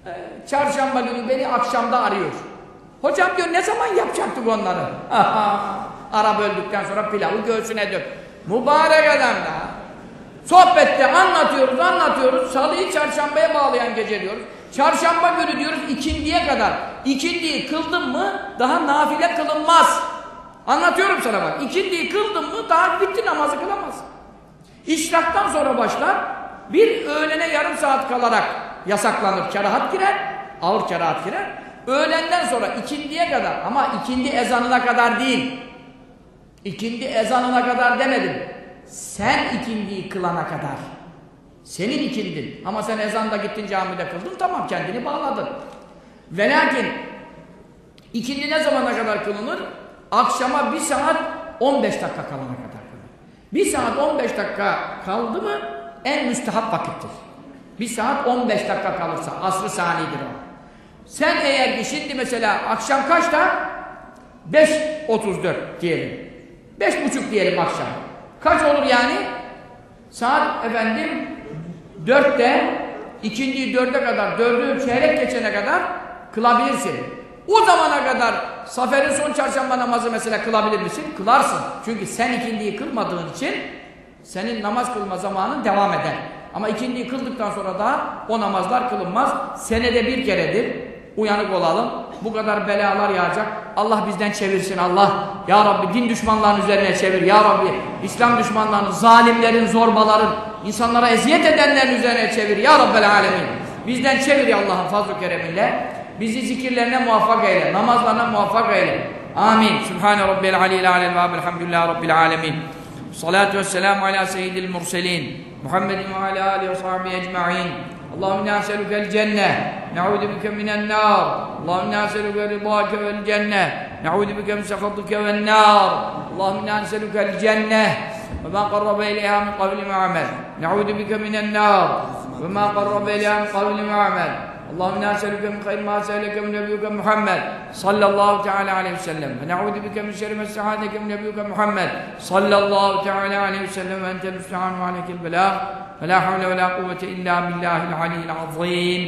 Ee, çarşamba günü beni akşamda arıyor. Hocam diyor ne zaman yapacaktık onları? Arap öldükten sonra pilavı göğsüne dök. Mübarek adam da. Sohbette anlatıyoruz, anlatıyoruz. Salıyı çarşambaya bağlayan gece diyoruz. Çarşamba günü diyoruz ikindiye kadar. İkindiyi kıldın mı daha nafile kılınmaz. Anlatıyorum sana bak. İkindiyi kıldın mı daha bitti namazı kılamazsın. İşraktan sonra başlar, bir öğlene yarım saat kalarak yasaklanır, kerahat girer, ağır kerahat girer. Öğlenden sonra ikindiye kadar ama ikindi ezanına kadar değil. İkindi ezanına kadar demedim. Sen ikindiyi kılana kadar. Senin ikindin. Ama sen ezanda gittin camide kıldın tamam kendini bağladın. Ve lakin ikindi ne zamana kadar kılınır? Akşama bir saat 15 dakika kalana kadar kılınır. Bir saat 15 dakika kaldı mı en müstehap vakittir. Bir saat 15 dakika kalırsa asrı sanidir o. Sen eğer ki şimdi mesela akşam kaçta? 5.34 diyelim. 5.30 diyelim akşam. Kaç olur yani? Saat efendim 4'te ikinciyi 4'e kadar, 4'ü çeyrek geçene kadar kılabilirsin. O zamana kadar Safer'in son çarşamba namazı mesela kılabilir misin? Kılarsın. Çünkü sen ikindiyi kılmadığın için senin namaz kılma zamanın devam eder. Ama ikindiyi kıldıktan sonra da o namazlar kılınmaz. Senede bir keredir. Uyanık olalım. Bu kadar belalar yağacak. Allah bizden çevirsin Allah. Ya Rabbi din düşmanlarının üzerine çevir. Ya Rabbi İslam düşmanlarının, zalimlerin, zorbaların, insanlara eziyet edenlerin üzerine çevir. Ya Rabbel Alemin. Bizden çevir ya Allah'ın fazl-ı kereminle. Bizi zikirlerine muvaffak eyle. Namazlarına muvaffak eyle. Amin. Sübhane Rabbel Aliyyil Alel ve Elhamdülillahi Rabbil Alemin. Salatu vesselamu ala seyyidil murselin. Muhammedin ve ala alihi ve sahbihi ecma'in. اللهم أنا نسالك الجنة نعوذ بك من النار. اللهم أنا نسالك رضاك والجنة نعوذ بك من سخطك والنار. اللهم أنا نسالك الجنة وما قرب إليها من قبل معمل نعوذ بك من النار وما قرب إليها من قبل معمل اللهم انا نسالك من خير ما سالك من نبيك محمد صلى الله تعالى عليه وسلم ونعوذ بك من شر ما استعاذك من نبيك محمد صلى الله تعالى عليه وسلم وانت المستعان وعليك البلاغ فلا حول ولا قوة إلا بالله العلي العظيم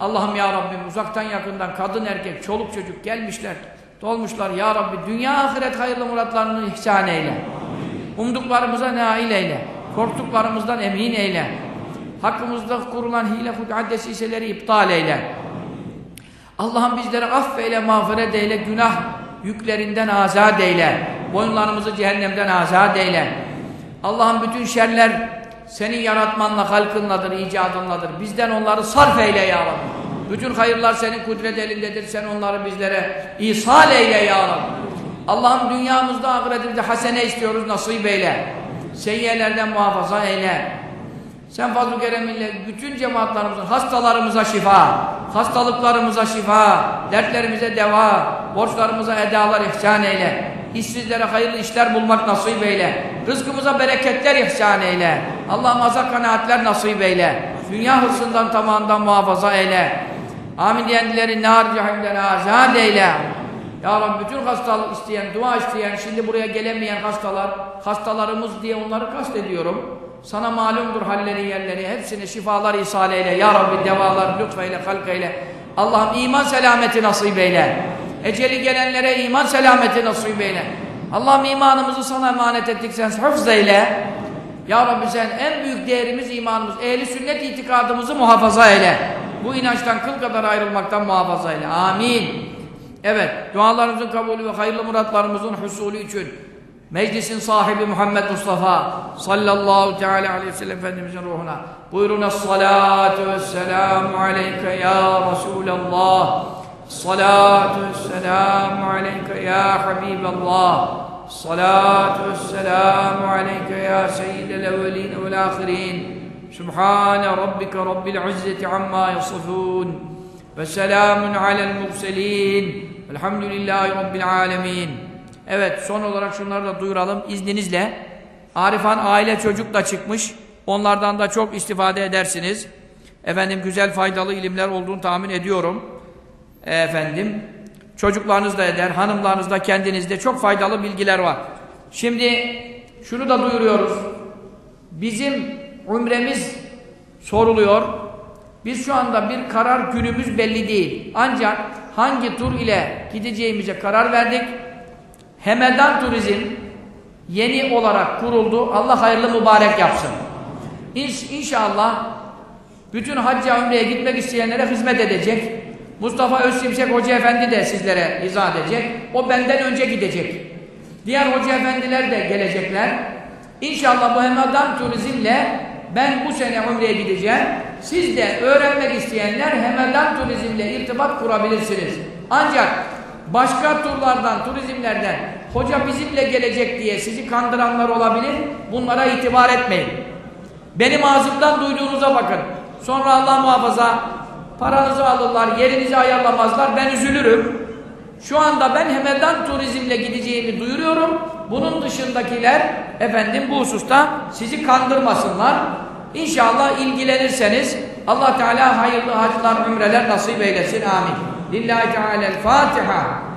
Allah'ım ya Rabbim uzaktan yakından kadın erkek çoluk çocuk gelmişler dolmuşlar ya Rabbi dünya ahiret hayırlı muratlarını ihsan eyle umduklarımıza nail eyle korktuklarımızdan emin eyle hakkımızda kurulan hile hud'at desiseleri iptal eyle Allah'ım bizleri affeyle mağfiret eyle günah yüklerinden azat eyle boyunlarımızı cehennemden azat eyle Allah'ım bütün şerler senin yaratmanla, halkınladır, icadınladır. Bizden onları sarf eyle ya Rabbi. Bütün hayırlar senin kudret elindedir. Sen onları bizlere ihsal eyle ya Rabbi. Allah'ım dünyamızda, ahiretimizde hasene istiyoruz, nasip eyle. Seyyiyelerden muhafaza eyle. Sen fazl-ı kereminle bütün cemaatlerimizin hastalarımıza şifa, hastalıklarımıza şifa, dertlerimize deva, borçlarımıza edalar ihsan eyle. İşsizlere hayırlı işler bulmak nasip eyle. Rızkımıza bereketler ihsan eyle. Allah'ım azak kanaatler nasip eyle. Dünya hırsından tamamından muhafaza eyle. Amin diyenleri nar cehimden azad eyle. Ya Rabbi bütün hastalık isteyen, dua isteyen, şimdi buraya gelemeyen hastalar, hastalarımız diye onları kastediyorum. Sana malumdur halleri yerleri, hepsine şifalar ihsal eyle. Ya Rabbi devalar lütfeyle, halk eyle. Allah'ım iman selameti nasip eyle. Eceli gelenlere iman selameti nasip eyle. Allah'ım imanımızı sana emanet ettik sen hıfz eyle. Ya Rabbi sen en büyük değerimiz imanımız. Ehli sünnet itikadımızı muhafaza eyle. Bu inançtan kıl kadar ayrılmaktan muhafaza eyle. Amin. Evet, dualarımızın kabulü ve hayırlı muratlarımızın husulü için meclisin sahibi Muhammed Mustafa sallallahu teala aleyhi ve sellem Efendimizin ruhuna buyurun es-salatu vesselamu aleyke ya Resulallah الصلاة والسلام عليك يا حبيب الله الصلاة والسلام عليك يا سيد الأولين والآخرين سبحان ربك رب العزة عما يصفون وسلام على المرسلين الحمد لله رب العالمين Evet son olarak şunları da duyuralım izninizle Arifan aile çocukla çıkmış onlardan da çok istifade edersiniz efendim güzel faydalı ilimler olduğunu tahmin ediyorum efendim çocuklarınız da eder, hanımlarınız da kendinizde çok faydalı bilgiler var. Şimdi şunu da duyuruyoruz. Bizim umremiz soruluyor. Biz şu anda bir karar günümüz belli değil. Ancak hangi tur ile gideceğimize karar verdik. Hemedan Turizm yeni olarak kuruldu. Allah hayırlı mübarek yapsın. İnş, inşallah bütün hacca umreye gitmek isteyenlere hizmet edecek. Mustafa Özsimsek Hoca Efendi de sizlere izah edecek. O benden önce gidecek. Diğer Hoca Efendiler de gelecekler. İnşallah bu Hemadan Turizm'le ben bu sene Umre'ye gideceğim. Siz de öğrenmek isteyenler Hemadan Turizm'le irtibat kurabilirsiniz. Ancak başka turlardan, turizmlerden hoca bizimle gelecek diye sizi kandıranlar olabilir. Bunlara itibar etmeyin. Benim ağzımdan duyduğunuza bakın. Sonra Allah muhafaza paranızı alırlar, yerinizi ayarlamazlar. Ben üzülürüm. Şu anda ben Hemedan turizmle gideceğimi duyuruyorum. Bunun dışındakiler efendim bu hususta sizi kandırmasınlar. İnşallah ilgilenirseniz Allah Teala hayırlı hacılar, ümreler nasip eylesin. Amin. لله تعالى الفاتحة.